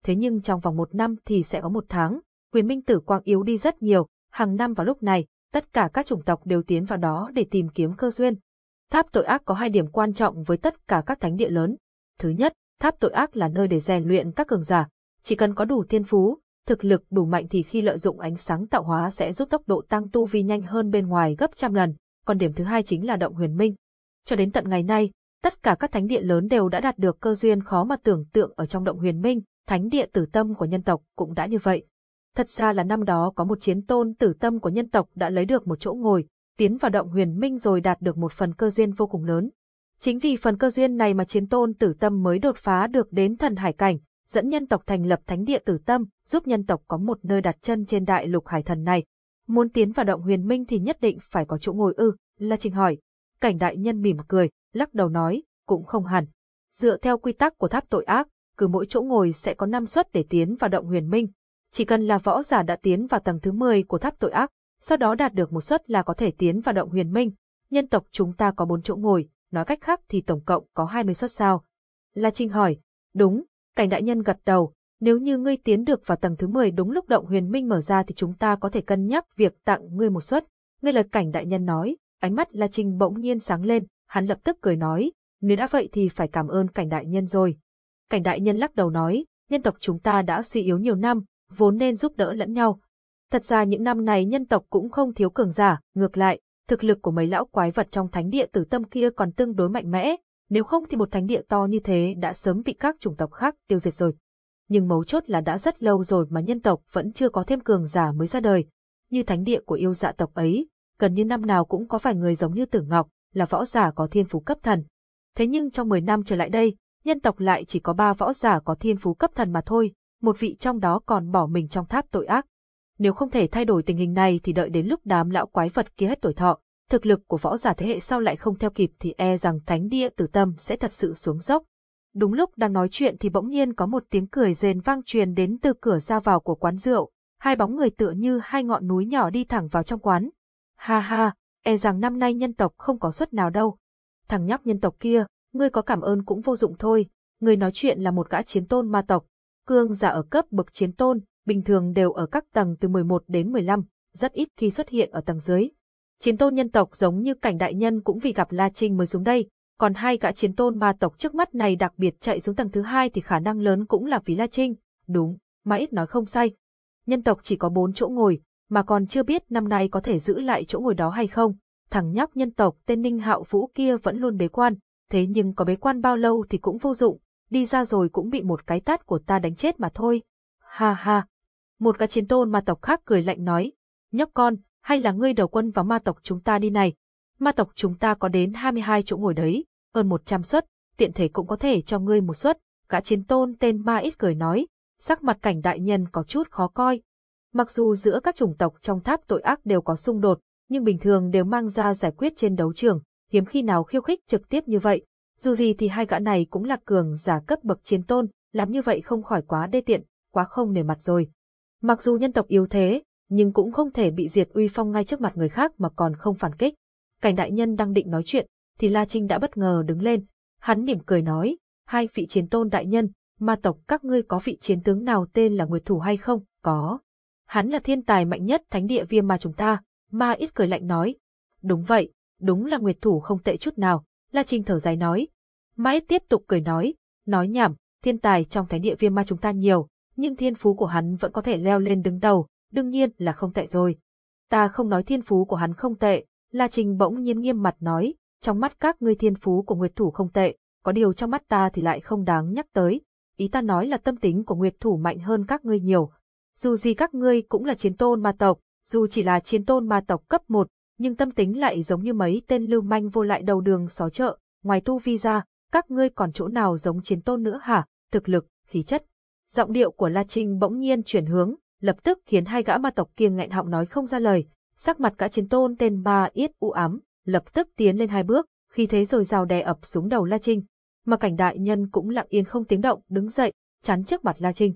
Thế nhưng trong vòng một năm thì sẽ có một tháng, huyền minh tử quang yếu đi rất nhiều, hàng năm vào lúc này, tất cả các chủng tộc đều tiến vào đó để tìm kiếm cơ duyên. Tháp tội ác có hai điểm quan trọng với tất cả các thánh địa lớn. Thứ nhất, tháp tội ác là nơi để rèn luyện các cường giả. Chỉ cần có đủ thiên phú, thực lực đủ mạnh thì khi lợi dụng ánh sáng tạo hóa sẽ giúp tốc độ tăng tu vi nhanh hơn bên ngoài gấp trăm lần. Còn điểm thứ hai chính là động huyền minh. Cho đến tận ngày nay, tất cả các thánh địa lớn đều đã đạt được cơ duyên khó mà tưởng tượng ở trong động huyền minh, thánh địa tử tâm của nhân tộc cũng đã như vậy. Thật ra là năm đó có một chiến tôn tử tâm của nhân tộc đã lấy được một chỗ ngồi, tiến vào động huyền minh rồi đạt được một phần cơ duyên vô cùng lớn. Chính vì phần cơ duyên này mà chiến tôn tử tâm mới đột phá được đến thần hải cảnh, dẫn nhân tộc thành lập thánh địa tử tâm, giúp nhân tộc có một nơi đặt chân trên đại lục hải thần này. Muốn tiến vào động huyền minh thì nhất định phải có chỗ ngồi ư, La Trình hỏi. Cảnh đại nhân mỉm cười, lắc đầu nói, cũng không hẳn. Dựa theo quy tắc của tháp tội ác, cứ mỗi chỗ ngồi sẽ có năm suất để tiến vào động huyền minh. Chỉ cần là võ giả đã tiến vào tầng thứ 10 của tháp tội ác, sau đó đạt được một suất là có thể tiến vào động huyền minh. Nhân tộc chúng ta có bốn chỗ ngồi, nói cách khác thì tổng cộng có 20 suất sao. La Trinh hỏi, đúng, cảnh đại nhân gật đầu, nếu như ngươi tiến được vào tầng thứ 10 đúng lúc động huyền minh mở ra thì chúng ta có thể cân nhắc việc tặng ngươi một suất. Ngươi lời cảnh đại nhân nói, ánh mắt La Trinh bỗng nhiên sáng lên, hắn lập tức cười nói, nếu đã vậy thì phải cảm ơn cảnh đại nhân rồi. Cảnh đại nhân lắc đầu nói, nhân tộc chúng ta đã suy yếu nhiều năm, vốn nên giúp đỡ lẫn nhau. Thật ra những năm này nhân tộc cũng không thiếu cường giả, ngược lại, thực lực của mấy lão quái vật trong thánh địa tử tâm kia còn tương đối mạnh mẽ, nếu không thì một thánh địa to như thế đã sớm bị các chủng tộc khác tiêu diệt rồi. Nhưng mấu chốt là đã rất lâu rồi mà nhân tộc vẫn chưa có thêm cường giả mới ra đời. Như thánh địa của yêu dạ tộc ấy, gần như năm nào cũng có vài người giống như Tử Ngọc, là võ giả có thiên phú cấp thần. Thế nhưng trong 10 năm trở lại đây, nhân tộc lại chỉ có ba võ giả có thiên phú cấp thần mà thôi, một vị trong đó còn bỏ mình trong tháp tội ác. Nếu không thể thay đổi tình hình này thì đợi đến lúc đám lão quái vật kia hết tuổi thọ, thực lực của võ giả thế hệ sau lại không theo kịp thì e rằng thánh địa tử tâm sẽ thật sự xuống dốc. Đúng lúc đang nói chuyện thì bỗng nhiên có một tiếng cười rền vang truyền đến từ cửa ra vào của quán rượu, hai bóng người tựa như hai ngọn núi nhỏ đi thẳng vào trong quán. Ha ha, e rằng năm nay nhân tộc không có suất nào đâu. Thằng nhóc nhân tộc kia, ngươi có cảm ơn cũng vô dụng thôi, người nói chuyện là một gã chiến tôn ma tộc. Cương giả ở cấp bậc chiến tôn, bình thường đều ở các tầng từ 11 đến 15, rất ít khi xuất hiện ở tầng dưới. Chiến tôn nhân tộc giống như cảnh đại nhân cũng vì gặp La Trinh mới xuống đây, còn hai gã chiến tôn ma tộc trước mắt này đặc biệt chạy xuống tầng thứ hai thì khả năng lớn cũng là vì La Trinh. Đúng, mà ít nói không sai. Nhân tộc chỉ có bốn chỗ ngồi, mà còn chưa biết năm nay có thể giữ lại chỗ ngồi đó hay không. Thằng nhóc nhân tộc tên Ninh Hạo Vũ kia vẫn luôn bế quan, thế nhưng có bế quan bao lâu thì cũng vô dụng, đi ra rồi cũng bị một cái tát của ta đánh chết mà thôi. Ha ha. Một gã chiến tôn ma tộc khác cười lạnh nói, nhóc con, hay là ngươi đầu quân vào ma tộc chúng ta đi này. Ma tộc chúng ta có đến 22 chỗ ngồi đấy, hơn 100 suất, tiện thể cũng có thể cho ngươi một suất. Gã chiến tôn tên ma ít cười nói, sắc mặt cảnh đại nhân có chút khó coi. Mặc dù giữa các chủng tộc trong tháp tội ác đều có xung đột, nhưng bình thường đều mang ra giải quyết trên đấu trường, hiếm khi nào khiêu khích trực tiếp như vậy. Dù gì thì hai gã này cũng là cường giả cấp bậc chiến tôn, làm như vậy không khỏi quá đê tiện, quá không nể mặt rồi. Mặc dù nhân tộc yếu thế, nhưng cũng không thể bị diệt uy phong ngay trước mặt người khác mà còn không phản kích. Cảnh đại nhân đang định nói chuyện, thì La Trinh đã bất ngờ đứng lên. Hắn mỉm cười nói, hai vị chiến tôn đại nhân, ma tộc các ngươi có vị chiến tướng nào tên là Nguyệt Thủ hay không? Có. Hắn là thiên tài mạnh nhất thánh địa viêm ma chúng ta, ma ít cười lạnh nói. Đúng vậy, đúng là Nguyệt Thủ không tệ chút nào, La Trinh thở dài nói. Ma ít tiếp tục cười nói, nói nhảm, thiên tài trong thánh địa viêm ma chúng ta nhiều, nhưng thiên phú của hắn vẫn có thể leo lên đứng đầu, đương nhiên là không tệ rồi. Ta không nói thiên phú của hắn không tệ, La Trình bỗng nhiên nghiêm mặt nói, trong mắt các ngươi thiên phú của Nguyệt Thủ không tệ, có điều trong mắt ta thì lại không đáng nhắc tới. Ý ta nói là tâm tính của Nguyệt Thủ mạnh hơn các ngươi nhiều. Dù gì các ngươi cũng là chiến tôn ma tộc, dù chỉ là chiến tôn ma tộc cấp 1, nhưng tâm tính lại giống như mấy tên lưu manh vô lại đầu đường xó chợ, ngoài tu vi ra, các ngươi còn chỗ nào giống chiến tôn nữa hả? Thực lực, khí chất. Giọng điệu của La Trinh bỗng nhiên chuyển hướng, lập tức khiến hai gã ma tộc kia nghẹn họng nói không ra lời, sắc mặt gã chiến tôn tên ma yết u ám, lập tức tiến lên hai bước, khi thế rồi rào đè ập xuống đầu La Trinh. Mà cảnh đại nhân cũng lặng yên không tiếng động đứng dậy, chắn trước mặt La Trinh.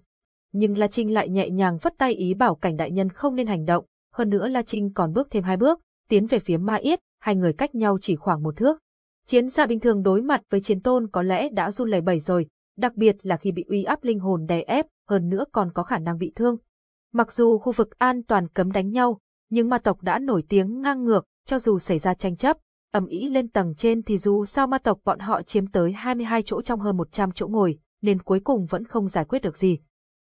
nhưng La Trinh lại nhẹ nhàng phất tay ý bảo cảnh đại nhân không nên hành động, hơn nữa La Trinh còn bước thêm hai bước, tiến về phía Ma Yết, hai người cách nhau chỉ khoảng một thước. Chiến giả bình thường đối mặt với chiến tôn có lẽ đã run lẩy bẩy rồi, đặc biệt là khi bị uy áp linh hồn đè ép, hơn nữa còn có khả năng bị thương. Mặc dù khu vực an toàn cấm đánh nhau, nhưng ma tộc đã nổi tiếng ngang ngược, cho dù xảy ra tranh chấp, ầm ĩ lên tầng trên thì dù sao ma tộc bọn họ chiếm tới 22 chỗ trong hơn 100 chỗ ngồi, nên cuối cùng vẫn không giải quyết được gì.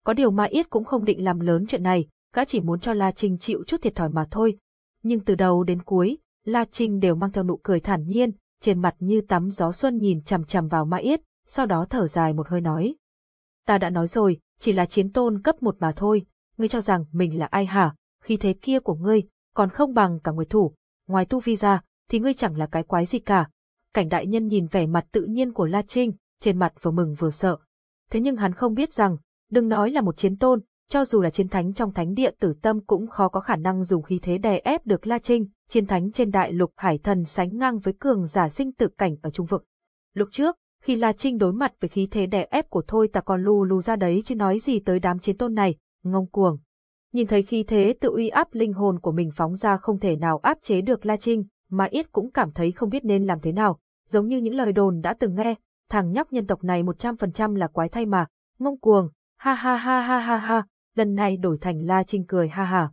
Có điều Ma Yết cũng không định làm lớn chuyện này, gã chỉ muốn cho La Trinh chịu chút thiệt thòi mà thôi. Nhưng từ đầu đến cuối, La Trinh đều mang theo nụ cười thản nhiên, trên mặt như tắm gió xuân nhìn chằm chằm vào Ma Yết, sau đó thở dài một hơi nói. Ta đã nói rồi, chỉ là chiến tôn cấp một mà thôi, ngươi cho rằng mình là ai hả, khi thế kia của ngươi, còn không bằng cả người thủ, ngoài tu vi ra, thì ngươi chẳng là cái quái gì cả. Cảnh đại nhân nhìn vẻ mặt tự nhiên của La Trinh, trên mặt vừa mừng vừa sợ. Thế nhưng hắn không biết rằng, đừng nói là một chiến tôn, cho dù là chiến thánh trong thánh địa tử tâm cũng khó có khả năng dùng khí thế đè ép được La Trinh, chiến thánh trên đại lục hải thần sánh ngang với cường giả sinh tử cảnh ở trung vực. Lúc trước, khi La Trinh đối mặt với khí thế đè ép của thôi ta còn lù lù ra đấy chứ nói gì tới đám chiến tôn này, ngông cuồng. Nhìn thấy khí thế tự uy áp linh hồn của mình phóng ra không thể nào áp chế được La Trinh, mà ít cũng cảm thấy không biết nên làm thế nào, giống như những lời đồn đã từng nghe, thằng nhóc nhân tộc này 100% là quái thay mà, ngông cuồng, ha ha ha ha ha ha, lần này đổi thành La Trinh cười ha ha.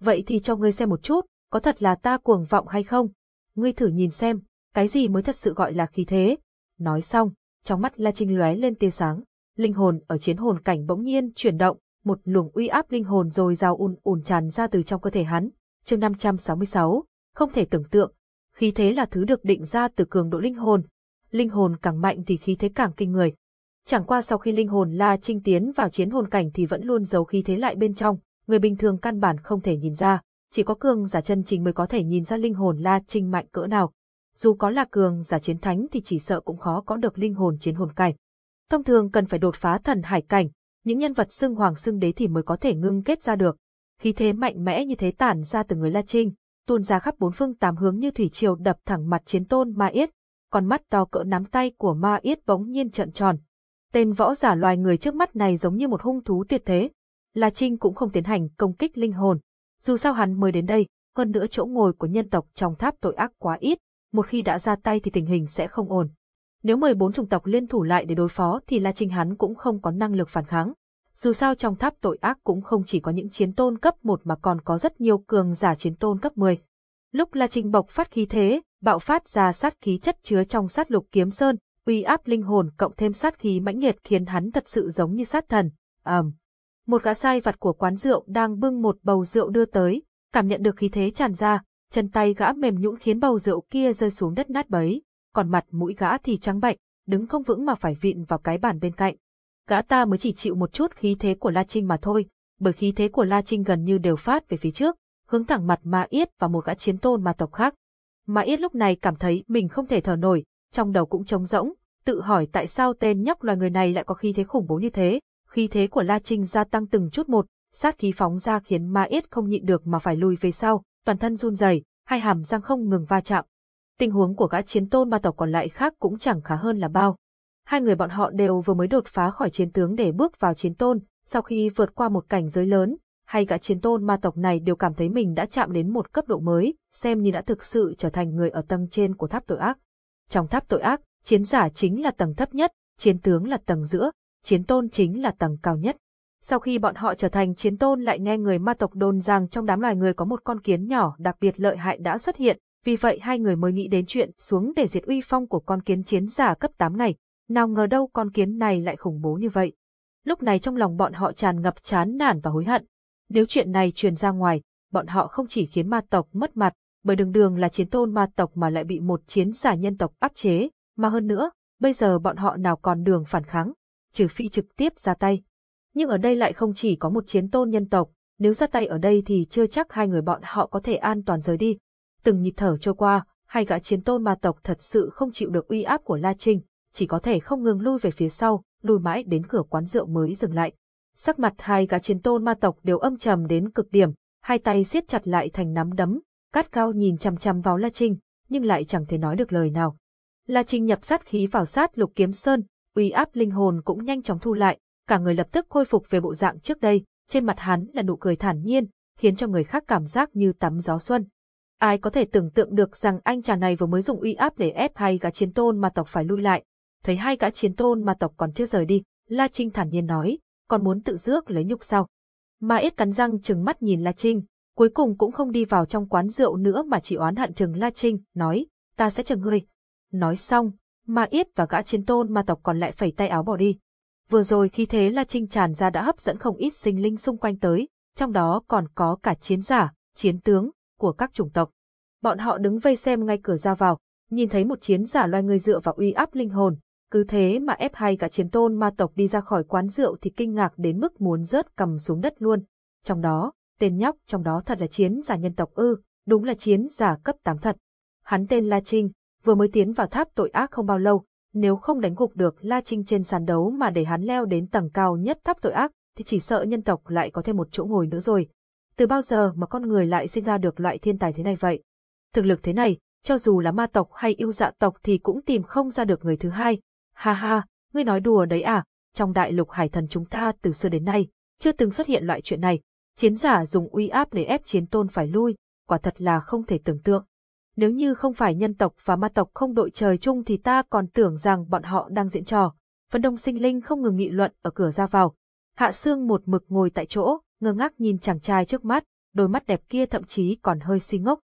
Vậy thì cho ngươi xem một chút, có thật là ta cuồng vọng hay không? Ngươi thử nhìn xem, cái gì mới thật sự gọi là khí thế? Nói xong, trong mắt La Trinh lóe lên tia sáng, linh hồn ở chiến hồn cảnh bỗng nhiên chuyển động, một luồng uy áp linh hồn rồi rào ùn ùn tràn ra từ trong cơ thể hắn. Chương 566, không thể tưởng tượng, khí thế là thứ được định ra từ cường độ linh hồn. Linh hồn càng mạnh thì khí thế càng kinh người. Chẳng qua sau khi linh hồn La Trinh tiến vào chiến hồn cảnh thì vẫn luôn giấu khí thế lại bên trong, người bình thường căn bản không thể nhìn ra, chỉ có cường giả chân chính mới có thể nhìn ra linh hồn La Trinh mạnh cỡ nào. Dù có là cường giả chiến thánh thì chỉ sợ cũng khó có được linh hồn chiến hồn cảnh. Thông thường cần phải đột phá thần hải cảnh, những nhân vật xưng hoàng xưng đế thì mới có thể ngưng kết ra được. Khí thế mạnh mẽ như thế tản ra từ người La Trinh, tuôn ra khắp bốn phương tám hướng như thủy triều đập thẳng mặt chiến tôn Ma Yết, con mắt to cỡ nắm tay của Ma Yết bỗng nhiên trợn tròn. Tên võ giả loài người trước mắt này giống như một hung thú tuyệt thế. La Trinh cũng không tiến hành công kích linh hồn. Dù sao hắn mới đến đây, hơn nữa chỗ ngồi của nhân tộc trong tháp tội ác quá ít, một khi đã ra tay thì tình hình sẽ không ổn. Nếu 14 chủng tộc liên thủ lại để đối phó thì La Trinh hắn cũng không có năng lực phản kháng. Dù sao trong tháp tội ác cũng không chỉ có những chiến tôn cấp 1 mà còn có rất nhiều cường giả chiến tôn cấp 10. Lúc La Trinh bộc phát khí thế, bạo phát ra sát khí chất chứa trong sát lục kiếm sơn, uy áp linh hồn cộng thêm sát khí mãnh liệt khiến hắn thật sự giống như sát thần. Ầm. Um. Một gã sai vặt của quán rượu đang bưng một bầu rượu đưa tới, cảm nhận được khí thế tràn ra, chân tay gã mềm nhũn khiến bầu rượu kia rơi xuống đất nát bấy, còn mặt mũi gã thì trắng bệch, đứng không vững mà phải vịn vào cái bàn bên cạnh. Gã ta mới chỉ chịu một chút khí thế của La Trinh mà thôi, bởi khí thế của La Trinh gần như đều phát về phía trước, hướng thẳng mặt Ma Yết và một gã chiến tôn ma tộc khác. Ma Yết lúc này cảm thấy mình không thể thở nổi, trong đầu cũng trống rỗng, tự hỏi tại sao tên nhóc loài người này lại có khí thế khủng bố như thế. Khí thế của La Trinh gia tăng từng chút một, sát khí phóng ra khiến Ma Yết không nhịn được mà phải lùi về sau, toàn thân run rẩy, hai hàm răng không ngừng va chạm. Tình huống của gã chiến tôn ma tộc còn lại khác cũng chẳng khá hơn là bao. Hai người bọn họ đều vừa mới đột phá khỏi chiến tướng để bước vào chiến tôn, sau khi vượt qua một cảnh giới lớn, hai gã chiến tôn ma tộc này đều cảm thấy mình đã chạm đến một cấp độ mới, xem như đã thực sự trở thành người ở tầng trên của tháp tội ác. Trong tháp tội ác, chiến giả chính là tầng thấp nhất, chiến tướng là tầng giữa, chiến tôn chính là tầng cao nhất. Sau khi bọn họ trở thành chiến tôn lại nghe người ma tộc đồn rằng trong đám loài người có một con kiến nhỏ đặc biệt lợi hại đã xuất hiện, vì vậy hai người mới nghĩ đến chuyện xuống để diệt uy phong của con kiến chiến giả cấp 8 này. Nào ngờ đâu con kiến này lại khủng bố như vậy. Lúc này trong lòng bọn họ tràn ngập chán nản và hối hận. Nếu chuyện này truyền ra ngoài, bọn họ không chỉ khiến ma tộc mất mặt, bởi đường đường là chiến tôn ma tộc mà lại bị một chiến giả nhân tộc áp chế, mà hơn nữa, bây giờ bọn họ nào còn đường phản kháng, trừ phi trực tiếp ra tay. Nhưng ở đây lại không chỉ có một chiến tôn nhân tộc, nếu ra tay ở đây thì chưa chắc hai người bọn họ có thể an toàn rời đi. Từng nhịp thở trôi qua, hai gã chiến tôn ma tộc thật sự không chịu được uy áp của La Trinh, chỉ có thể không ngừng lui về phía sau, lùi mãi đến cửa quán rượu mới dừng lại. Sắc mặt hai gã chiến tôn ma tộc đều âm trầm đến cực điểm, hai tay siết chặt lại thành nắm đấm, cát cao nhìn chằm chằm vào La Trinh, nhưng lại chẳng thể nói được lời nào. La Trinh nhập sát khí vào sát lục kiếm sơn, uy áp linh hồn cũng nhanh chóng thu lại, cả người lập tức khôi phục về bộ dạng trước đây, trên mặt hắn là nụ cười thản nhiên, khiến cho người khác cảm giác như tắm gió xuân. Ai có thể tưởng tượng được rằng anh chàng này vừa mới dùng uy áp để ép hai gã chiến tôn ma tộc phải lui lại. Thấy hai gã chiến tôn ma tộc còn chưa rời đi, La Trinh thản nhiên nói, còn muốn tự rước lấy nhục sao. Ma Ít cắn răng trừng mắt nhìn La Trinh, cuối cùng cũng không đi vào trong quán rượu nữa mà chỉ oán hận trừng La Trinh, nói, ta sẽ chờ ngươi. Nói xong, Ma Ít và gã chiến tôn ma tộc còn lại phẩy tay áo bỏ đi. Vừa rồi khi thế La Trinh tràn ra đã hấp dẫn không ít sinh linh xung quanh tới, trong đó còn có cả chiến giả, chiến tướng của các chủng tộc. Bọn họ đứng vây xem ngay cửa ra vào, nhìn thấy một chiến giả loài người dựa vào uy áp linh hồn, cứ thế mà ép hai cả chiến tôn ma tộc đi ra khỏi quán rượu thì kinh ngạc đến mức muốn rớt cầm xuống đất luôn. Trong đó, tên nhóc trong đó thật là chiến giả nhân tộc ư, đúng là chiến giả cấp 8 thật. Hắn tên La Trinh, vừa mới tiến vào tháp tội ác không bao lâu, nếu không đánh gục được La Trinh trên sàn đấu mà để hắn leo đến tầng cao nhất tháp tội ác, thì chỉ sợ nhân tộc lại có thêm một chỗ ngồi nữa rồi. Từ bao giờ mà con người lại sinh ra được loại thiên tài thế này vậy? Thực lực thế này, cho dù là ma tộc hay yêu dạ tộc thì cũng tìm không ra được người thứ hai. Ha ha, ngươi nói đùa đấy à, trong đại lục hải thần chúng ta từ xưa đến nay, chưa từng xuất hiện loại chuyện này. Chiến giả dùng uy áp để ép chiến tôn phải lui, quả thật là không thể tưởng tượng. Nếu như không phải nhân tộc và ma tộc không đội trời chung thì ta còn tưởng rằng bọn họ đang diễn trò. Vân Đông sinh linh không ngừng nghị luận ở cửa ra vào. Hạ Sương một mực ngồi tại chỗ, ngơ ngác nhìn chàng trai trước mắt, đôi mắt đẹp kia thậm chí còn hơi si ngốc.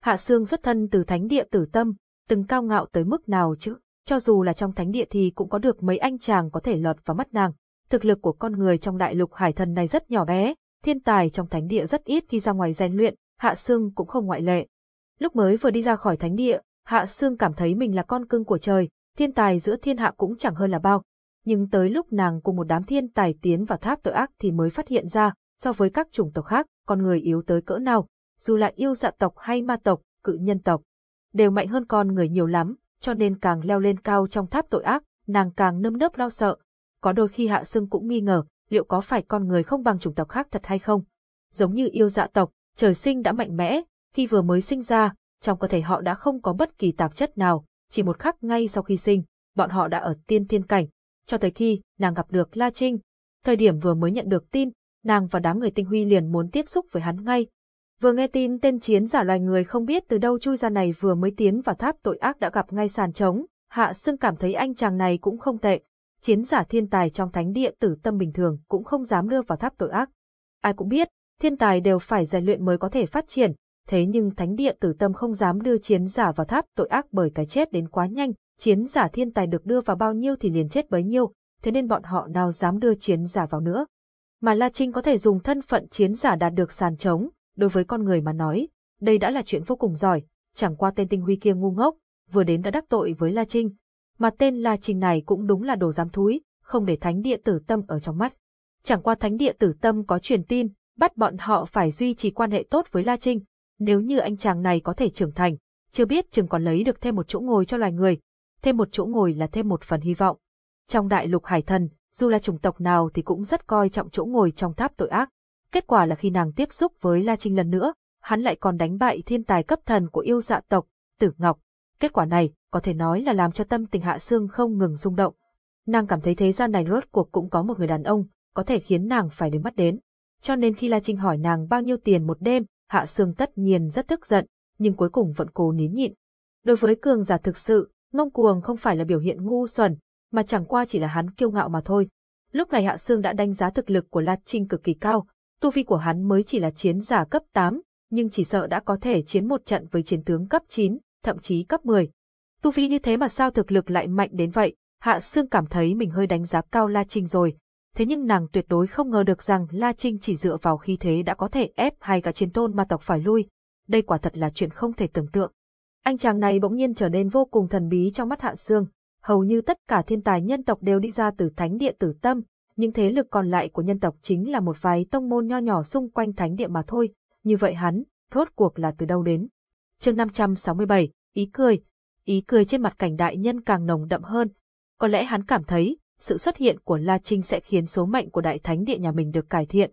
Hạ Sương xuất thân từ thánh địa tử tâm, từng cao ngạo tới mức nào chứ, cho dù là trong thánh địa thì cũng có được mấy anh chàng có thể lọt vào mắt nàng. Thực lực của con người trong đại lục hải thần này rất nhỏ bé, thiên tài trong thánh địa rất ít khi ra ngoài rèn luyện, Hạ Sương cũng không ngoại lệ. Lúc mới vừa đi ra khỏi thánh địa, Hạ Sương cảm thấy mình là con cưng của trời, thiên tài giữa thiên hạ cũng chẳng hơn là bao. Nhưng tới lúc nàng cùng một đám thiên tài tiến vào tháp tội ác thì mới phát hiện ra, so với các chủng tộc khác, con người yếu tới cỡ nào, dù là yêu dạ tộc hay ma tộc, cự nhân tộc, đều mạnh hơn con người nhiều lắm, cho nên càng leo lên cao trong tháp tội ác, nàng càng nâm nớp lo sợ. Có đôi khi Hạ Sương cũng nghi ngờ, liệu có phải con người không bằng chủng tộc khác thật hay không? Giống như yêu dạ tộc, trời sinh đã mạnh mẽ, khi vừa mới sinh ra, trong cơ thể họ đã không có bất kỳ tạp chất nào, chỉ một khắc ngay sau khi sinh, bọn họ đã ở tiên thiên cảnh. Cho tới khi nàng gặp được La Trinh, thời điểm vừa mới nhận được tin, nàng và đám người tinh huy liền muốn tiếp xúc với hắn ngay. Vừa nghe tin tên chiến giả loài người không biết từ đâu chui ra này vừa mới tiến vào tháp tội ác đã gặp ngay sàn trống, Hạ Sương cảm thấy anh chàng này cũng không tệ. Chiến giả thiên tài trong thánh địa tử tâm bình thường cũng không dám đưa vào tháp tội ác. Ai cũng biết, thiên tài đều phải rèn luyện mới có thể phát triển, thế nhưng thánh địa tử tâm không dám đưa chiến giả vào tháp tội ác bởi cái chết đến quá nhanh, chiến giả thiên tài được đưa vào bao nhiêu thì liền chết bấy nhiêu, thế nên bọn họ nào dám đưa chiến giả vào nữa. Mà La Trinh có thể dùng thân phận chiến giả đạt được sàn trống, đối với con người mà nói, đây đã là chuyện vô cùng giỏi, chẳng qua tên tinh huy kia ngu ngốc, vừa đến đã đắc tội với La Trinh. Mà tên La Trinh này cũng đúng là đồ dám thúi, không để thánh địa tử tâm ở trong mắt. Chẳng qua thánh địa tử tâm có truyền tin, bắt bọn họ phải duy trì quan hệ tốt với La Trinh, nếu như anh chàng này có thể trưởng thành, chưa biết chừng còn lấy được thêm một chỗ ngồi cho loài người, thêm một chỗ ngồi là thêm một phần hy vọng. Trong đại lục hải thần, dù là chủng tộc nào thì cũng rất coi trọng chỗ ngồi trong tháp tội ác. Kết quả là khi nàng tiếp xúc với La Trinh lần nữa, hắn lại còn đánh bại thiên tài cấp thần của yêu dạ tộc, Tử Ngọc. Kết quả này, có thể nói là làm cho tâm tình Hạ Sương không ngừng rung động. Nàng cảm thấy thế gian này rốt cuộc cũng có một người đàn ông, có thể khiến nàng phải đến mắt đến. Cho nên khi La Trinh hỏi nàng bao nhiêu tiền một đêm, Hạ Sương tất nhiên rất tức giận, nhưng cuối cùng vẫn cố nín nhịn. Đối với cường giả thực sự, ngông cuồng không phải là biểu hiện ngu xuẩn, mà chẳng qua chỉ là hắn kiêu ngạo mà thôi. Lúc này Hạ Sương đã đánh giá thực lực của La Trinh cực kỳ cao, tu vi của hắn mới chỉ là chiến giả cấp 8, nhưng chỉ sợ đã có thể chiến một trận với chiến tướng cấp 9, thậm chí cấp 10. Tu vi như thế mà sao thực lực lại mạnh đến vậy, Hạ Sương cảm thấy mình hơi đánh giá cao La Trinh rồi. Thế nhưng nàng tuyệt đối không ngờ được rằng La Trinh chỉ dựa vào khi thế đã có thể ép hai cả chiến tôn ma tộc phải lui. Đây quả thật là chuyện không thể tưởng tượng. Anh chàng này bỗng nhiên trở nên vô cùng thần bí trong mắt Hạ Sương. Hầu như tất cả thiên tài nhân tộc đều đi ra từ thánh địa tử tâm, những thế lực còn lại của nhân tộc chính là một vài tông môn nho nhỏ xung quanh thánh địa mà thôi, như vậy hắn, rốt cuộc là từ đâu đến. chương 567, ý cười. Ý cười trên mặt cảnh đại nhân càng nồng đậm hơn. Có lẽ hắn cảm thấy, sự xuất hiện của La Trinh sẽ khiến số mệnh của đại thánh địa nhà mình được cải thiện.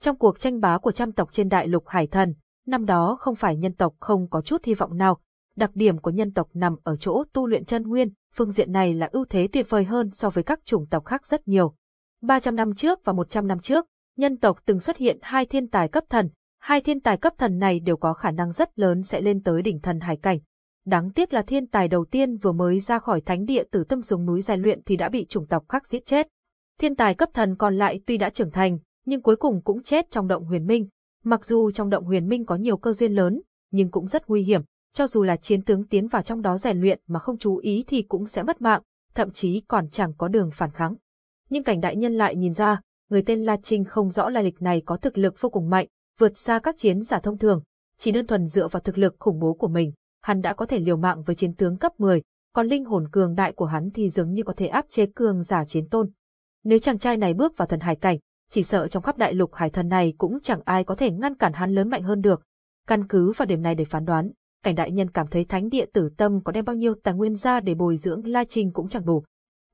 Trong cuộc tranh bá của trăm tộc trên đại lục Hải Thần, năm đó không phải nhân tộc không có chút hy vọng nào, đặc điểm của nhân tộc nằm ở chỗ tu luyện chân nguyên, phương diện này là ưu thế tuyệt vời hơn so với các chủng tộc khác rất nhiều. 300 năm trước và 100 năm trước, nhân tộc từng xuất hiện hai thiên tài cấp thần, hai thiên tài cấp thần này đều có khả năng rất lớn sẽ lên tới đỉnh thần hải cảnh. Đáng tiếc là thiên tài đầu tiên vừa mới ra khỏi thánh địa tử tâm xuống núi giải luyện thì đã bị chủng tộc khác giết chết. Thiên tài cấp thần còn lại tuy đã trưởng thành, nhưng cuối cùng cũng chết trong động huyền minh. Mặc dù trong động huyền minh có nhiều cơ duyên lớn, nhưng cũng rất nguy hiểm, cho dù là chiến tướng tiến vào trong đó rèn luyện mà không chú ý thì cũng sẽ mất mạng, thậm chí còn chẳng có đường phản kháng. Nhưng cảnh đại nhân lại nhìn ra, người tên La Trinh không rõ lai lịch này có thực lực vô cùng mạnh, vượt xa các chiến giả thông thường, chỉ đơn thuần dựa vào thực lực khủng bố của mình, hắn đã có thể liều mạng với chiến tướng cấp 10, còn linh hồn cường đại của hắn thì dường như có thể áp chế cường giả chiến tôn. Nếu chàng trai này bước vào thần hải cảnh, chỉ sợ trong khắp đại lục hải thần này cũng chẳng ai có thể ngăn cản hắn lớn mạnh hơn được. Căn cứ vào điểm này để phán đoán, cảnh đại nhân cảm thấy thánh địa tử tâm có đem bao nhiêu tài nguyên ra để bồi dưỡng La Trinh cũng chẳng đủ.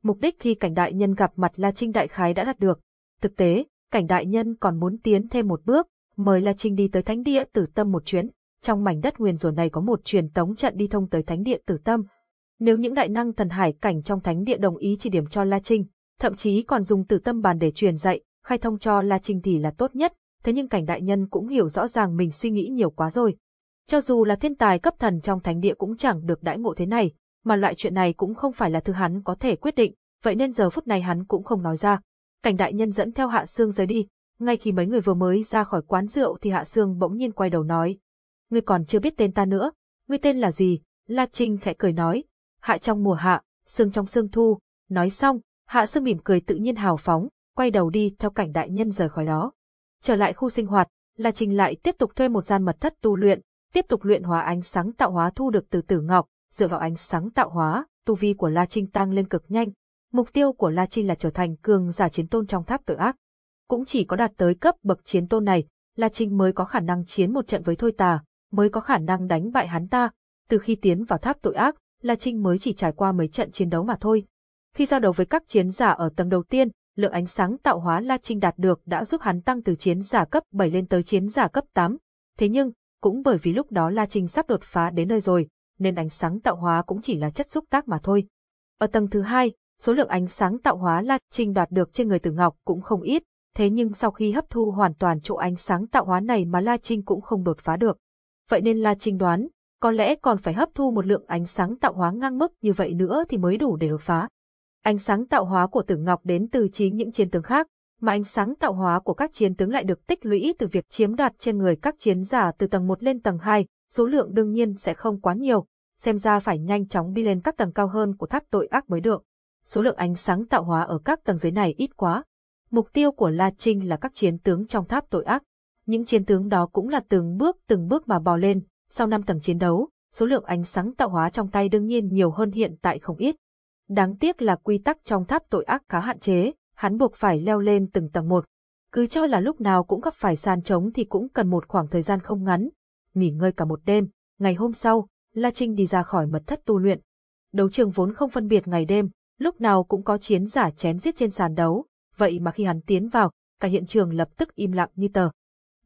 Mục đích khi cảnh đại nhân gặp mặt La Trinh đại khái đã đạt được. Thực tế, cảnh đại nhân còn muốn tiến thêm một bước, mời La Trinh đi tới thánh địa tử tâm một chuyến. Trong mảnh đất nguyền rủa này có một truyền tống trận đi thông tới thánh địa tử tâm. Nếu những đại năng thần hải cảnh trong thánh địa đồng ý chỉ điểm cho La Trinh, thậm chí còn dùng tử tâm bàn để truyền dạy, khai thông cho La Trinh thì là tốt nhất, thế nhưng cảnh đại nhân cũng hiểu rõ ràng mình suy nghĩ nhiều quá rồi. Cho dù là thiên tài cấp thần trong thánh địa cũng chẳng được đãi ngộ thế này, mà loại chuyện này cũng không phải là thứ hắn có thể quyết định, vậy nên giờ phút này hắn cũng không nói ra. Cảnh đại nhân dẫn theo Hạ Sương rời đi, ngay khi mấy người vừa mới ra khỏi quán rượu thì Hạ Sương bỗng nhiên quay đầu nói. Ngươi còn chưa biết tên ta nữa, ngươi tên là gì? La Trinh khẽ cười nói. Hạ trong mùa hạ, sương trong sương thu. Nói xong, Hạ Sương mỉm cười tự nhiên hào phóng, quay đầu đi theo cảnh đại nhân rời khỏi đó. Trở lại khu sinh hoạt, La Trinh lại tiếp tục thuê một gian mật thất tu luyện, tiếp tục luyện hóa ánh sáng tạo hóa thu được từ Tử Ngọc, dựa vào ánh sáng tạo hóa, tu vi của La Trinh tăng lên cực nhanh. Mục tiêu của La Trinh là trở thành cường giả chiến tôn trong tháp tội ác. Cũng chỉ có đạt tới cấp bậc chiến tôn này, La Trinh mới có khả năng chiến một trận với Thôi Tà, mới có khả năng đánh bại hắn ta. Từ khi tiến vào tháp tội ác, La Trinh mới chỉ trải qua mấy trận chiến đấu mà thôi. Khi giao đấu với các chiến giả ở tầng đầu tiên, lượng ánh sáng tạo hóa La Trinh đạt được đã giúp hắn tăng từ chiến giả cấp 7 lên tới chiến giả cấp 8. Thế nhưng, cũng bởi vì lúc đó La Trinh sắp đột phá đến nơi rồi, nên ánh sáng tạo hóa cũng chỉ là chất xúc tác mà thôi. Ở tầng thứ hai, số lượng ánh sáng tạo hóa La Trinh đoạt được trên người Tử Ngọc cũng không ít, thế nhưng sau khi hấp thu hoàn toàn chỗ ánh sáng tạo hóa này mà La Trinh cũng không đột phá được. Vậy nên La Trinh đoán, có lẽ còn phải hấp thu một lượng ánh sáng tạo hóa ngang mức như vậy nữa thì mới đủ để đột phá. Ánh sáng tạo hóa của Tử Ngọc đến từ chính những chiến tướng khác, mà ánh sáng tạo hóa của các chiến tướng lại được tích lũy từ việc chiếm đoạt trên người các chiến giả từ tầng 1 lên tầng 2, số lượng đương nhiên sẽ không quá nhiều, xem ra phải nhanh chóng đi lên các tầng cao hơn của tháp tội ác mới được. Số lượng ánh sáng tạo hóa ở các tầng dưới này ít quá. Mục tiêu của La Trinh là các chiến tướng trong tháp tội ác. Những chiến tướng đó cũng là từng bước từng bước mà bò lên, sau 5 tầng chiến đấu, số lượng ánh sáng tạo hóa trong tay đương nhiên nhiều hơn hiện tại không ít. Đáng tiếc là quy tắc trong tháp tội ác khá hạn chế, hắn buộc phải leo lên từng tầng một. Cứ cho là lúc nào cũng gặp phải sàn trống thì cũng cần một khoảng thời gian không ngắn. Nghỉ ngơi cả một đêm, ngày hôm sau, La Trinh đi ra khỏi mật thất tu luyện. Đấu trường vốn không phân biệt ngày đêm, lúc nào cũng có chiến giả chém giết trên sàn đấu, vậy mà khi hắn tiến vào, cả hiện trường lập tức im lặng như tờ.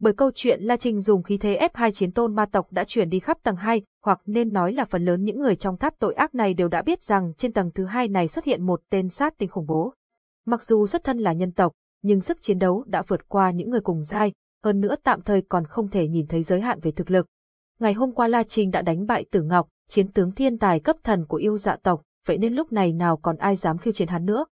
Bởi câu chuyện La Trinh dùng khí thế ép hai chiến tôn ma tộc đã chuyển đi khắp tầng 2, hoặc nên nói là phần lớn những người trong tháp tội ác này đều đã biết rằng trên tầng thứ hai này xuất hiện một tên sát tinh khủng bố. Mặc dù xuất thân là nhân tộc, nhưng sức chiến đấu đã vượt qua những người cùng giai, hơn nữa tạm thời còn không thể nhìn thấy giới hạn về thực lực. Ngày hôm qua La Trinh đã đánh bại Tử Ngọc, chiến tướng thiên tài cấp thần của yêu dạ tộc, vậy nên lúc này nào còn ai dám khiêu chiến hắn nữa.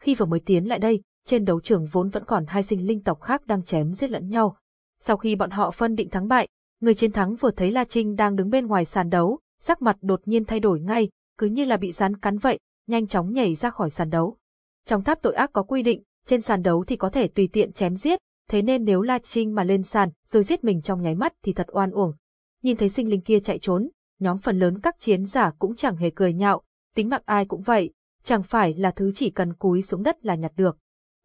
Khi vừa mới tiến lại đây, trên đấu trường vốn vẫn còn hai sinh linh tộc khác đang chém giết lẫn nhau. Sau khi bọn họ phân định thắng bại, người chiến thắng vừa thấy La Trinh đang đứng bên ngoài sàn đấu, sắc mặt đột nhiên thay đổi ngay, cứ như là bị rắn cắn vậy, nhanh chóng nhảy ra khỏi sàn đấu. Trong tháp tội ác có quy định, trên sàn đấu thì có thể tùy tiện chém giết, thế nên nếu La Trinh mà lên sàn rồi giết mình trong nháy mắt thì thật oan uổng. Nhìn thấy sinh linh kia chạy trốn, nhóm phần lớn các chiến giả cũng chẳng hề cười nhạo, tính mạng ai cũng vậy, chẳng phải là thứ chỉ cần cúi xuống đất là nhặt được.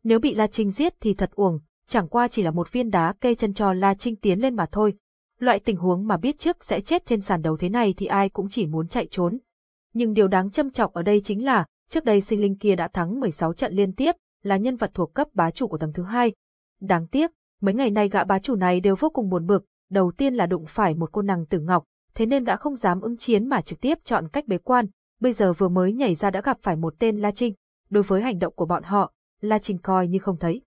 Nếu bị La Trinh giết thì thật uổng, chẳng qua chỉ là một viên đá kê chân cho La Trinh tiến lên mà thôi. Loại tình huống mà biết trước sẽ chết trên sàn đấu thế này thì ai cũng chỉ muốn chạy trốn. Nhưng điều đáng châm trọng ở đây chính là, Trước đây sinh linh kia đã thắng 16 trận liên tiếp, là nhân vật thuộc cấp bá chủ của tầng thứ hai. Đáng tiếc, mấy ngày nay gã bá chủ này đều vô cùng buồn bực, đầu tiên là đụng phải một cô nàng tử ngọc, thế nên đã không dám ứng chiến mà trực tiếp chọn cách bế quan, bây giờ vừa mới nhảy ra đã gặp phải một tên La Trinh. Đối với hành động của bọn họ, La Trinh coi như không thấy.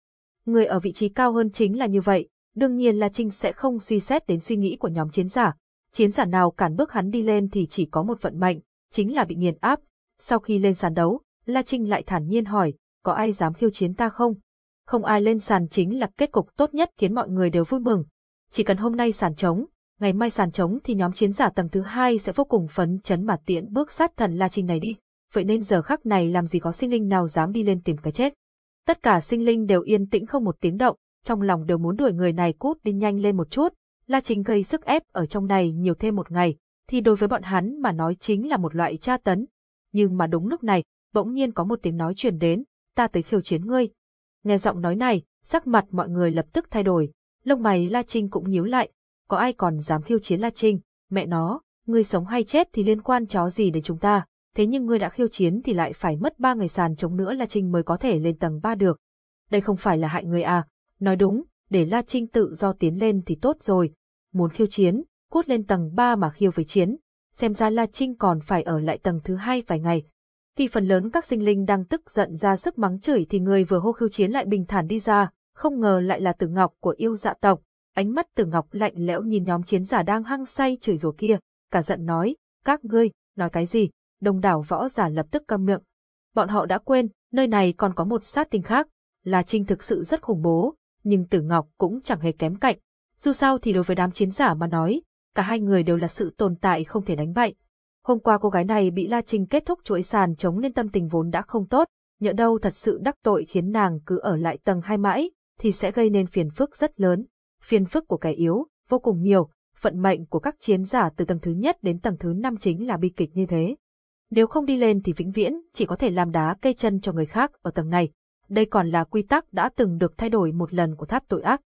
Người ở vị trí cao hơn chính là như vậy, đương nhiên La Trinh sẽ không suy xét đến suy nghĩ của nhóm chiến giả. Chiến giả nào cản bước hắn đi lên thì chỉ có một vận mệnh, chính là bị nghiền áp. Sau khi lên sàn đấu, La Trinh lại thản nhiên hỏi, có ai dám khiêu chiến ta không? Không ai lên sàn chính là kết cục tốt nhất khiến mọi người đều vui mừng. Chỉ cần hôm nay sàn trống, ngày mai sàn trống thì nhóm chiến giả tầng thứ hai sẽ vô cùng phấn chấn mà tiễn bước sát thần La Trinh này đi. Vậy nên giờ khắc này làm gì có sinh linh nào dám đi lên tìm cái chết. Tất cả sinh linh đều yên tĩnh không một tiếng động, trong lòng đều muốn đuổi người này cút đi nhanh lên một chút. La Trinh gây sức ép ở trong này nhiều thêm một ngày, thì đối với bọn hắn mà nói chính là một loại tra tấn. Nhưng mà đúng lúc này, bỗng nhiên có một tiếng nói truyền đến, ta tới khiêu chiến ngươi. Nghe giọng nói này, sắc mặt mọi người lập tức thay đổi, lông mày La Trinh cũng nhíu lại, có ai còn dám khiêu chiến La Trinh, mẹ nó, ngươi sống hay chết thì liên quan chó gì đến chúng ta, thế nhưng ngươi đã khiêu chiến thì lại phải mất ba ngày sàn chống nữa La Trinh mới có thể lên tầng ba được. Đây không phải là hại người à, nói đúng, để La Trinh tự do tiến lên thì tốt rồi, muốn khiêu chiến, cút lên tầng ba mà khiêu với chiến, xem ra La Trinh còn phải ở lại tầng thứ hai vài ngày. Khi phần lớn các sinh linh đang tức giận ra sức mắng chửi thì người vừa hô khiêu chiến lại bình thản đi ra, không ngờ lại là Tử Ngọc của yêu dạ tộc. Ánh mắt Tử Ngọc lạnh lẽo nhìn nhóm chiến giả đang hăng say chửi rủa kia, cả giận nói, các ngươi, nói cái gì? Đông đảo võ giả lập tức câm miệng. Bọn họ đã quên, nơi này còn có một sát tinh khác, là Trinh thực sự rất khủng bố, nhưng Tử Ngọc cũng chẳng hề kém cạnh. Dù sao thì đối với đám chiến giả mà nói, cả hai người đều là sự tồn tại không thể đánh bại. Hôm qua cô gái này bị La Trinh kết thúc chuỗi sàn chống nên tâm tình vốn đã không tốt, nhỡ đâu thật sự đắc tội khiến nàng cứ ở lại tầng hai mãi, thì sẽ gây nên phiền phức rất lớn. Phiền phức của kẻ yếu, vô cùng nhiều, vận mệnh của các chiến giả từ tầng thứ nhất đến tầng thứ năm chính là bi kịch như thế. Nếu không đi lên thì vĩnh viễn chỉ có thể làm đá cây chân cho người khác ở tầng này. Đây còn là quy tắc đã từng được thay đổi một lần của tháp tội ác.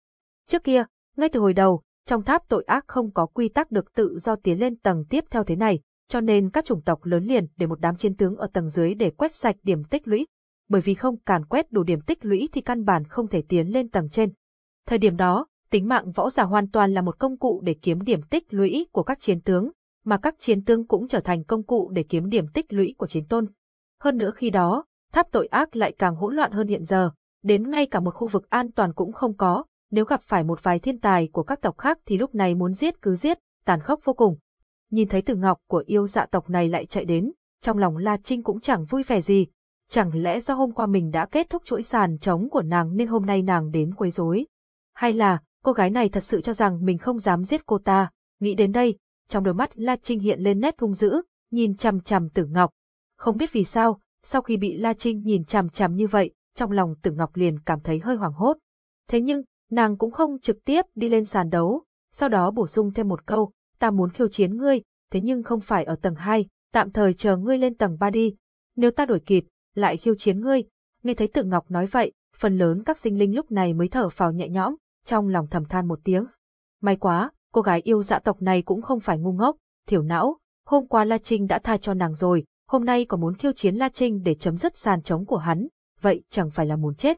Trước kia, ngay từ hồi đầu, trong tháp tội ác không có quy tắc được tự do tiến lên tầng tiếp theo thế này, cho nên các chủng tộc lớn liền để một đám chiến tướng ở tầng dưới để quét sạch điểm tích lũy, bởi vì không càn quét đủ điểm tích lũy thì căn bản không thể tiến lên tầng trên. Thời điểm đó, tính mạng võ giả hoàn toàn là một công cụ để kiếm điểm tích lũy của các chiến tướng, mà các chiến tướng cũng trở thành công cụ để kiếm điểm tích lũy của chiến tôn. Hơn nữa khi đó, tháp tội ác lại càng hỗn loạn hơn hiện giờ, đến ngay cả một khu vực an toàn cũng không có, nếu gặp phải một vài thiên tài của các tộc khác thì lúc này muốn giết cứ giết, tàn khốc vô cùng. Nhìn thấy tử ngọc của yêu dạ tộc này lại chạy đến, trong lòng La Trinh cũng chẳng vui vẻ gì, chẳng lẽ do hôm qua mình đã kết thúc chuỗi sàn trống của nàng nên hôm nay nàng đến quấy rối? Hay là, cô gái này thật sự cho rằng mình không dám giết cô ta, nghĩ đến đây, trong đôi mắt La Trinh hiện lên nét hung dữ, nhìn chằm chằm Tử Ngọc. Không biết vì sao, sau khi bị La Trinh nhìn chằm chằm như vậy, trong lòng Tử Ngọc liền cảm thấy hơi hoảng hốt. Thế nhưng, nàng cũng không trực tiếp đi lên sàn đấu, sau đó bổ sung thêm một câu, ta muốn khiêu chiến ngươi, thế nhưng không phải ở tầng 2, tạm thời chờ ngươi lên tầng 3 đi. Nếu ta đổi kịp, lại khiêu chiến ngươi. Nghe thấy Tử Ngọc nói vậy, phần lớn các sinh linh lúc này mới thở phào nhẹ nhõm, trong lòng thầm than một tiếng. May quá, cô gái yêu dạ tộc này cũng không phải ngu ngốc, thiểu não, hôm qua La Trinh đã tha cho nàng rồi, hôm nay còn muốn khiêu chiến La Trinh để chấm dứt sàn trống của hắn, vậy chẳng phải là muốn chết.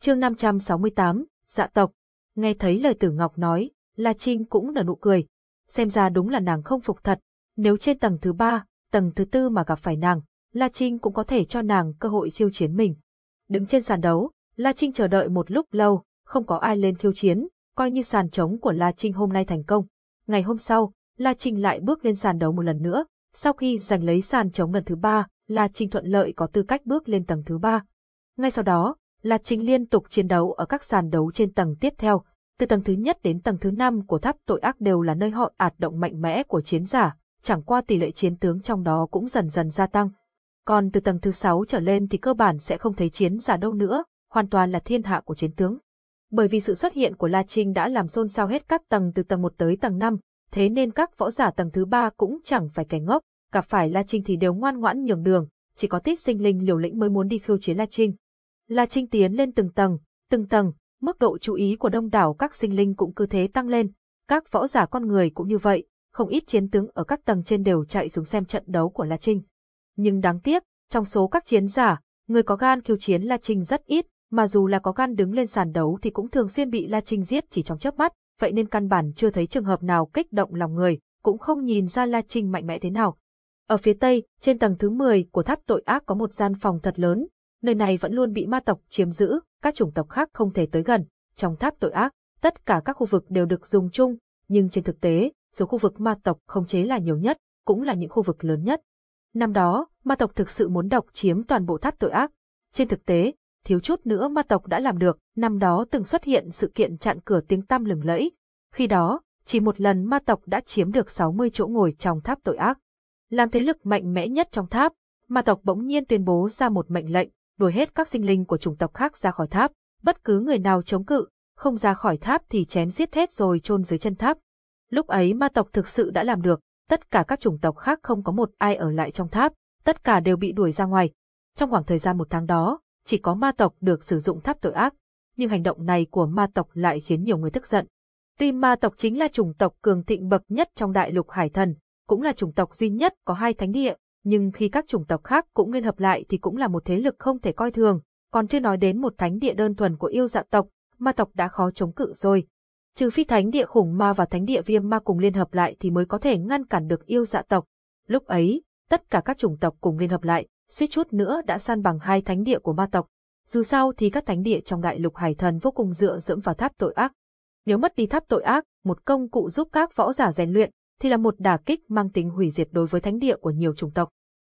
Chương 568, Dạ tộc. Nghe thấy lời Tử Ngọc nói, La Trinh cũng nở nụ cười. Xem ra đúng là nàng không phục thật, nếu trên tầng thứ ba, tầng thứ tư mà gặp phải nàng, La Trinh cũng có thể cho nàng cơ hội khiêu chiến mình. Đứng trên sàn đấu, La Trinh chờ đợi một lúc lâu, không có ai lên khiêu chiến, coi như sàn trống của La Trinh hôm nay thành công. Ngày hôm sau, La Trinh lại bước lên sàn đấu một lần nữa, sau khi giành lấy sàn trống lần thứ ba, La Trinh thuận lợi có tư cách bước lên tầng thứ ba. Ngay sau đó, La Trinh liên tục chiến đấu ở các sàn đấu trên tầng tiếp theo, từ tầng thứ nhất đến tầng thứ năm của tháp tội ác đều là nơi họ ạt động mạnh mẽ của chiến giả, chẳng qua tỷ lệ chiến tướng trong đó cũng dần dần gia tăng. Còn từ tầng thứ sáu trở lên thì cơ bản sẽ không thấy chiến giả đâu nữa, hoàn toàn là thiên hạ của chiến tướng. Bởi vì sự xuất hiện của La Trinh đã làm xôn xao hết các tầng từ tầng 1 tới tầng 5, thế nên các võ giả tầng thứ 3 cũng chẳng phải kẻ ngốc, gặp phải La Trinh thì đều ngoan ngoãn nhường đường, chỉ có tít sinh linh liều lĩnh mới muốn đi khiêu chiến La Trinh. La Trinh tiến lên từng tầng, từng tầng, mức độ chú ý của đông đảo các sinh linh cũng cứ thế tăng lên, các võ giả con người cũng như vậy, không ít chiến tướng ở các tầng trên đều chạy xuống xem trận đấu của La Trinh. Nhưng đáng tiếc, trong số các chiến giả, người có gan khiêu chiến La Trinh rất ít, mà dù là có gan đứng lên sàn đấu thì cũng thường xuyên bị La Trinh giết chỉ trong chớp mắt, vậy nên căn bản chưa thấy trường hợp nào kích động lòng người, cũng không nhìn ra La Trinh mạnh mẽ thế nào. Ở phía tây, trên tầng thứ 10 của tháp tội ác có một gian phòng thật lớn, nơi này vẫn luôn bị ma tộc chiếm giữ, các chủng tộc khác không thể tới gần. Trong tháp tội ác, tất cả các khu vực đều được dùng chung, nhưng trên thực tế, số khu vực ma tộc không chế là nhiều nhất, cũng là những khu vực lớn nhất. Năm đó, ma tộc thực sự muốn độc chiếm toàn bộ tháp tội ác. Trên thực tế, thiếu chút nữa ma tộc đã làm được, năm đó từng xuất hiện sự kiện chặn cửa tiếng tăm lừng lẫy. Khi đó, chỉ một lần ma tộc đã chiếm được 60 chỗ ngồi trong tháp tội ác. Làm thế lực mạnh mẽ nhất trong tháp, ma tộc bỗng nhiên tuyên bố ra một mệnh lệnh, đuổi hết các sinh linh của chủng tộc khác ra khỏi tháp, bất cứ người nào chống cự, không ra khỏi tháp thì chém giết hết rồi chôn dưới chân tháp. Lúc ấy ma tộc thực sự đã làm được, tất cả các chủng tộc khác không có một ai ở lại trong tháp, tất cả đều bị đuổi ra ngoài. Trong khoảng thời gian một tháng đó, chỉ có ma tộc được sử dụng tháp tội ác, nhưng hành động này của ma tộc lại khiến nhiều người tức giận. Tuy ma tộc chính là chủng tộc cường thịnh bậc nhất trong đại lục hải thần, cũng là chủng tộc duy nhất có hai thánh địa, nhưng khi các chủng tộc khác cũng liên hợp lại thì cũng là một thế lực không thể coi thường, còn chưa nói đến một thánh địa đơn thuần của yêu dạ tộc, ma tộc đã khó chống cự rồi. Trừ phi thánh địa khủng ma và thánh địa viêm ma cùng liên hợp lại thì mới có thể ngăn cản được yêu dạ tộc. Lúc ấy, tất cả các chủng tộc cùng liên hợp lại, suýt chút nữa đã san bằng hai thánh địa của ma tộc. Dù sao thì các thánh địa trong đại lục hải thần vô cùng dựa dẫm vào tháp tội ác. Nếu mất đi tháp tội ác, một công cụ giúp các võ giả rèn luyện, thì là một đả kích mang tính hủy diệt đối với thánh địa của nhiều chủng tộc.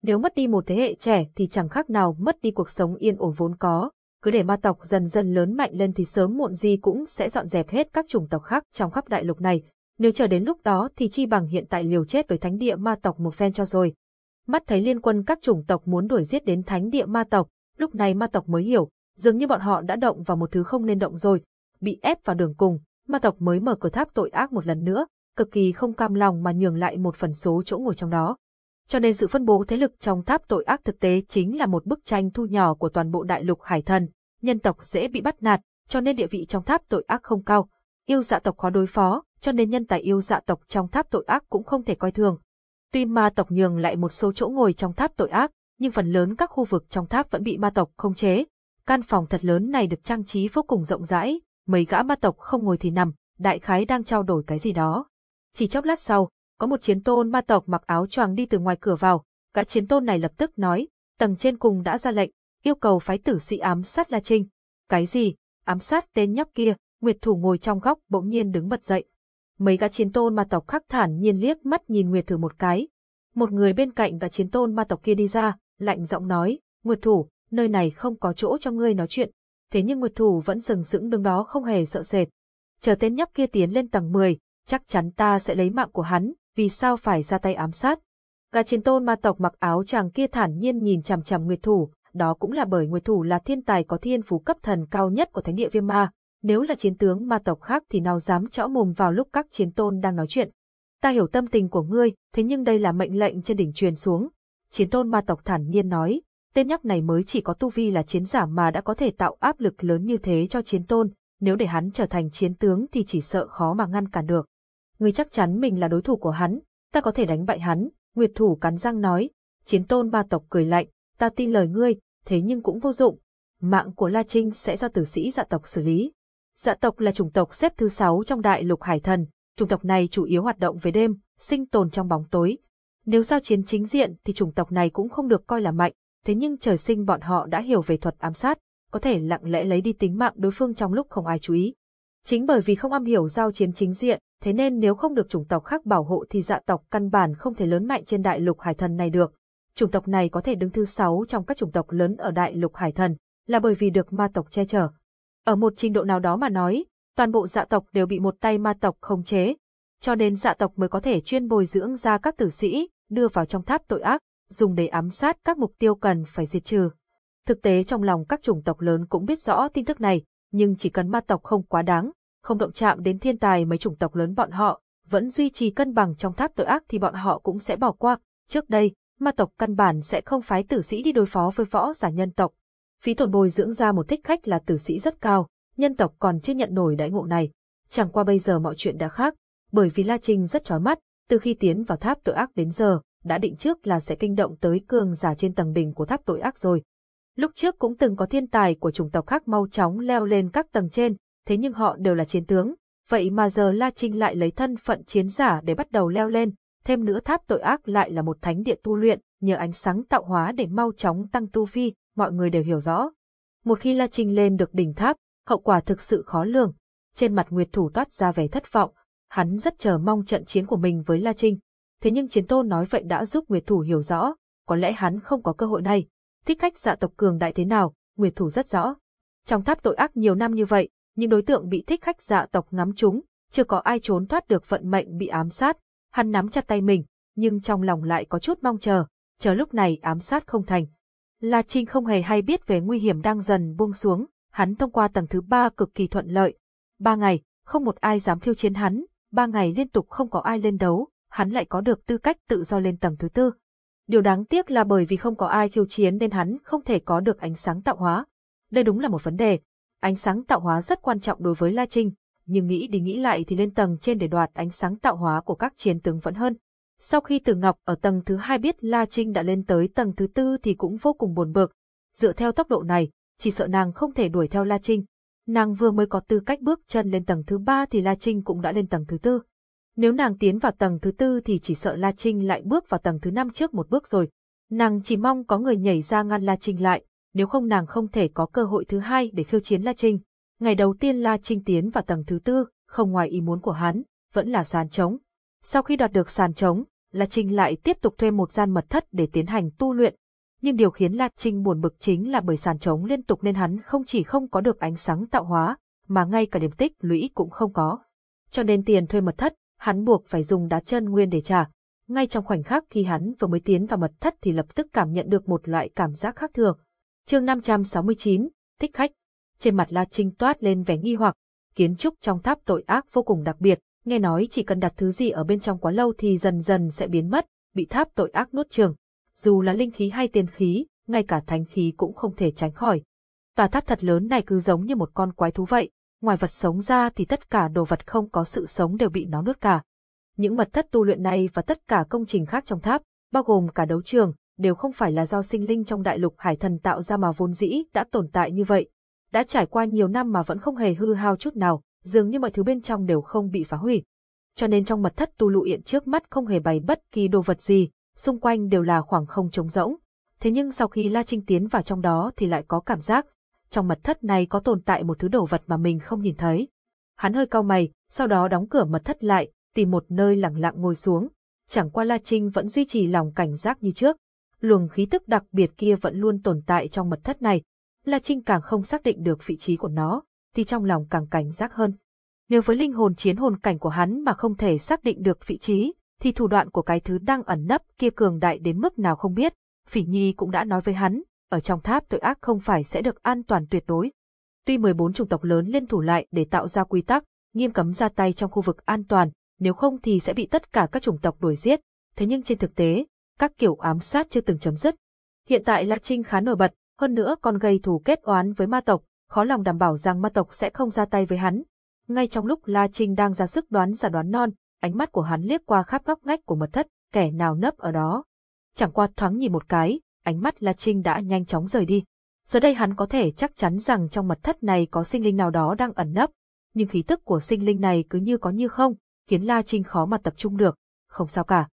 Nếu mất đi một thế hệ trẻ thì chẳng khác nào mất đi cuộc sống yên ổn vốn có, cứ để ma tộc dần dần lớn mạnh lên thì sớm muộn gì cũng sẽ dọn dẹp hết các chủng tộc khác trong khắp đại lục này. Nếu chờ đến lúc đó thì chi bằng hiện tại liều chết với thánh địa ma tộc một phen cho rồi. Mắt thấy liên quân các chủng tộc muốn đuổi giết đến thánh địa ma tộc, lúc này ma tộc mới hiểu, dường như bọn họ đã động vào một thứ không nên động rồi. Bị ép vào đường cùng, ma tộc mới mở cửa tháp tội ác một lần nữa, cực kỳ không cam lòng mà nhường lại một phần số chỗ ngồi trong đó. Cho nên sự phân bố thế lực trong tháp tội ác thực tế chính là một bức tranh thu nhỏ của toàn bộ đại lục hải thần, nhân tộc dễ bị bắt nạt, cho nên địa vị trong tháp tội ác không cao. Yêu dạ tộc khó đối phó, cho nên nhân tài yêu dạ tộc trong tháp tội ác cũng không thể coi thường. Tuy ma tộc nhường lại một số chỗ ngồi trong tháp tội ác, nhưng phần lớn các khu vực trong tháp vẫn bị ma tộc không chế. Căn phòng thật lớn này được trang trí vô cùng rộng rãi, mấy gã ma tộc không ngồi thì nằm, đại khái đang trao đổi cái gì đó. Chỉ chốc lát sau, có một chiến tôn ma tộc mặc áo choàng đi từ ngoài cửa vào, gã chiến tôn này lập tức nói, tầng trên cùng đã ra lệnh, yêu cầu phái tử sĩ ám sát La Trinh. Cái gì? Ám sát tên nhóc kia, Nguyệt Thủ ngồi trong góc bỗng nhiên đứng bật dậy. Mấy gã chiến tôn ma tộc khắc thản nhiên liếc mắt nhìn Nguyệt Thử một cái. Một người bên cạnh gã chiến tôn ma tộc kia đi ra, lạnh giọng nói, Nguyệt Thủ, nơi này không có chỗ cho ngươi nói chuyện. Thế nhưng Nguyệt Thủ vẫn sừng sững đứng đó không hề sợ sệt. Chờ tên nhóc kia tiến lên tầng 10, chắc chắn ta sẽ lấy mạng của hắn, vì sao phải ra tay ám sát. Gã chiến tôn ma tộc mặc áo chàng kia thản nhiên nhìn chằm chằm Nguyệt Thủ, đó cũng là bởi Nguyệt Thủ là thiên tài có thiên phú cấp thần cao nhất của thánh địa viêm ma, nếu là chiến tướng ma tộc khác thì nào dám chõ mồm vào lúc các chiến tôn đang nói chuyện. Ta hiểu tâm tình của ngươi, thế nhưng đây là mệnh lệnh trên đỉnh truyền xuống. Chiến tôn ma tộc thản nhiên nói, tên nhóc này mới chỉ có tu vi là chiến giả mà đã có thể tạo áp lực lớn như thế cho chiến tôn, nếu để hắn trở thành chiến tướng thì chỉ sợ khó mà ngăn cản được. Ngươi chắc chắn mình là đối thủ của hắn, ta có thể đánh bại hắn, Nguyệt Thủ cắn răng nói. Chiến tôn ma tộc cười lạnh, ta tin lời ngươi, thế nhưng cũng vô dụng. Mạng của La Trinh sẽ do tử sĩ dạ tộc xử lý. Dạ tộc là chủng tộc xếp thứ sáu trong đại lục hải thần, chủng tộc này chủ yếu hoạt động về đêm, sinh tồn trong bóng tối. Nếu giao chiến chính diện thì chủng tộc này cũng không được coi là mạnh, thế nhưng trời sinh bọn họ đã hiểu về thuật ám sát, có thể lặng lẽ lấy đi tính mạng đối phương trong lúc không ai chú ý. Chính bởi vì không am hiểu giao chiến chính diện, thế nên nếu không được chủng tộc khác bảo hộ thì dạ tộc căn bản không thể lớn mạnh trên đại lục hải thần này được. Chủng tộc này có thể đứng thứ sáu trong các chủng tộc lớn ở đại lục hải thần, là bởi vì được ma tộc che chở. Ở một trình độ nào đó mà nói, toàn bộ dạ tộc đều bị một tay ma tộc khống chế, cho nên dạ tộc mới có thể chuyên bồi dưỡng ra các tử sĩ, đưa vào trong tháp tội ác, dùng để ám sát các mục tiêu cần phải diệt trừ. Thực tế trong lòng các chủng tộc lớn cũng biết rõ tin tức này, nhưng chỉ cần ma tộc không quá đáng, không động chạm đến thiên tài mấy chủng tộc lớn bọn họ, vẫn duy trì cân bằng trong tháp tội ác thì bọn họ cũng sẽ bỏ qua. Trước đây, ma tộc căn bản sẽ không phái tử sĩ đi đối phó với võ giả nhân tộc. Phí tổn bồi dưỡng ra một thích khách là tử sĩ rất cao, nhân tộc còn chưa nhận nổi đại ngộ này. Chẳng qua bây giờ mọi chuyện đã khác, bởi vì La Trinh rất chói mắt, từ khi tiến vào tháp tội ác đến giờ, đã định trước là sẽ kinh động tới cường giả trên tầng bình của tháp tội ác rồi. Lúc trước cũng từng có thiên tài của chủng tộc khác mau chóng leo lên các tầng trên, thế nhưng họ đều là chiến tướng, vậy mà giờ La Trinh lại lấy thân phận chiến giả để bắt đầu leo lên, thêm nữa tháp tội ác lại là một thánh địa tu luyện, nhờ ánh sáng tạo hóa để mau chóng tăng tu vi, mọi người đều hiểu rõ. Một khi La Trinh lên được đỉnh tháp, hậu quả thực sự khó lường. Trên mặt Nguyệt Thủ toát ra vẻ thất vọng, hắn rất chờ mong trận chiến của mình với La Trinh. Thế nhưng chiến tôn nói vậy đã giúp Nguyệt Thủ hiểu rõ, có lẽ hắn không có cơ hội này. Thích khách dạ tộc cường đại thế nào, Nguyệt Thủ rất rõ. Trong tháp tội ác nhiều năm như vậy, những đối tượng bị thích khách dạ tộc ngắm chúng, chưa có ai trốn thoát được vận mệnh bị ám sát. Hắn nắm chặt tay mình, nhưng trong lòng lại có chút mong chờ, chờ lúc này ám sát không thành. La Trinh không hề hay biết về nguy hiểm đang dần buông xuống, hắn thông qua tầng thứ ba cực kỳ thuận lợi. Ba ngày, không một ai dám thiêu chiến hắn, ba ngày liên tục không có ai lên đấu, hắn lại có được tư cách tự do lên tầng thứ tư. Điều đáng tiếc là bởi vì không có ai khiêu chiến nên hắn không thể có được ánh sáng tạo hóa. Đây đúng là một vấn đề. Ánh sáng tạo hóa rất quan trọng đối với La Trinh, nhưng nghĩ đi nghĩ lại thì lên tầng trên để đoạt ánh sáng tạo hóa của các chiến tướng vẫn hơn. Sau khi Từ Ngọc ở tầng thứ hai biết La Trinh đã lên tới tầng thứ tư thì cũng vô cùng buồn bực. Dựa theo tốc độ này, chỉ sợ nàng không thể đuổi theo La Trinh. Nàng vừa mới có tư cách bước chân lên tầng thứ ba thì La Trinh cũng đã lên tầng thứ tư. Nếu nàng tiến vào tầng thứ tư thì chỉ sợ La Trinh lại bước vào tầng thứ năm trước một bước rồi. Nàng chỉ mong có người nhảy ra ngăn La Trinh lại, nếu không nàng không thể có cơ hội thứ hai để khiêu chiến La Trinh. Ngày đầu tiên La Trinh tiến vào tầng thứ tư, không ngoài ý muốn của hắn, vẫn là sàn trống. Sau khi đoạt được sàn trống, La Trinh lại tiếp tục thuê một gian mật thất để tiến hành tu luyện. Nhưng điều khiến La Trinh buồn bực chính là bởi sàn trống liên tục nên hắn không chỉ không có được ánh sáng tạo hóa, mà ngay cả điểm tích lũy cũng không có. Cho nên tiền thuê mật thất, hắn buộc phải dùng đá chân nguyên để trả. Ngay trong khoảnh khắc khi hắn vừa mới tiến vào mật thất thì lập tức cảm nhận được một loại cảm giác khác thường. Chương 569, Thích khách. Trên mặt La Trinh toát lên vẻ nghi hoặc, kiến trúc trong tháp tội ác vô cùng đặc biệt, nghe nói chỉ cần đặt thứ gì ở bên trong quá lâu thì dần dần sẽ biến mất, bị tháp tội ác nuốt trường. Dù là linh khí hay tiền khí, ngay cả thánh khí cũng không thể tránh khỏi. Tòa tháp thật lớn này cứ giống như một con quái thú vậy, ngoài vật sống ra thì tất cả đồ vật không có sự sống đều bị nó nuốt cả. Những mật thất tu luyện này và tất cả công trình khác trong tháp, bao gồm cả đấu trường, đều không phải là do sinh linh trong đại lục hải thần tạo ra mà vốn dĩ đã tồn tại như vậy. Đã trải qua nhiều năm mà vẫn không hề hư hao chút nào, dường như mọi thứ bên trong đều không bị phá hủy. Cho nên trong mật thất tu luyện trước mắt không hề bày bất kỳ đồ vật gì, xung quanh đều là khoảng không trống rỗng. Thế nhưng sau khi La Trinh tiến vào trong đó thì lại có cảm giác, trong mật thất này có tồn tại một thứ đồ vật mà mình không nhìn thấy. Hắn hơi cau mày, sau đó đóng cửa mật thất lại, tìm một nơi lặng lặng ngồi xuống. Chẳng qua La Trinh vẫn duy trì lòng cảnh giác như trước. Luồng khí tức đặc biệt kia vẫn luôn tồn tại trong mật thất này. La Trinh càng không xác định được vị trí của nó, thì trong lòng càng cảnh giác hơn. Nếu với linh hồn chiến hồn cảnh của hắn mà không thể xác định được vị trí, thì thủ đoạn của cái thứ đang ẩn nấp kia cường đại đến mức nào không biết. Phỉ Nhi cũng đã nói với hắn, ở trong tháp tội ác không phải sẽ được an toàn tuyệt đối. Tuy 14 chủng tộc lớn liên thủ lại để tạo ra quy tắc, nghiêm cấm ra tay trong khu vực an toàn, nếu không thì sẽ bị tất cả các chủng tộc đuổi giết, thế nhưng trên thực tế, các kiểu ám sát chưa từng chấm dứt. Hiện tại La Trinh khá nổi bật, hơn nữa còn gây thù kết oán với ma tộc, khó lòng đảm bảo rằng ma tộc sẽ không ra tay với hắn. Ngay trong lúc La Trinh đang ra sức đoán giả đoán non, ánh mắt của hắn liếc qua khắp góc ngách của mật thất, kẻ nào nấp ở đó. Chẳng qua thoáng nhìn một cái, ánh mắt La Trinh đã nhanh chóng rời đi. Giờ đây hắn có thể chắc chắn rằng trong mật thất này có sinh linh nào đó đang ẩn nấp, nhưng khí tức của sinh linh này cứ như có như không, khiến La Trinh khó mà tập trung được. Không sao cả.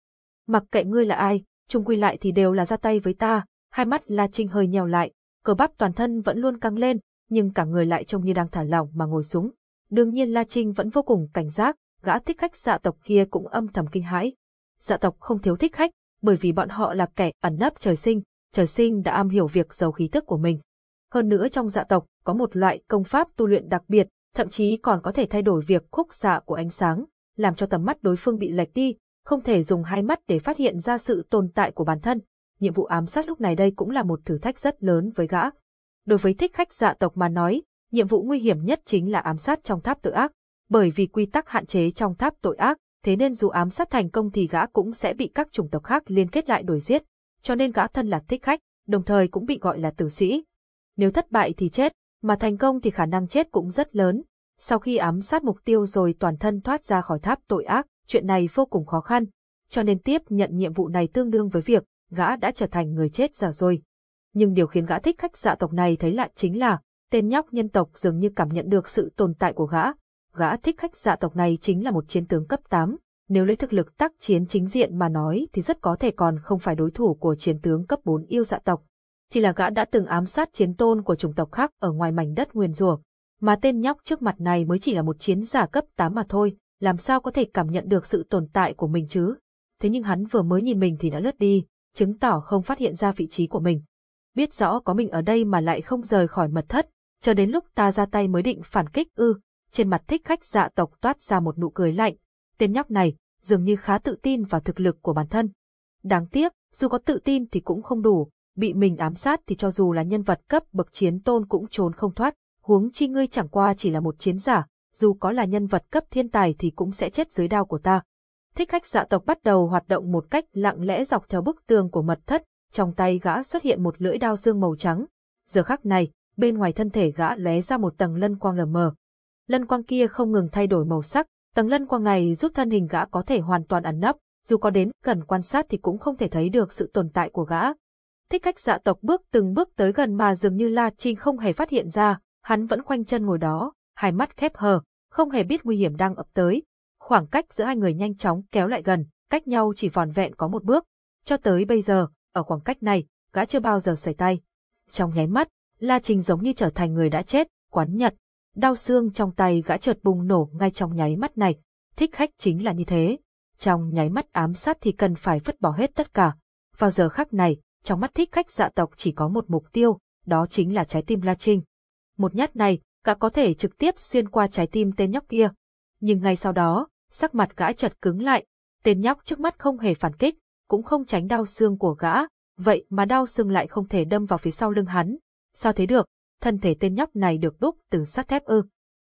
Mặc kệ ngươi là ai, chung quy lại thì đều là ra tay với ta, hai mắt La Trinh hơi nhèo lại, cờ bắp toàn thân vẫn luôn căng lên, nhưng cả người lại trông như đang thả lỏng mà ngồi xuống. Đương nhiên La Trinh vẫn vô cùng cảnh giác, gã thích khách dạ tộc kia cũng âm thầm kinh hãi. Dạ tộc không thiếu thích khách, bởi vì bọn họ là kẻ ẩn nấp trời sinh, trời sinh đã am hiểu việc giấu khí tức của mình. Hơn nữa trong dạ tộc có một loại công pháp tu luyện đặc biệt, thậm chí còn có thể thay đổi việc khúc xạ của ánh sáng, làm cho tầm mắt đối phương bị lệch đi, không thể dùng hai mắt để phát hiện ra sự tồn tại của bản thân. Nhiệm vụ ám sát lúc này đây cũng là một thử thách rất lớn với gã. Đối với thích khách dạ tộc mà nói, nhiệm vụ nguy hiểm nhất chính là ám sát trong tháp tội ác, bởi vì quy tắc hạn chế trong tháp tội ác, thế nên dù ám sát thành công thì gã cũng sẽ bị các chủng tộc khác liên kết lại đuổi giết, cho nên gã thân là thích khách, đồng thời cũng bị gọi là tử sĩ. Nếu thất bại thì chết, mà thành công thì khả năng chết cũng rất lớn. Sau khi ám sát mục tiêu rồi toàn thân thoát ra khỏi tháp tội ác, chuyện này vô cùng khó khăn, cho nên tiếp nhận nhiệm vụ này tương đương với việc gã đã trở thành người chết giả rồi. Nhưng điều khiến gã thích khách dạ tộc này thấy lạ chính là, tên nhóc nhân tộc dường như cảm nhận được sự tồn tại của gã. Gã thích khách dạ tộc này chính là một chiến tướng cấp 8, nếu lấy thực lực tác chiến chính diện mà nói thì rất có thể còn không phải đối thủ của chiến tướng cấp 4 yêu dạ tộc. chỉ là gã đã từng ám sát chiến tôn của chủng tộc khác ở ngoài mảnh đất nguyên rùa, mà tên nhóc trước mặt này mới chỉ là một chiến giả cấp 8 mà thôi, làm sao có thể cảm nhận được sự tồn tại của mình chứ? Thế nhưng hắn vừa mới nhìn mình thì đã lướt đi, chứng tỏ không phát hiện ra vị trí của mình. Biết rõ có mình ở đây mà lại không rời khỏi mật thất, chờ đến lúc ta ra tay mới định phản kích ư, trên mặt thích khách dạ tộc toát ra một nụ cười lạnh. Tên nhóc này, dường như khá tự tin vào thực lực của bản thân. Đáng tiếc, dù có tự tin thì cũng không đủ, bị mình ám sát thì cho dù là nhân vật cấp bậc chiến tôn cũng trốn không thoát, huống chi ngươi chẳng qua chỉ là một chiến giả, dù có là nhân vật cấp thiên tài thì cũng sẽ chết dưới đao của ta. Thích khách dạ tộc bắt đầu hoạt động một cách lặng lẽ dọc theo bức tường của mật thất, trong tay gã xuất hiện một lưỡi đao xương màu trắng. Giờ khắc này, bên ngoài thân thể gã lóe ra một tầng lân quang lờ mờ. Lân quang kia không ngừng thay đổi màu sắc, tầng lân quang này giúp thân hình gã có thể hoàn toàn ẩn nấp, dù có đến gần quan sát thì cũng không thể thấy được sự tồn tại của gã. Thích khách dạ tộc bước từng bước tới gần mà dường như La Trinh không hề phát hiện ra, hắn vẫn khoanh chân ngồi đó, hai mắt khép hờ, không hề biết nguy hiểm đang ập tới. Khoảng cách giữa hai người nhanh chóng kéo lại gần, cách nhau chỉ vòn vẹn có một bước. Cho tới bây giờ, ở khoảng cách này, gã chưa bao giờ xảy tay. Trong nháy mắt, La Trình giống như trở thành người đã chết, quán nhật. Đau xương trong tay gã chợt bùng nổ ngay trong nháy mắt này. Thích khách chính là như thế. Trong nháy mắt ám sát thì cần phải vứt bỏ hết tất cả. Vào giờ khắc này, trong mắt thích khách dạ tộc chỉ có một mục tiêu, đó chính là trái tim La Trinh. Một nhát này, gã có thể trực tiếp xuyên qua trái tim tên nhóc kia. Nhưng ngay sau đó, sắc mặt gã chợt cứng lại, tên nhóc trước mắt không hề phản kích, cũng không tránh đau xương của gã, vậy mà đau xương lại không thể đâm vào phía sau lưng hắn. Sao thế được, thân thể tên nhóc này được đúc từ sắt thép ư.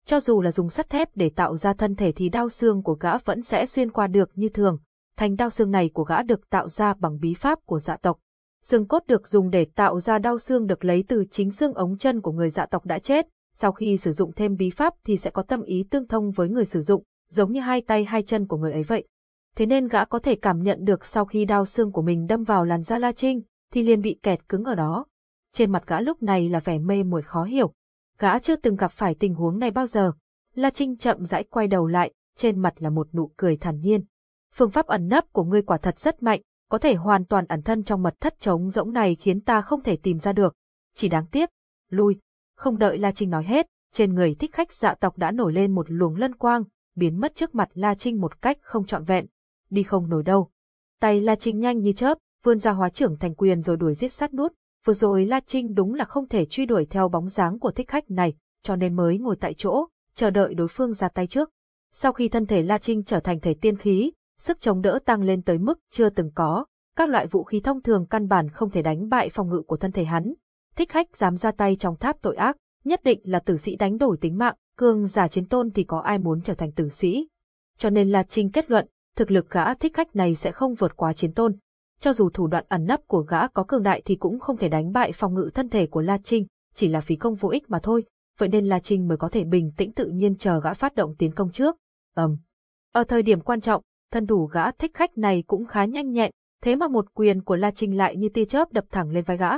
Cho dù là dùng sắt thép để tạo ra thân thể thì đau xương của gã vẫn sẽ xuyên qua được như thường. Thành đau xương này của gã được tạo ra bằng bí pháp của dạ tộc. Xương cốt được dùng để tạo ra đau xương được lấy từ chính xương ống chân của người dạ tộc đã chết, sau khi sử dụng thêm bí pháp thì sẽ có tâm ý tương thông với người sử dụng, giống như hai tay hai chân của người ấy vậy. Thế nên gã có thể cảm nhận được sau khi đau xương của mình đâm vào làn da La Trinh, thì liền bị kẹt cứng ở đó. Trên mặt gã lúc này là vẻ mê muội khó hiểu. Gã chưa từng gặp phải tình huống này bao giờ. La Trinh chậm rãi quay đầu lại, trên mặt là một nụ cười thản nhiên. Phương pháp ẩn nấp của ngươi quả thật rất mạnh, có thể hoàn toàn ẩn thân trong mật thất trống rỗng này khiến ta không thể tìm ra được. Chỉ đáng tiếc, lui. Không đợi La Trinh nói hết, trên người thích khách dạ tộc đã nổi lên một luồng lân quang, biến mất trước mặt La Trinh một cách không trọn vẹn. Đi không nổi đâu. Tay La Trinh nhanh như chớp, vươn ra hóa trưởng thành quyền rồi đuổi giết sát nút. Vừa rồi La Trinh đúng là không thể truy đuổi theo bóng dáng của thích khách này, cho nên mới ngồi tại chỗ, chờ đợi đối phương ra tay trước. Sau khi thân thể La Trinh trở thành thể tiên khí, sức chống đỡ tăng lên tới mức chưa từng có, các loại vũ khí thông thường căn bản không thể đánh bại phòng ngự của thân thể hắn. Thích khách dám ra tay trong tháp tội ác, nhất định là tử sĩ đánh đổi tính mạng, cương giả chiến tôn thì có ai muốn trở thành tử sĩ. Cho nên La Trinh kết luận, thực lực gã thích khách này sẽ không vượt quá chiến tôn. Cho dù thủ đoạn ẩn nấp của gã có cường đại thì cũng không thể đánh bại phòng ngự thân thể của La Trinh, chỉ là phí công vô ích mà thôi, vậy nên La Trinh mới có thể bình tĩnh tự nhiên chờ gã phát động tiến công trước. Ầm. Um. Ở thời điểm quan trọng, thân thủ gã thích khách này cũng khá nhanh nhẹn, thế mà một quyền của La Trinh lại như tia chớp đập thẳng lên vai gã.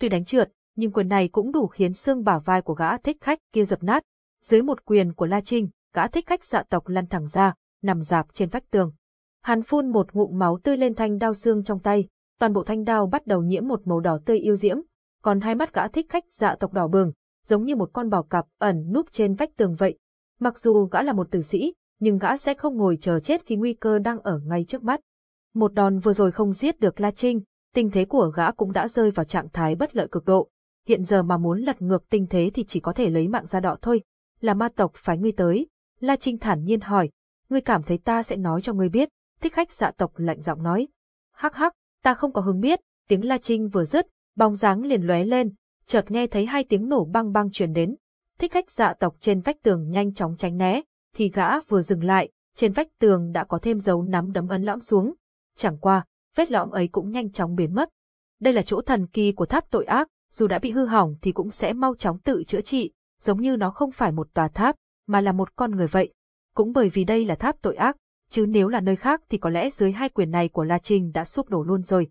Tuy đánh trượt, nhưng quyền này cũng đủ khiến xương bả vai của gã thích khách kia dập nát. Dưới một quyền của La Trinh, gã thích khách dạ tộc lăn thẳng ra, nằm dạp trên vách tường. Hắn phun một ngụm máu tươi lên thanh đao xương trong tay, toàn bộ thanh đao bắt đầu nhiễm một màu đỏ tươi yêu diễm, còn hai mắt gã thích khách dạ tộc đỏ bừng, giống như một con bò cạp ẩn núp trên vách tường vậy. Mặc dù gã là một tử sĩ, nhưng gã sẽ không ngồi chờ chết khi nguy cơ đang ở ngay trước mắt. Một đòn vừa rồi không giết được La Trinh, tình thế của gã cũng đã rơi vào trạng thái bất lợi cực độ. Hiện giờ mà muốn lật ngược tình thế thì chỉ có thể lấy mạng ra đọ thôi. Là ma tộc phái ngươi tới. La Trinh thản nhiên hỏi, ngươi cảm thấy ta sẽ nói cho ngươi biết. Thích khách dạ tộc lạnh giọng nói. Hắc hắc, ta không có hứng biết, tiếng La Trinh vừa dứt, bóng dáng liền lóe lên, chợt nghe thấy hai tiếng nổ băng băng truyền đến. Thích khách dạ tộc trên vách tường nhanh chóng tránh né, thì gã vừa dừng lại, trên vách tường đã có thêm dấu nắm đấm ấn lõm xuống. Chẳng qua, vết lõm ấy cũng nhanh chóng biến mất. Đây là chỗ thần kỳ của tháp tội ác, dù đã bị hư hỏng thì cũng sẽ mau chóng tự chữa trị, giống như nó không phải một tòa tháp, mà là một con người vậy. Cũng bởi vì đây là tháp tội ác, chứ nếu là nơi khác thì có lẽ dưới hai quyền này của La Trinh đã sụp đổ luôn rồi.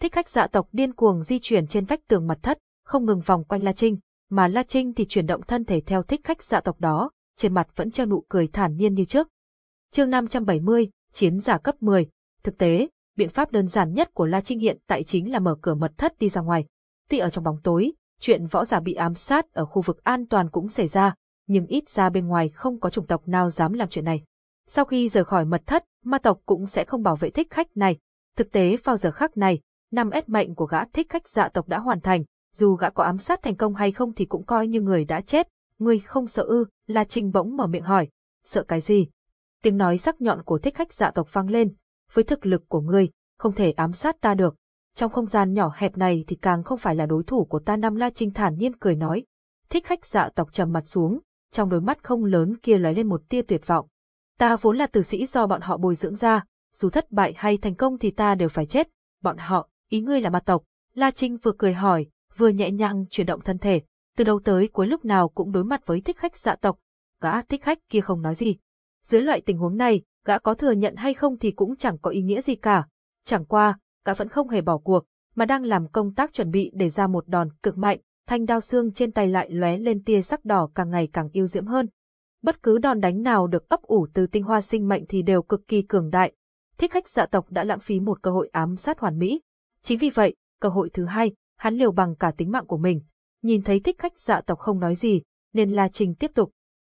Thích khách dạ tộc điên cuồng di chuyển trên vách tường mật thất, không ngừng vòng quanh La Trinh, mà La Trinh thì chuyển động thân thể theo thích khách dạ tộc đó, trên mặt vẫn treo nụ cười thản nhiên như trước. Chương 570, chiến giả cấp 10. Thực tế, biện pháp đơn giản nhất của La Trinh hiện tại chính là mở cửa mật thất đi ra ngoài. Tuy ở trong bóng tối, chuyện võ giả bị ám sát ở khu vực an toàn cũng xảy ra, nhưng ít ra bên ngoài không có chủng tộc nào dám làm chuyện này. Sau khi rời khỏi mật thất, ma tộc cũng sẽ không bảo vệ thích khách này. Thực tế vào giờ khắc này, năm ép mệnh của gã thích khách dạ tộc đã hoàn thành, dù gã có ám sát thành công hay không thì cũng coi như người đã chết. Ngươi không sợ ư, Là trình bỗng mở miệng hỏi. Sợ cái gì? Tiếng nói sắc nhọn của thích khách dạ tộc vang lên. Với thực lực của ngươi, không thể ám sát ta được. Trong không gian nhỏ hẹp này thì càng không phải là đối thủ của ta nam La Trinh thản nhiên cười nói. Thích khách dạ tộc trầm mặt xuống, trong đôi mắt không lớn kia lóe lên một tia tuyệt vọng. Ta vốn là tử sĩ do bọn họ bồi dưỡng ra, dù thất bại hay thành công thì ta đều phải chết. Bọn họ, ý ngươi là ma tộc. La Trinh vừa cười hỏi, vừa nhẹ nhàng chuyển động thân thể, từ đầu tới cuối lúc nào cũng đối mặt với thích khách dạ tộc. Gã thích khách kia không nói gì. Dưới loại tình huống này, gã có thừa nhận hay không thì cũng chẳng có ý nghĩa gì cả. Chẳng qua, gã vẫn không hề bỏ cuộc, mà đang làm công tác chuẩn bị để ra một đòn cực mạnh, thanh đao xương trên tay lại lóe lên tia sắc đỏ càng ngày càng yêu diễm hơn. Bất cứ đòn đánh nào được ấp ủ từ tinh hoa sinh mệnh thì đều cực kỳ cường đại. Thích khách dạ tộc đã lãng phí một cơ hội ám sát hoàn mỹ. Chính vì vậy, cơ hội thứ hai, hắn liều bằng cả tính mạng của mình. Nhìn thấy thích khách dạ tộc không nói gì, nên La Trình tiếp tục.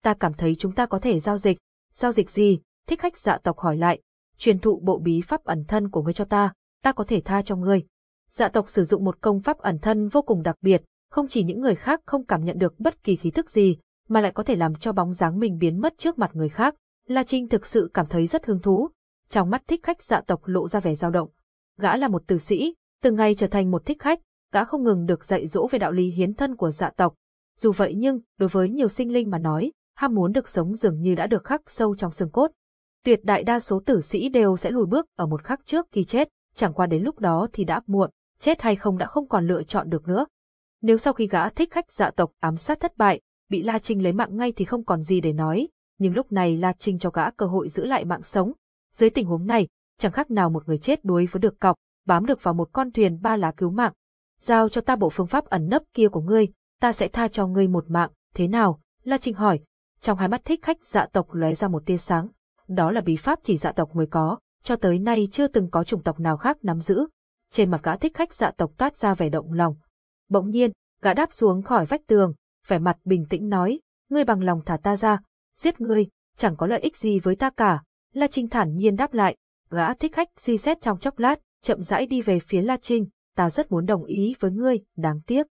Ta cảm thấy chúng ta có thể giao dịch. Giao dịch gì? Thích khách dạ tộc hỏi lại. Truyền thụ bộ bí pháp ẩn thân của ngươi cho ta, ta có thể tha cho ngươi. Dạ tộc sử dụng một công pháp ẩn thân vô cùng đặc biệt, không chỉ những người khác không cảm nhận được bất kỳ khí thức gì, mà lại có thể làm cho bóng dáng mình biến mất trước mặt người khác. La Trinh thực sự cảm thấy rất hứng thú. Trong mắt thích khách dạ tộc lộ ra vẻ dao động. Gã là một tử sĩ, từng ngày trở thành một thích khách, gã không ngừng được dạy dỗ về đạo lý hiến thân của dạ tộc. Dù vậy nhưng, đối với nhiều sinh linh mà nói, ham muốn được sống dường như đã được khắc sâu trong xương cốt. Tuyệt đại đa số tử sĩ đều sẽ lùi bước ở một khắc trước khi chết, chẳng qua đến lúc đó thì đã muộn, chết hay không đã không còn lựa chọn được nữa. Nếu sau khi gã thích khách dạ tộc ám sát thất bại, bị La Trinh lấy mạng ngay thì không còn gì để nói, nhưng lúc này La Trinh cho gã cơ hội giữ lại mạng sống. Dưới tình huống này, chẳng khác nào một người chết đuối với được cọc, bám được vào một con thuyền ba lá cứu mạng. Giao cho ta bộ phương pháp ẩn nấp kia của ngươi, ta sẽ tha cho ngươi một mạng, thế nào? La Trinh hỏi. Trong hai mắt thích khách dạ tộc lóe ra một tia sáng. Đó là bí pháp chỉ dạ tộc mới có, cho tới nay chưa từng có chủng tộc nào khác nắm giữ. Trên mặt gã thích khách dạ tộc toát ra vẻ động lòng. Bỗng nhiên, gã đáp xuống khỏi vách tường, vẻ mặt bình tĩnh nói, ngươi bằng lòng thả ta ra, giết ngươi, chẳng có lợi ích gì với ta cả. La Trinh thản nhiên đáp lại, gã thích khách suy xét trong chốc lát, chậm rãi đi về phía La Trinh, ta rất muốn đồng ý với ngươi, đáng tiếc.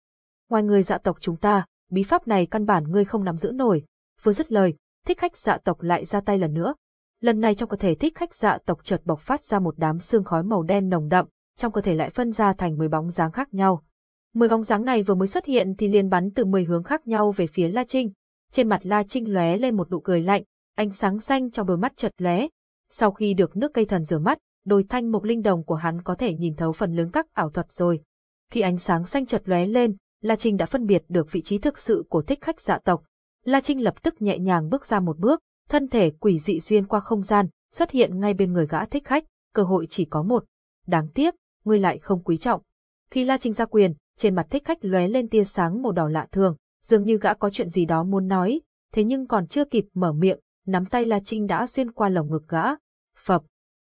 Ngoài người dạ tộc chúng ta, bí pháp này căn bản ngươi không nắm giữ nổi. Vừa dứt lời, thích khách dạ tộc lại ra tay lần nữa. Lần này trong cơ thể thích khách dạ tộc chợt bộc phát ra một đám xương khói màu đen nồng đậm, trong cơ thể lại phân ra thành 10 bóng dáng khác nhau. Mười bóng dáng này vừa mới xuất hiện thì liền bắn từ mười hướng khác nhau về phía La Trinh. Trên mặt La Trinh lóe lên một nụ cười lạnh, ánh sáng xanh trong đôi mắt chợt lóe. Sau khi được nước cây thần rửa mắt, đôi thanh mục linh đồng của hắn có thể nhìn thấu phần lớn các ảo thuật rồi. Khi ánh sáng xanh chợt lóe lên, La Trinh đã phân biệt được vị trí thực sự của thích khách dạ tộc. La Trinh lập tức nhẹ nhàng bước ra một bước, thân thể quỷ dị xuyên qua không gian, xuất hiện ngay bên người gã thích khách, cơ hội chỉ có một. Đáng tiếc, ngươi lại không quý trọng. Khi La Trinh ra quyền, trên mặt thích khách lóe lên tia sáng màu đỏ lạ thường, dường như gã có chuyện gì đó muốn nói, thế nhưng còn chưa kịp mở miệng, nắm tay La Trinh đã xuyên qua lồng ngực gã. Phập.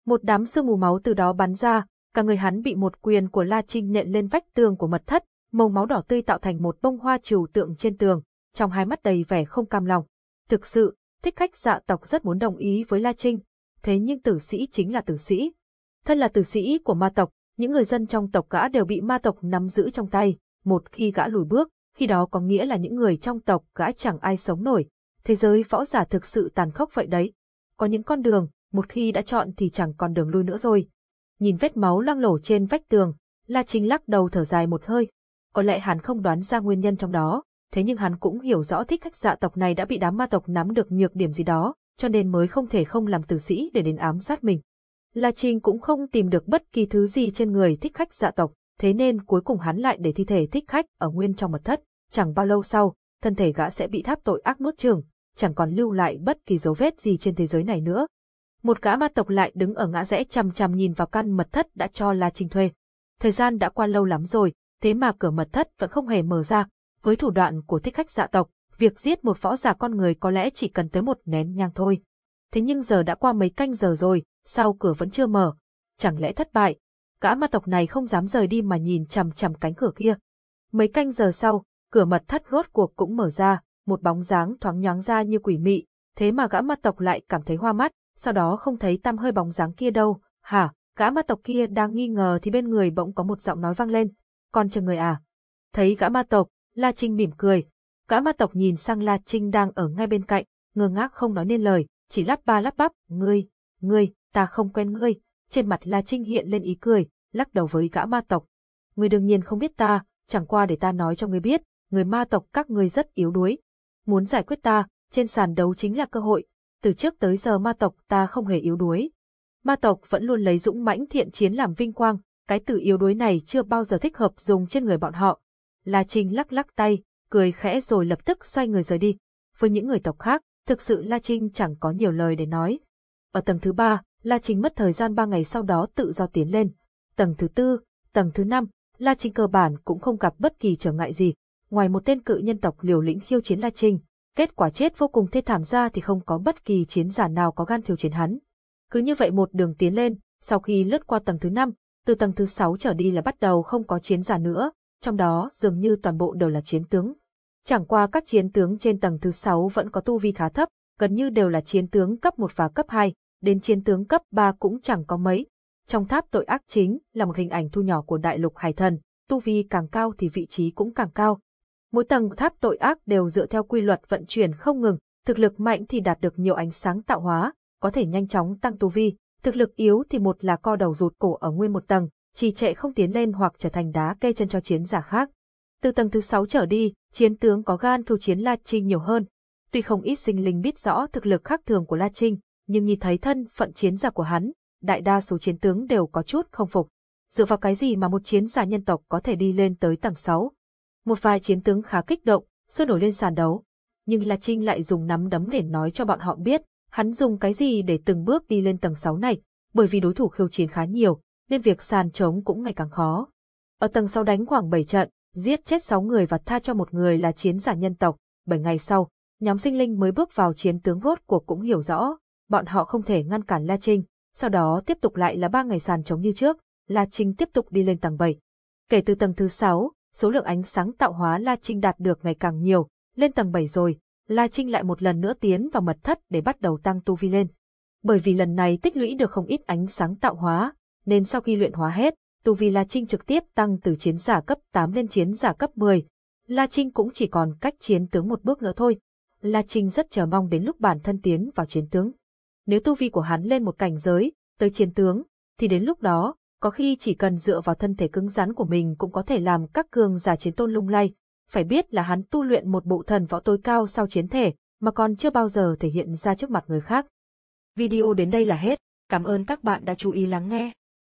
Một đám sương mù máu từ đó bắn ra, cả người hắn bị một quyền của La Trinh nện lên vách tường của mật thất, màu máu đỏ tươi tạo thành một bông hoa trừu tượng trên tường, trong hai mắt đầy vẻ không cam lòng. Thực sự, thích khách dạ tộc rất muốn đồng ý với La Trinh, thế nhưng tử sĩ chính là tử sĩ. Thân là tử sĩ của ma tộc, những người dân trong tộc gã đều bị ma tộc nắm giữ trong tay, một khi gã lùi bước, khi đó có nghĩa là những người trong tộc gã chẳng ai sống nổi. Thế giới võ giả thực sự tàn khốc vậy đấy. Có những con đường, một khi đã chọn thì chẳng còn đường lui nữa rồi. Nhìn vết máu loang lổ trên vách tường, La Trinh lắc đầu thở dài một hơi. Có lẽ hắn không đoán ra nguyên nhân trong đó, thế nhưng hắn cũng hiểu rõ thích khách dạ tộc này đã bị đám ma tộc nắm được nhược điểm gì đó, cho nên mới không thể không làm tử sĩ để đến ám sát mình. La Trinh cũng không tìm được bất kỳ thứ gì trên người thích khách dạ tộc, thế nên cuối cùng hắn lại để thi thể thích khách ở nguyên trong mật thất, chẳng bao lâu sau, thân thể gã sẽ bị tháp tội ác nuốt chửng, chẳng còn lưu lại bất kỳ dấu vết gì trên thế giới này nữa. Một gã ma tộc lại đứng ở ngã rẽ chằm chằm nhìn vào căn mật thất đã cho La Trinh thuê. Thời gian đã qua lâu lắm rồi, thế mà cửa mật thất vẫn không hề mở ra. Với thủ đoạn của thích khách dạ tộc, việc giết một võ giả con người có lẽ chỉ cần tới một nén nhang thôi. Thế nhưng giờ đã qua mấy canh giờ rồi, sao cửa vẫn chưa mở? Chẳng lẽ thất bại? Gã ma tộc này không dám rời đi mà nhìn chằm chằm cánh cửa kia. Mấy canh giờ sau, cửa mật thất rốt cuộc cũng mở ra, một bóng dáng thoáng nhoáng ra như quỷ mị, thế mà gã ma tộc lại cảm thấy hoa mắt, sau đó không thấy tăm hơi bóng dáng kia đâu, hả, gã ma tộc kia đang nghi ngờ thì bên người bỗng có một giọng nói vang lên, con chờ người à. Thấy gã ma tộc, La Trinh mỉm cười, gã ma tộc nhìn sang La Trinh đang ở ngay bên cạnh, ngơ ngác không nói nên lời, chỉ lắp ba lắp bắp, ngươi, ngươi, ta không quen ngươi, trên mặt La Trinh hiện lên ý cười, lắc đầu với gã ma tộc. Ngươi đương nhiên không biết ta, chẳng qua để ta nói cho ngươi biết, người ma tộc các ngươi rất yếu đuối. Muốn giải quyết ta, trên sàn đấu chính là cơ hội, từ trước tới giờ ma tộc ta không hề yếu đuối. Ma tộc vẫn luôn lấy dũng mãnh thiện chiến làm vinh quang, cái từ yếu đuối này chưa bao giờ thích hợp dùng trên người bọn họ. La Trinh lắc lắc tay, cười khẽ rồi lập tức xoay người rời đi. Với những người tộc khác, thực sự La Trinh chẳng có nhiều lời để nói. Ở tầng thứ ba, La Trinh mất thời gian ba ngày sau đó tự do tiến lên. Tầng thứ tư, tầng thứ năm, La Trinh cơ bản cũng không gặp bất kỳ trở ngại gì. Ngoài một tên cự nhân tộc liều lĩnh khiêu chiến La Trinh, kết quả chết vô cùng thê thảm ra thì không có bất kỳ chiến giả nào có gan thiếu chiến hắn. Cứ như vậy một đường tiến lên, sau khi lướt qua tầng thứ năm, từ tầng thứ sáu trở đi là bắt đầu không có chiến giả nữa, trong đó dường như toàn bộ đều là chiến tướng. Chẳng qua các chiến tướng trên tầng thứ sáu vẫn có tu vi khá thấp, gần như đều là chiến tướng cấp 1 và cấp 2, đến chiến tướng cấp 3 cũng chẳng có mấy. Trong tháp tội ác chính là một hình ảnh thu nhỏ của đại lục hải thần, tu vi càng cao thì vị trí cũng càng cao. Mỗi tầng tháp tội ác đều dựa theo quy luật vận chuyển không ngừng, thực lực mạnh thì đạt được nhiều ánh sáng tạo hóa, có thể nhanh chóng tăng tu vi, thực lực yếu thì một là co đầu rụt cổ ở nguyên một tầng, trì trệ không tiến lên hoặc trở thành đá kê chân cho chiến giả khác. Từ tầng thứ 6 trở đi, chiến tướng có gan thu chiến La Trinh nhiều hơn. Tuy không ít sinh linh biết rõ thực lực khác thường của La Trinh, nhưng nhìn thấy thân phận chiến giả của hắn, đại đa số chiến tướng đều có chút không phục. Dựa vào cái gì mà một chiến giả nhân tộc có thể đi lên tới tầng 6? Một vài chiến tướng khá kích động, sôi nổi lên sàn đấu. Nhưng La Trinh lại dùng nắm đấm để nói cho bọn họ biết, hắn dùng cái gì để từng bước đi lên tầng 6 này, bởi vì đối thủ khiêu chiến khá nhiều, nên việc sàn trống cũng ngày càng khó. Ở tầng 6 đánh khoảng 7 trận, giết chết 6 người và tha cho một người là chiến giả nhân tộc, 7 ngày sau, nhóm sinh linh mới bước vào chiến tướng rốt cuộc cũng hiểu rõ, bọn họ không thể ngăn cản La Trinh, sau đó tiếp tục lại là 3 ngày sàn trống như trước, La Trinh tiếp tục đi lên tầng 7. Kể từ tầng thứ 6, số lượng ánh sáng tạo hóa La Trinh đạt được ngày càng nhiều, lên tầng 7 rồi, La Trinh lại một lần nữa tiến vào mật thất để bắt đầu tăng tu vi lên. Bởi vì lần này tích lũy được không ít ánh sáng tạo hóa, nên sau khi luyện hóa hết, tu vi La Trinh trực tiếp tăng từ chiến giả cấp 8 lên chiến giả cấp 10. La Trinh cũng chỉ còn cách chiến tướng một bước nữa thôi. La Trinh rất chờ mong đến lúc bản thân tiến vào chiến tướng. Nếu tu vi của hắn lên một cảnh giới, tới chiến tướng, thì đến lúc đó, có khi chỉ cần dựa vào thân thể cứng rắn của mình cũng có thể làm các cường giả chiến tôn lung lay. Phải biết là hắn tu luyện một bộ thần võ tối cao sau chiến thể, mà còn chưa bao giờ thể hiện ra trước mặt người khác. Video đến đây là hết. Cảm ơn các bạn đã chú ý lắng nghe.